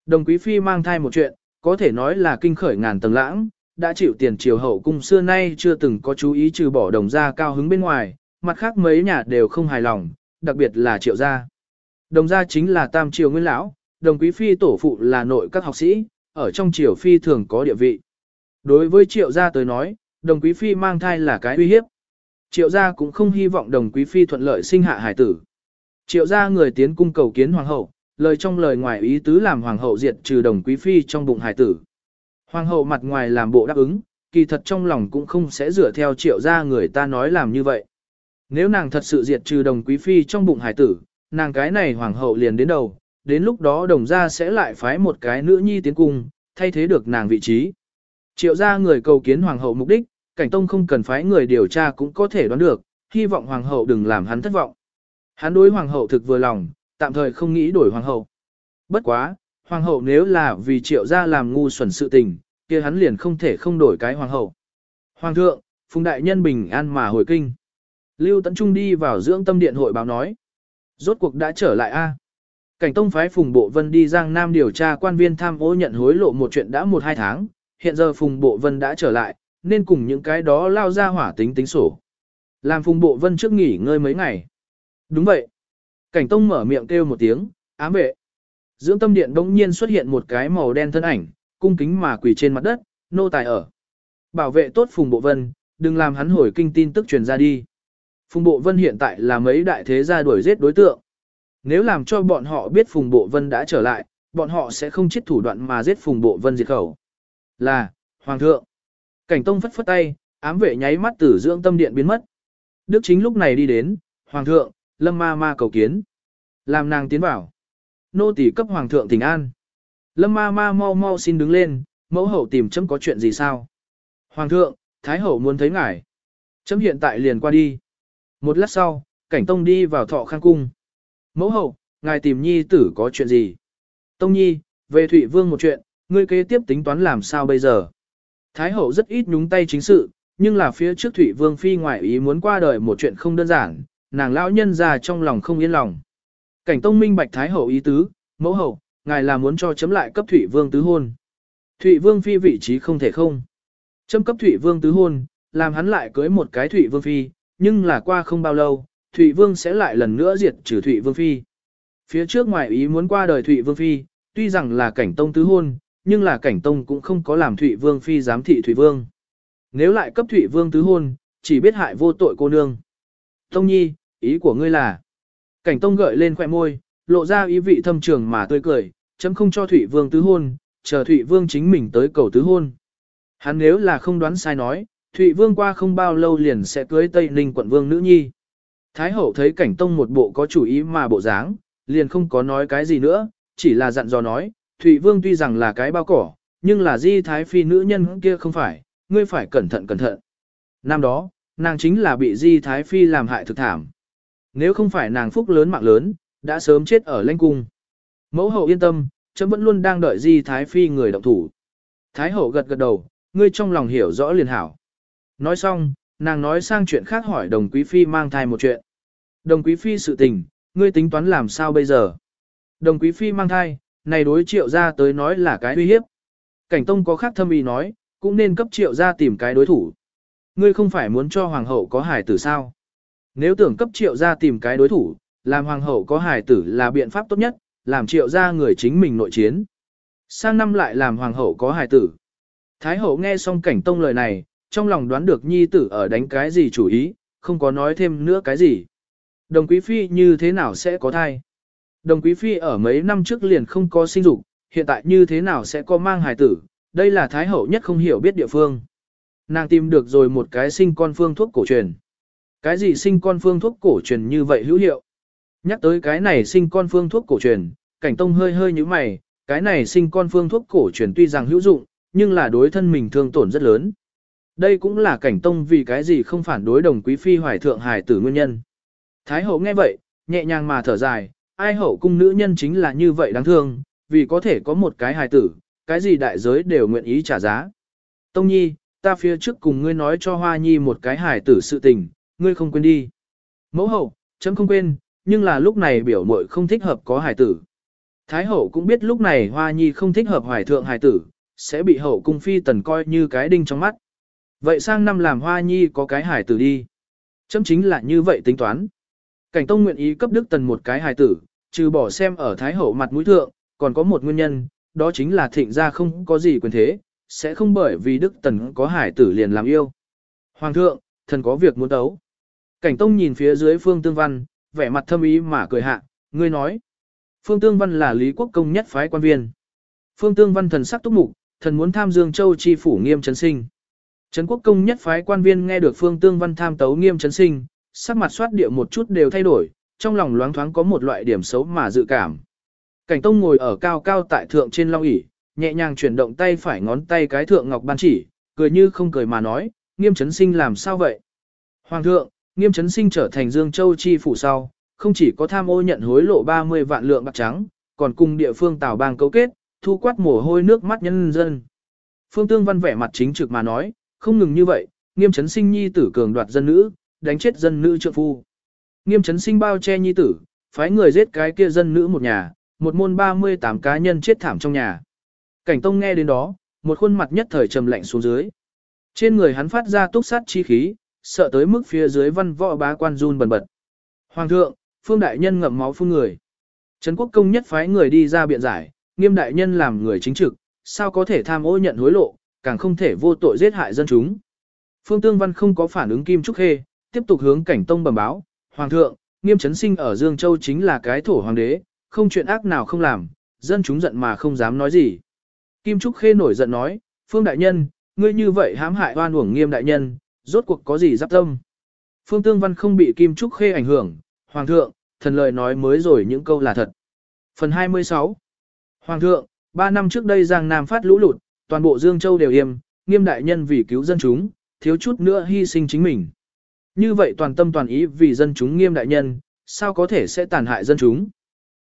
Đồng quý phi mang thai một chuyện, có thể nói là kinh khởi ngàn tầng lãng, đã chịu tiền triều hậu cung xưa nay chưa từng có chú ý trừ bỏ đồng gia cao hứng bên ngoài, mặt khác mấy nhà đều không hài lòng, đặc biệt là triệu gia. Đồng gia chính là tam triều nguyên lão, đồng quý phi tổ phụ là nội các học sĩ, ở trong triều phi thường có địa vị. Đối với triệu gia tới nói, đồng quý phi mang thai là cái uy hiếp. Triệu gia cũng không hy vọng đồng quý phi thuận lợi sinh hạ hải tử. Triệu gia người tiến cung cầu kiến hoàng hậu, lời trong lời ngoài ý tứ làm hoàng hậu diệt trừ đồng quý phi trong bụng hải tử. Hoàng hậu mặt ngoài làm bộ đáp ứng, kỳ thật trong lòng cũng không sẽ dựa theo triệu gia người ta nói làm như vậy. Nếu nàng thật sự diệt trừ đồng quý phi trong bụng hải tử, nàng cái này hoàng hậu liền đến đầu, đến lúc đó đồng gia sẽ lại phái một cái nữ nhi tiến cung, thay thế được nàng vị trí. Triệu gia người cầu kiến hoàng hậu mục đích, cảnh tông không cần phái người điều tra cũng có thể đoán được, hy vọng hoàng hậu đừng làm hắn thất vọng. Hắn đối hoàng hậu thực vừa lòng, tạm thời không nghĩ đổi hoàng hậu. Bất quá, Hoàng hậu nếu là vì triệu gia làm ngu xuẩn sự tình, kia hắn liền không thể không đổi cái hoàng hậu. Hoàng thượng, Phùng Đại Nhân bình an mà hồi kinh. Lưu Tấn Trung đi vào dưỡng tâm điện hội báo nói. Rốt cuộc đã trở lại a. Cảnh Tông phái Phùng Bộ Vân đi Giang Nam điều tra quan viên tham ô nhận hối lộ một chuyện đã một hai tháng, hiện giờ Phùng Bộ Vân đã trở lại, nên cùng những cái đó lao ra hỏa tính tính sổ. Làm Phùng Bộ Vân trước nghỉ ngơi mấy ngày. Đúng vậy. Cảnh Tông mở miệng kêu một tiếng, ám vệ. Dưỡng tâm điện đống nhiên xuất hiện một cái màu đen thân ảnh, cung kính mà quỳ trên mặt đất, nô tài ở. Bảo vệ tốt Phùng Bộ Vân, đừng làm hắn hồi kinh tin tức truyền ra đi. Phùng Bộ Vân hiện tại là mấy đại thế gia đuổi giết đối tượng. Nếu làm cho bọn họ biết Phùng Bộ Vân đã trở lại, bọn họ sẽ không chết thủ đoạn mà giết Phùng Bộ Vân diệt khẩu. Là, Hoàng thượng. Cảnh Tông phất phất tay, ám vệ nháy mắt tử dưỡng tâm điện biến mất. Đức chính lúc này đi đến, Hoàng thượng, Lâm ma ma cầu kiến. Làm nàng tiến vào. Nô tỳ cấp Hoàng thượng tình an. Lâm ma ma mau mau xin đứng lên, mẫu hậu tìm chấm có chuyện gì sao? Hoàng thượng, Thái hậu muốn thấy ngài. Chấm hiện tại liền qua đi. Một lát sau, cảnh tông đi vào thọ khang cung. Mẫu hậu, ngài tìm nhi tử có chuyện gì? Tông nhi, về Thụy Vương một chuyện, ngươi kế tiếp tính toán làm sao bây giờ? Thái hậu rất ít nhúng tay chính sự, nhưng là phía trước Thụy Vương phi ngoại ý muốn qua đời một chuyện không đơn giản, nàng lão nhân già trong lòng không yên lòng. Cảnh tông minh bạch Thái hậu ý tứ, mẫu hậu, ngài là muốn cho chấm lại cấp Thụy Vương tứ hôn. Thụy Vương phi vị trí không thể không. Chấm cấp Thụy Vương tứ hôn, làm hắn lại cưới một cái Thụy Vương phi, nhưng là qua không bao lâu, Thụy Vương sẽ lại lần nữa diệt trừ Thụy Vương phi. Phía trước ngoài ý muốn qua đời Thụy Vương phi, tuy rằng là cảnh tông tứ hôn, nhưng là cảnh tông cũng không có làm Thụy Vương phi giám thị Thụy Vương. Nếu lại cấp Thụy Vương tứ hôn, chỉ biết hại vô tội cô nương. Tông nhi, ý của ngươi là, cảnh tông gợi lên khỏe môi, lộ ra ý vị thâm trường mà tươi cười, chấm không cho Thụy Vương tứ hôn, chờ Thụy Vương chính mình tới cầu tứ hôn. Hắn nếu là không đoán sai nói, Thụy Vương qua không bao lâu liền sẽ cưới Tây Ninh quận vương nữ nhi. Thái hậu thấy cảnh tông một bộ có chủ ý mà bộ dáng, liền không có nói cái gì nữa, chỉ là dặn dò nói, Thụy Vương tuy rằng là cái bao cỏ, nhưng là di thái phi nữ nhân kia không phải, ngươi phải cẩn thận cẩn thận. Năm đó, nàng chính là bị di thái phi làm hại thực thảm. Nếu không phải nàng phúc lớn mạng lớn, đã sớm chết ở lãnh cung. Mẫu hậu yên tâm, chấm vẫn luôn đang đợi di thái phi người động thủ. Thái hậu gật gật đầu, ngươi trong lòng hiểu rõ liền hảo. Nói xong, nàng nói sang chuyện khác hỏi đồng quý phi mang thai một chuyện. Đồng quý phi sự tình, ngươi tính toán làm sao bây giờ? Đồng quý phi mang thai, này đối triệu gia tới nói là cái uy hiếp. Cảnh tông có khác thâm ý nói, cũng nên cấp triệu gia tìm cái đối thủ. Ngươi không phải muốn cho hoàng hậu có hài tử sao? Nếu tưởng cấp triệu gia tìm cái đối thủ, làm hoàng hậu có hài tử là biện pháp tốt nhất, làm triệu gia người chính mình nội chiến. Sang năm lại làm hoàng hậu có hài tử. Thái hậu nghe xong cảnh tông lời này, trong lòng đoán được nhi tử ở đánh cái gì chủ ý, không có nói thêm nữa cái gì. Đồng quý phi như thế nào sẽ có thai? Đồng quý phi ở mấy năm trước liền không có sinh dục, hiện tại như thế nào sẽ có mang hài tử, đây là thái hậu nhất không hiểu biết địa phương. Nàng tìm được rồi một cái sinh con phương thuốc cổ truyền. Cái gì sinh con phương thuốc cổ truyền như vậy hữu hiệu? Nhắc tới cái này sinh con phương thuốc cổ truyền, cảnh tông hơi hơi như mày, cái này sinh con phương thuốc cổ truyền tuy rằng hữu dụng, nhưng là đối thân mình thương tổn rất lớn. Đây cũng là cảnh tông vì cái gì không phản đối đồng quý phi hoài thượng hài tử nguyên nhân. Thái hậu nghe vậy, nhẹ nhàng mà thở dài, ai hậu cung nữ nhân chính là như vậy đáng thương, vì có thể có một cái hài tử, cái gì đại giới đều nguyện ý trả giá. Tông nhi, ta phía trước cùng ngươi nói cho hoa nhi một cái hài tử sự tình, ngươi không quên đi. Mẫu hậu, chấm không quên, nhưng là lúc này biểu muội không thích hợp có hài tử. Thái hậu cũng biết lúc này hoa nhi không thích hợp hoài thượng hài tử, sẽ bị hậu cung phi tần coi như cái đinh trong mắt. Vậy sang năm làm hoa nhi có cái hài tử đi. Chấm chính là như vậy tính toán. Cảnh Tông nguyện ý cấp Đức Tần một cái hài tử, trừ bỏ xem ở Thái Hậu mặt mũi thượng, còn có một nguyên nhân, đó chính là thịnh gia không có gì quyền thế, sẽ không bởi vì Đức Tần có hài tử liền làm yêu. Hoàng thượng, thần có việc muốn đấu. Cảnh Tông nhìn phía dưới Phương Tương Văn, vẻ mặt thâm ý mà cười hạ, ngươi nói. Phương Tương Văn là Lý Quốc Công nhất phái quan viên. Phương Tương Văn thần sắc túc mục, thần muốn tham Dương Châu chi phủ nghiêm trấn sinh. Trấn quốc công nhất phái quan viên nghe được phương tương văn tham tấu nghiêm trấn sinh, sắc mặt soát địa một chút đều thay đổi, trong lòng loáng thoáng có một loại điểm xấu mà dự cảm. Cảnh tông ngồi ở cao cao tại thượng trên long ỷ nhẹ nhàng chuyển động tay phải ngón tay cái thượng ngọc ban chỉ, cười như không cười mà nói, nghiêm trấn sinh làm sao vậy? Hoàng thượng, nghiêm trấn sinh trở thành Dương Châu chi phủ sau, không chỉ có tham ô nhận hối lộ 30 vạn lượng bạc trắng, còn cùng địa phương tào bang cấu kết, thu quát mồ hôi nước mắt nhân dân. Phương Tương Văn vẻ mặt chính trực mà nói, không ngừng như vậy, nghiêm chấn sinh nhi tử cường đoạt dân nữ, đánh chết dân nữ trượng phu. Nghiêm chấn sinh bao che nhi tử, phái người giết cái kia dân nữ một nhà, một môn 38 cá nhân chết thảm trong nhà. Cảnh Tông nghe đến đó, một khuôn mặt nhất thời trầm lạnh xuống dưới. Trên người hắn phát ra túc sát chi khí, sợ tới mức phía dưới văn võ bá quan run bần bật. Hoàng thượng, phương đại nhân ngậm máu phun người. Trấn quốc công nhất phái người đi ra biện giải, nghiêm đại nhân làm người chính trực, sao có thể tham ô nhận hối lộ, càng không thể vô tội giết hại dân chúng. Phương Tương Văn không có phản ứng Kim Trúc Khê, tiếp tục hướng cảnh tông bẩm báo, Hoàng thượng, nghiêm chấn sinh ở Dương Châu chính là cái thổ hoàng đế, không chuyện ác nào không làm, dân chúng giận mà không dám nói gì. Kim Trúc Khê nổi giận nói, Phương Đại Nhân, ngươi như vậy hãm hại oan uổng nghiêm đại nhân, rốt cuộc có gì giáp tâm. Phương Tương Văn không bị Kim Trúc Khê ảnh hưởng, Hoàng thượng, thần lời nói mới rồi những câu là thật. Phần 26 Hoàng thượng, 3 năm trước đây Giang Nam phát lũ lụt, toàn bộ Dương Châu đều im, nghiêm đại nhân vì cứu dân chúng, thiếu chút nữa hy sinh chính mình. Như vậy toàn tâm toàn ý vì dân chúng nghiêm đại nhân, sao có thể sẽ tàn hại dân chúng.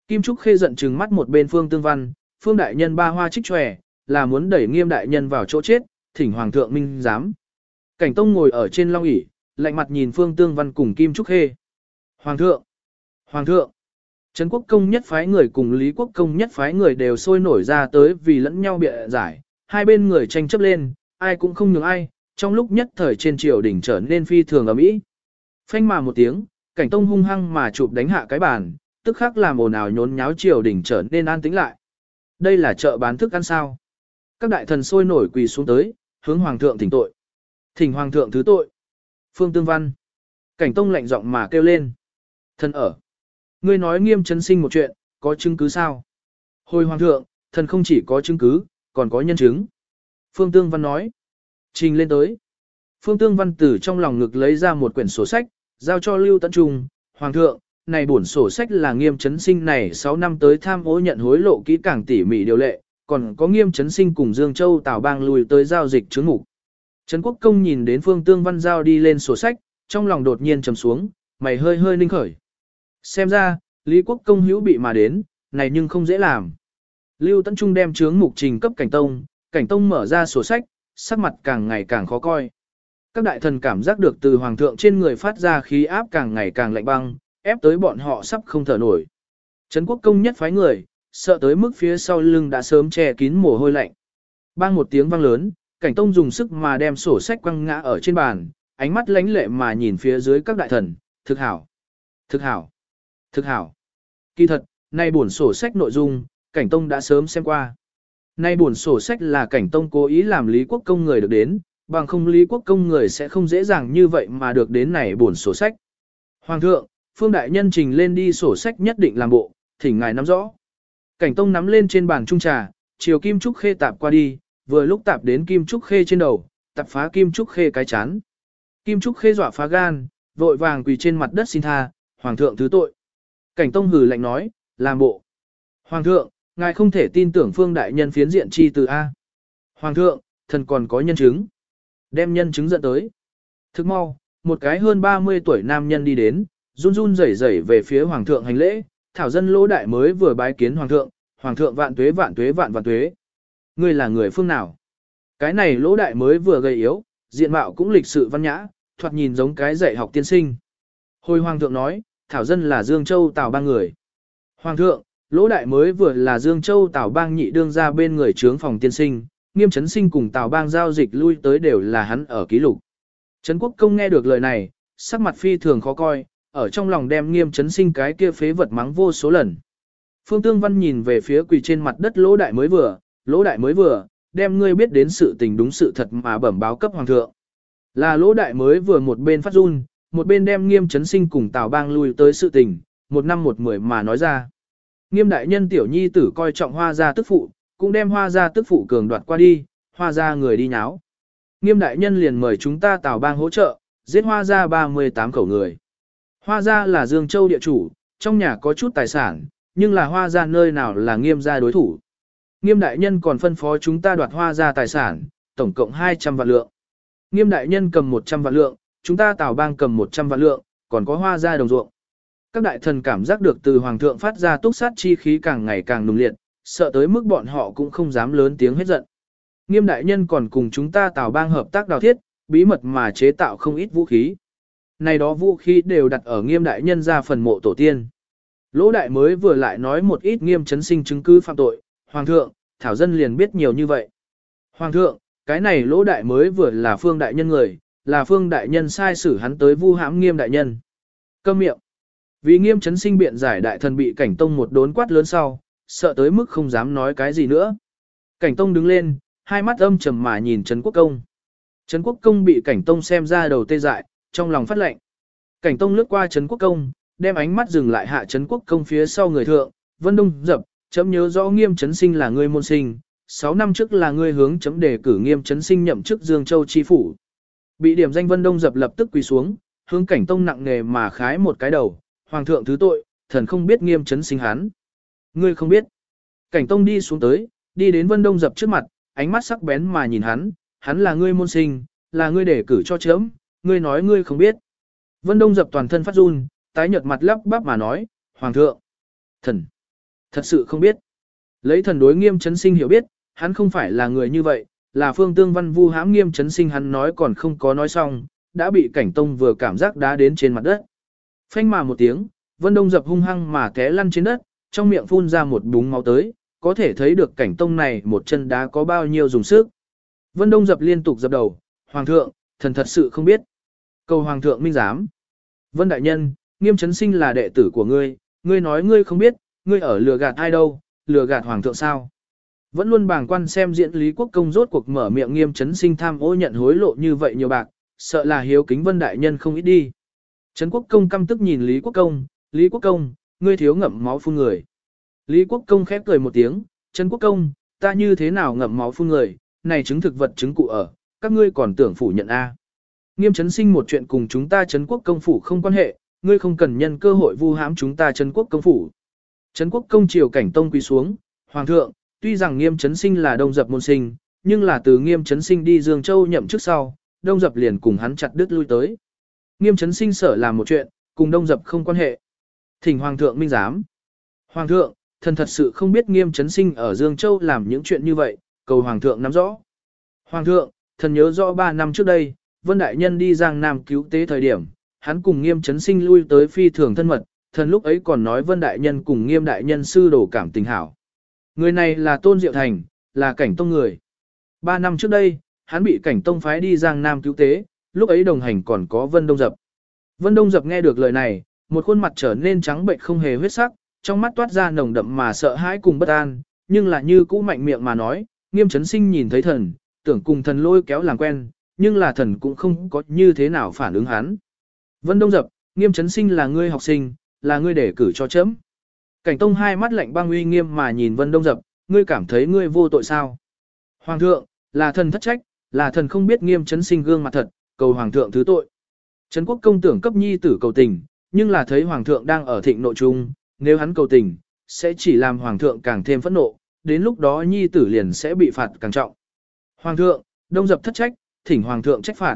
Kim Trúc Khê giận trừng mắt một bên Phương Tương Văn, Phương đại nhân ba hoa trích tròe, là muốn đẩy nghiêm đại nhân vào chỗ chết, thỉnh Hoàng thượng minh giám. Cảnh Tông ngồi ở trên long ỷ lạnh mặt nhìn Phương Tương Văn cùng Kim Trúc Khê. Hoàng thượng! Hoàng thượng! Trấn quốc công nhất phái người cùng Lý quốc công nhất phái người đều sôi nổi ra tới vì lẫn nhau bịa giải, hai bên người tranh chấp lên, ai cũng không nhường ai, trong lúc nhất thời trên triều đỉnh trở nên phi thường ở mỹ. Phanh mà một tiếng, cảnh tông hung hăng mà chụp đánh hạ cái bàn, tức khắc làm ồn ào nhốn nháo triều đỉnh trở nên an tĩnh lại. Đây là chợ bán thức ăn sao? Các đại thần sôi nổi quỳ xuống tới, hướng hoàng thượng thỉnh tội. Thỉnh hoàng thượng thứ tội. Phương Tương Văn. Cảnh tông lạnh giọng mà kêu lên. Thần ở. Ngươi nói nghiêm chấn sinh một chuyện, có chứng cứ sao? Hồi hoàng thượng, thần không chỉ có chứng cứ, còn có nhân chứng. Phương Tương Văn nói. Trình lên tới. Phương Tương Văn từ trong lòng ngực lấy ra một quyển sổ sách, giao cho Lưu Tấn Trung. Hoàng thượng, này bổn sổ sách là nghiêm chấn sinh này 6 năm tới tham ô nhận hối lộ kỹ càng tỉ mỉ điều lệ, còn có nghiêm chấn sinh cùng Dương Châu Tào Bang lùi tới giao dịch chứng mục. Trấn Quốc Công nhìn đến Phương Tương Văn giao đi lên sổ sách, trong lòng đột nhiên trầm xuống, mày hơi hơi ninh khởi. Xem ra, Lý Quốc Công hữu bị mà đến, này nhưng không dễ làm. Lưu Tấn Trung đem chướng mục trình cấp cảnh tông, cảnh tông mở ra sổ sách, sắc mặt càng ngày càng khó coi. Các đại thần cảm giác được từ hoàng thượng trên người phát ra khí áp càng ngày càng lạnh băng, ép tới bọn họ sắp không thở nổi. Trấn quốc công nhất phái người, sợ tới mức phía sau lưng đã sớm che kín mồ hôi lạnh. Bang một tiếng vang lớn, cảnh tông dùng sức mà đem sổ sách quăng ngã ở trên bàn, ánh mắt lánh lệ mà nhìn phía dưới các đại thần, thực hảo, thực hảo, thực hảo. Kỳ thật, nay buồn sổ sách nội dung, cảnh tông đã sớm xem qua. Nay buồn sổ sách là cảnh tông cố ý làm Lý Quốc Công người được đến, bằng không Lý Quốc Công người sẽ không dễ dàng như vậy mà được đến này buồn sổ sách. Hoàng thượng, Phương Đại Nhân trình lên đi sổ sách nhất định làm bộ, thỉnh ngài nắm rõ. Cảnh tông nắm lên trên bàn trung trà, chiều Kim Trúc Khê tạp qua đi, vừa lúc tạp đến Kim Trúc Khê trên đầu, tạp phá Kim Trúc Khê cái chán. Kim Trúc Khê dọa phá gan, vội vàng quỳ trên mặt đất xin tha, Hoàng thượng thứ tội. Cảnh tông hừ lạnh nói, làm bộ. Hoàng thượng, ngài không thể tin tưởng phương đại nhân phiến diện chi từ A. Hoàng thượng, thần còn có nhân chứng. Đem nhân chứng dẫn tới. Thức mau, một cái hơn 30 tuổi nam nhân đi đến, run run rẩy rẩy về phía hoàng thượng hành lễ, thảo dân lỗ đại mới vừa bái kiến hoàng thượng, hoàng thượng vạn tuế vạn tuế vạn vạn tuế. Ngươi là người phương nào? Cái này lỗ đại mới vừa gầy yếu, diện mạo cũng lịch sự văn nhã, thoạt nhìn giống cái dạy học tiên sinh. Hồi hoàng thượng nói, thảo dân là Dương Châu Tào ba người. Hoàng thượng, lỗ đại mới vừa là Dương Châu Tào bang nhị đương ra bên người trướng phòng tiên sinh, nghiêm chấn sinh cùng Tào bang giao dịch lui tới đều là hắn ở ký lục. Trấn quốc công nghe được lời này, sắc mặt phi thường khó coi, ở trong lòng đem nghiêm chấn sinh cái kia phế vật mắng vô số lần. Phương Tương Văn nhìn về phía quỳ trên mặt đất lỗ đại mới vừa, lỗ đại mới vừa, đem ngươi biết đến sự tình đúng sự thật mà bẩm báo cấp hoàng thượng. Là lỗ đại mới vừa một bên phát run, một bên đem nghiêm chấn sinh cùng Tào bang lui tới sự tình, một năm một mười mà nói ra. Nghiêm đại nhân tiểu nhi tử coi trọng hoa gia tức phụ, cũng đem hoa gia tức phụ cường đoạt qua đi, hoa gia người đi nháo. Nghiêm đại nhân liền mời chúng ta Tào bang hỗ trợ, giết hoa gia 38 khẩu người. Hoa gia là Dương Châu địa chủ, trong nhà có chút tài sản, nhưng là hoa gia nơi nào là nghiêm gia đối thủ. Nghiêm đại nhân còn phân phó chúng ta đoạt hoa gia tài sản, tổng cộng 200 vạn lượng. Nghiêm đại nhân cầm 100 vạn lượng, chúng ta Tào bang cầm 100 vạn lượng, còn có hoa gia đồng ruộng. Các đại thần cảm giác được từ hoàng thượng phát ra túc sát chi khí càng ngày càng nùng liệt, sợ tới mức bọn họ cũng không dám lớn tiếng hết giận. Nghiêm đại nhân còn cùng chúng ta tào bang hợp tác đào thiết, bí mật mà chế tạo không ít vũ khí. Này đó vũ khí đều đặt ở nghiêm đại nhân ra phần mộ tổ tiên. Lỗ đại mới vừa lại nói một ít nghiêm chấn sinh chứng cứ phạm tội, hoàng thượng, thảo dân liền biết nhiều như vậy. Hoàng thượng, cái này lỗ đại mới vừa là phương đại nhân người, là phương đại nhân sai xử hắn tới vu hãm nghiêm đại nhân. Câm miệng. Vì nghiêm chấn sinh biện giải đại thần bị cảnh tông một đốn quát lớn sau, sợ tới mức không dám nói cái gì nữa. Cảnh tông đứng lên, hai mắt âm trầm mà nhìn Trấn Quốc Công. Trấn Quốc Công bị cảnh tông xem ra đầu tê dại, trong lòng phát lệnh. Cảnh tông lướt qua Trấn Quốc Công, đem ánh mắt dừng lại hạ Trấn Quốc Công phía sau người thượng, Vân Đông dập, chấm nhớ rõ nghiêm chấn sinh là người môn sinh, 6 năm trước là người hướng chấm đề cử nghiêm chấn sinh nhậm chức Dương Châu Chi Phủ. Bị điểm danh Vân Đông dập lập tức quỳ xuống, hướng cảnh tông nặng nề mà khái một cái đầu, Hoàng thượng thứ tội, thần không biết nghiêm chấn sinh hắn. Ngươi không biết. Cảnh tông đi xuống tới, đi đến Vân Đông dập trước mặt, ánh mắt sắc bén mà nhìn hắn, hắn là ngươi môn sinh, là ngươi để cử cho chấm, ngươi nói ngươi không biết. Vân Đông dập toàn thân phát run, tái nhợt mặt lắp bắp mà nói, Hoàng thượng, thần, thật sự không biết. Lấy thần đối nghiêm chấn sinh hiểu biết, hắn không phải là người như vậy, là phương tương văn vu hãm nghiêm chấn sinh hắn nói còn không có nói xong, đã bị cảnh tông vừa cảm giác đá đến trên mặt đất. Phanh mà một tiếng, Vân Đông dập hung hăng mà té lăn trên đất, trong miệng phun ra một búng máu tới, có thể thấy được cảnh tông này một chân đá có bao nhiêu dùng sức. Vân Đông dập liên tục dập đầu, Hoàng thượng, thần thật sự không biết. Cầu Hoàng thượng minh giám. Vân Đại Nhân, nghiêm chấn sinh là đệ tử của ngươi, ngươi nói ngươi không biết, ngươi ở lừa gạt ai đâu, lừa gạt Hoàng thượng sao. Vẫn luôn bàng quan xem diễn Lý Quốc Công rốt cuộc mở miệng nghiêm chấn sinh tham ô nhận hối lộ như vậy nhiều bạc, sợ là hiếu kính Vân Đại Nhân không ít đi. Trấn Quốc Công căm tức nhìn Lý Quốc Công, Lý Quốc Công, ngươi thiếu ngậm máu phun người. Lý Quốc Công khép cười một tiếng, Trấn Quốc Công, ta như thế nào ngậm máu phun người, này chứng thực vật chứng cụ ở, các ngươi còn tưởng phủ nhận A. Nghiêm chấn sinh một chuyện cùng chúng ta Trấn Quốc Công phủ không quan hệ, ngươi không cần nhân cơ hội vu hãm chúng ta Trấn Quốc Công phủ. Trấn Quốc Công triều cảnh tông quỳ xuống, Hoàng thượng, tuy rằng nghiêm chấn sinh là đông dập môn sinh, nhưng là từ nghiêm chấn sinh đi Dương Châu nhậm chức sau, đông dập liền cùng hắn chặt đứt lui tới. Nghiêm chấn sinh sở làm một chuyện, cùng đông dập không quan hệ. Thỉnh Hoàng thượng minh giám. Hoàng thượng, thần thật sự không biết nghiêm chấn sinh ở Dương Châu làm những chuyện như vậy, cầu Hoàng thượng nắm rõ. Hoàng thượng, thần nhớ rõ 3 năm trước đây, Vân Đại Nhân đi Giang Nam cứu tế thời điểm, hắn cùng nghiêm chấn sinh lui tới phi thường thân mật, thần lúc ấy còn nói Vân Đại Nhân cùng nghiêm Đại Nhân sư đổ cảm tình hảo. Người này là Tôn Diệu Thành, là cảnh tông người. 3 năm trước đây, hắn bị cảnh tông phái đi Giang Nam cứu tế, lúc ấy đồng hành còn có Vân Đông Dập. Vân Đông Dập nghe được lời này, một khuôn mặt trở nên trắng bệnh không hề huyết sắc, trong mắt toát ra nồng đậm mà sợ hãi cùng bất an, nhưng là như cũ mạnh miệng mà nói, nghiêm chấn sinh nhìn thấy thần, tưởng cùng thần lôi kéo làm quen, nhưng là thần cũng không có như thế nào phản ứng hắn. Vân Đông Dập, nghiêm chấn sinh là ngươi học sinh, là ngươi để cử cho chấm. Cảnh Tông hai mắt lạnh băng uy nghiêm mà nhìn Vân Đông Dập, ngươi cảm thấy ngươi vô tội sao? Hoàng thượng, là thần thất trách, là thần không biết nghiêm chấn sinh gương mặt thật, cầu hoàng thượng thứ tội. Trấn quốc công tưởng cấp nhi tử cầu tình, nhưng là thấy hoàng thượng đang ở thịnh nội trung, nếu hắn cầu tình, sẽ chỉ làm hoàng thượng càng thêm phẫn nộ, đến lúc đó nhi tử liền sẽ bị phạt càng trọng. Hoàng thượng, đông dập thất trách, thỉnh hoàng thượng trách phạt.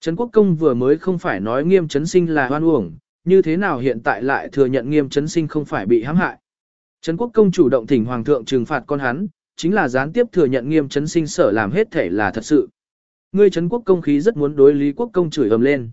Trấn quốc công vừa mới không phải nói nghiêm chấn sinh là hoan uổng, như thế nào hiện tại lại thừa nhận nghiêm chấn sinh không phải bị hãm hại. Trấn quốc công chủ động thỉnh hoàng thượng trừng phạt con hắn, chính là gián tiếp thừa nhận nghiêm chấn sinh sở làm hết thể là thật sự. Ngươi Trấn quốc công khí rất muốn đối Lý quốc công chửi ầm lên.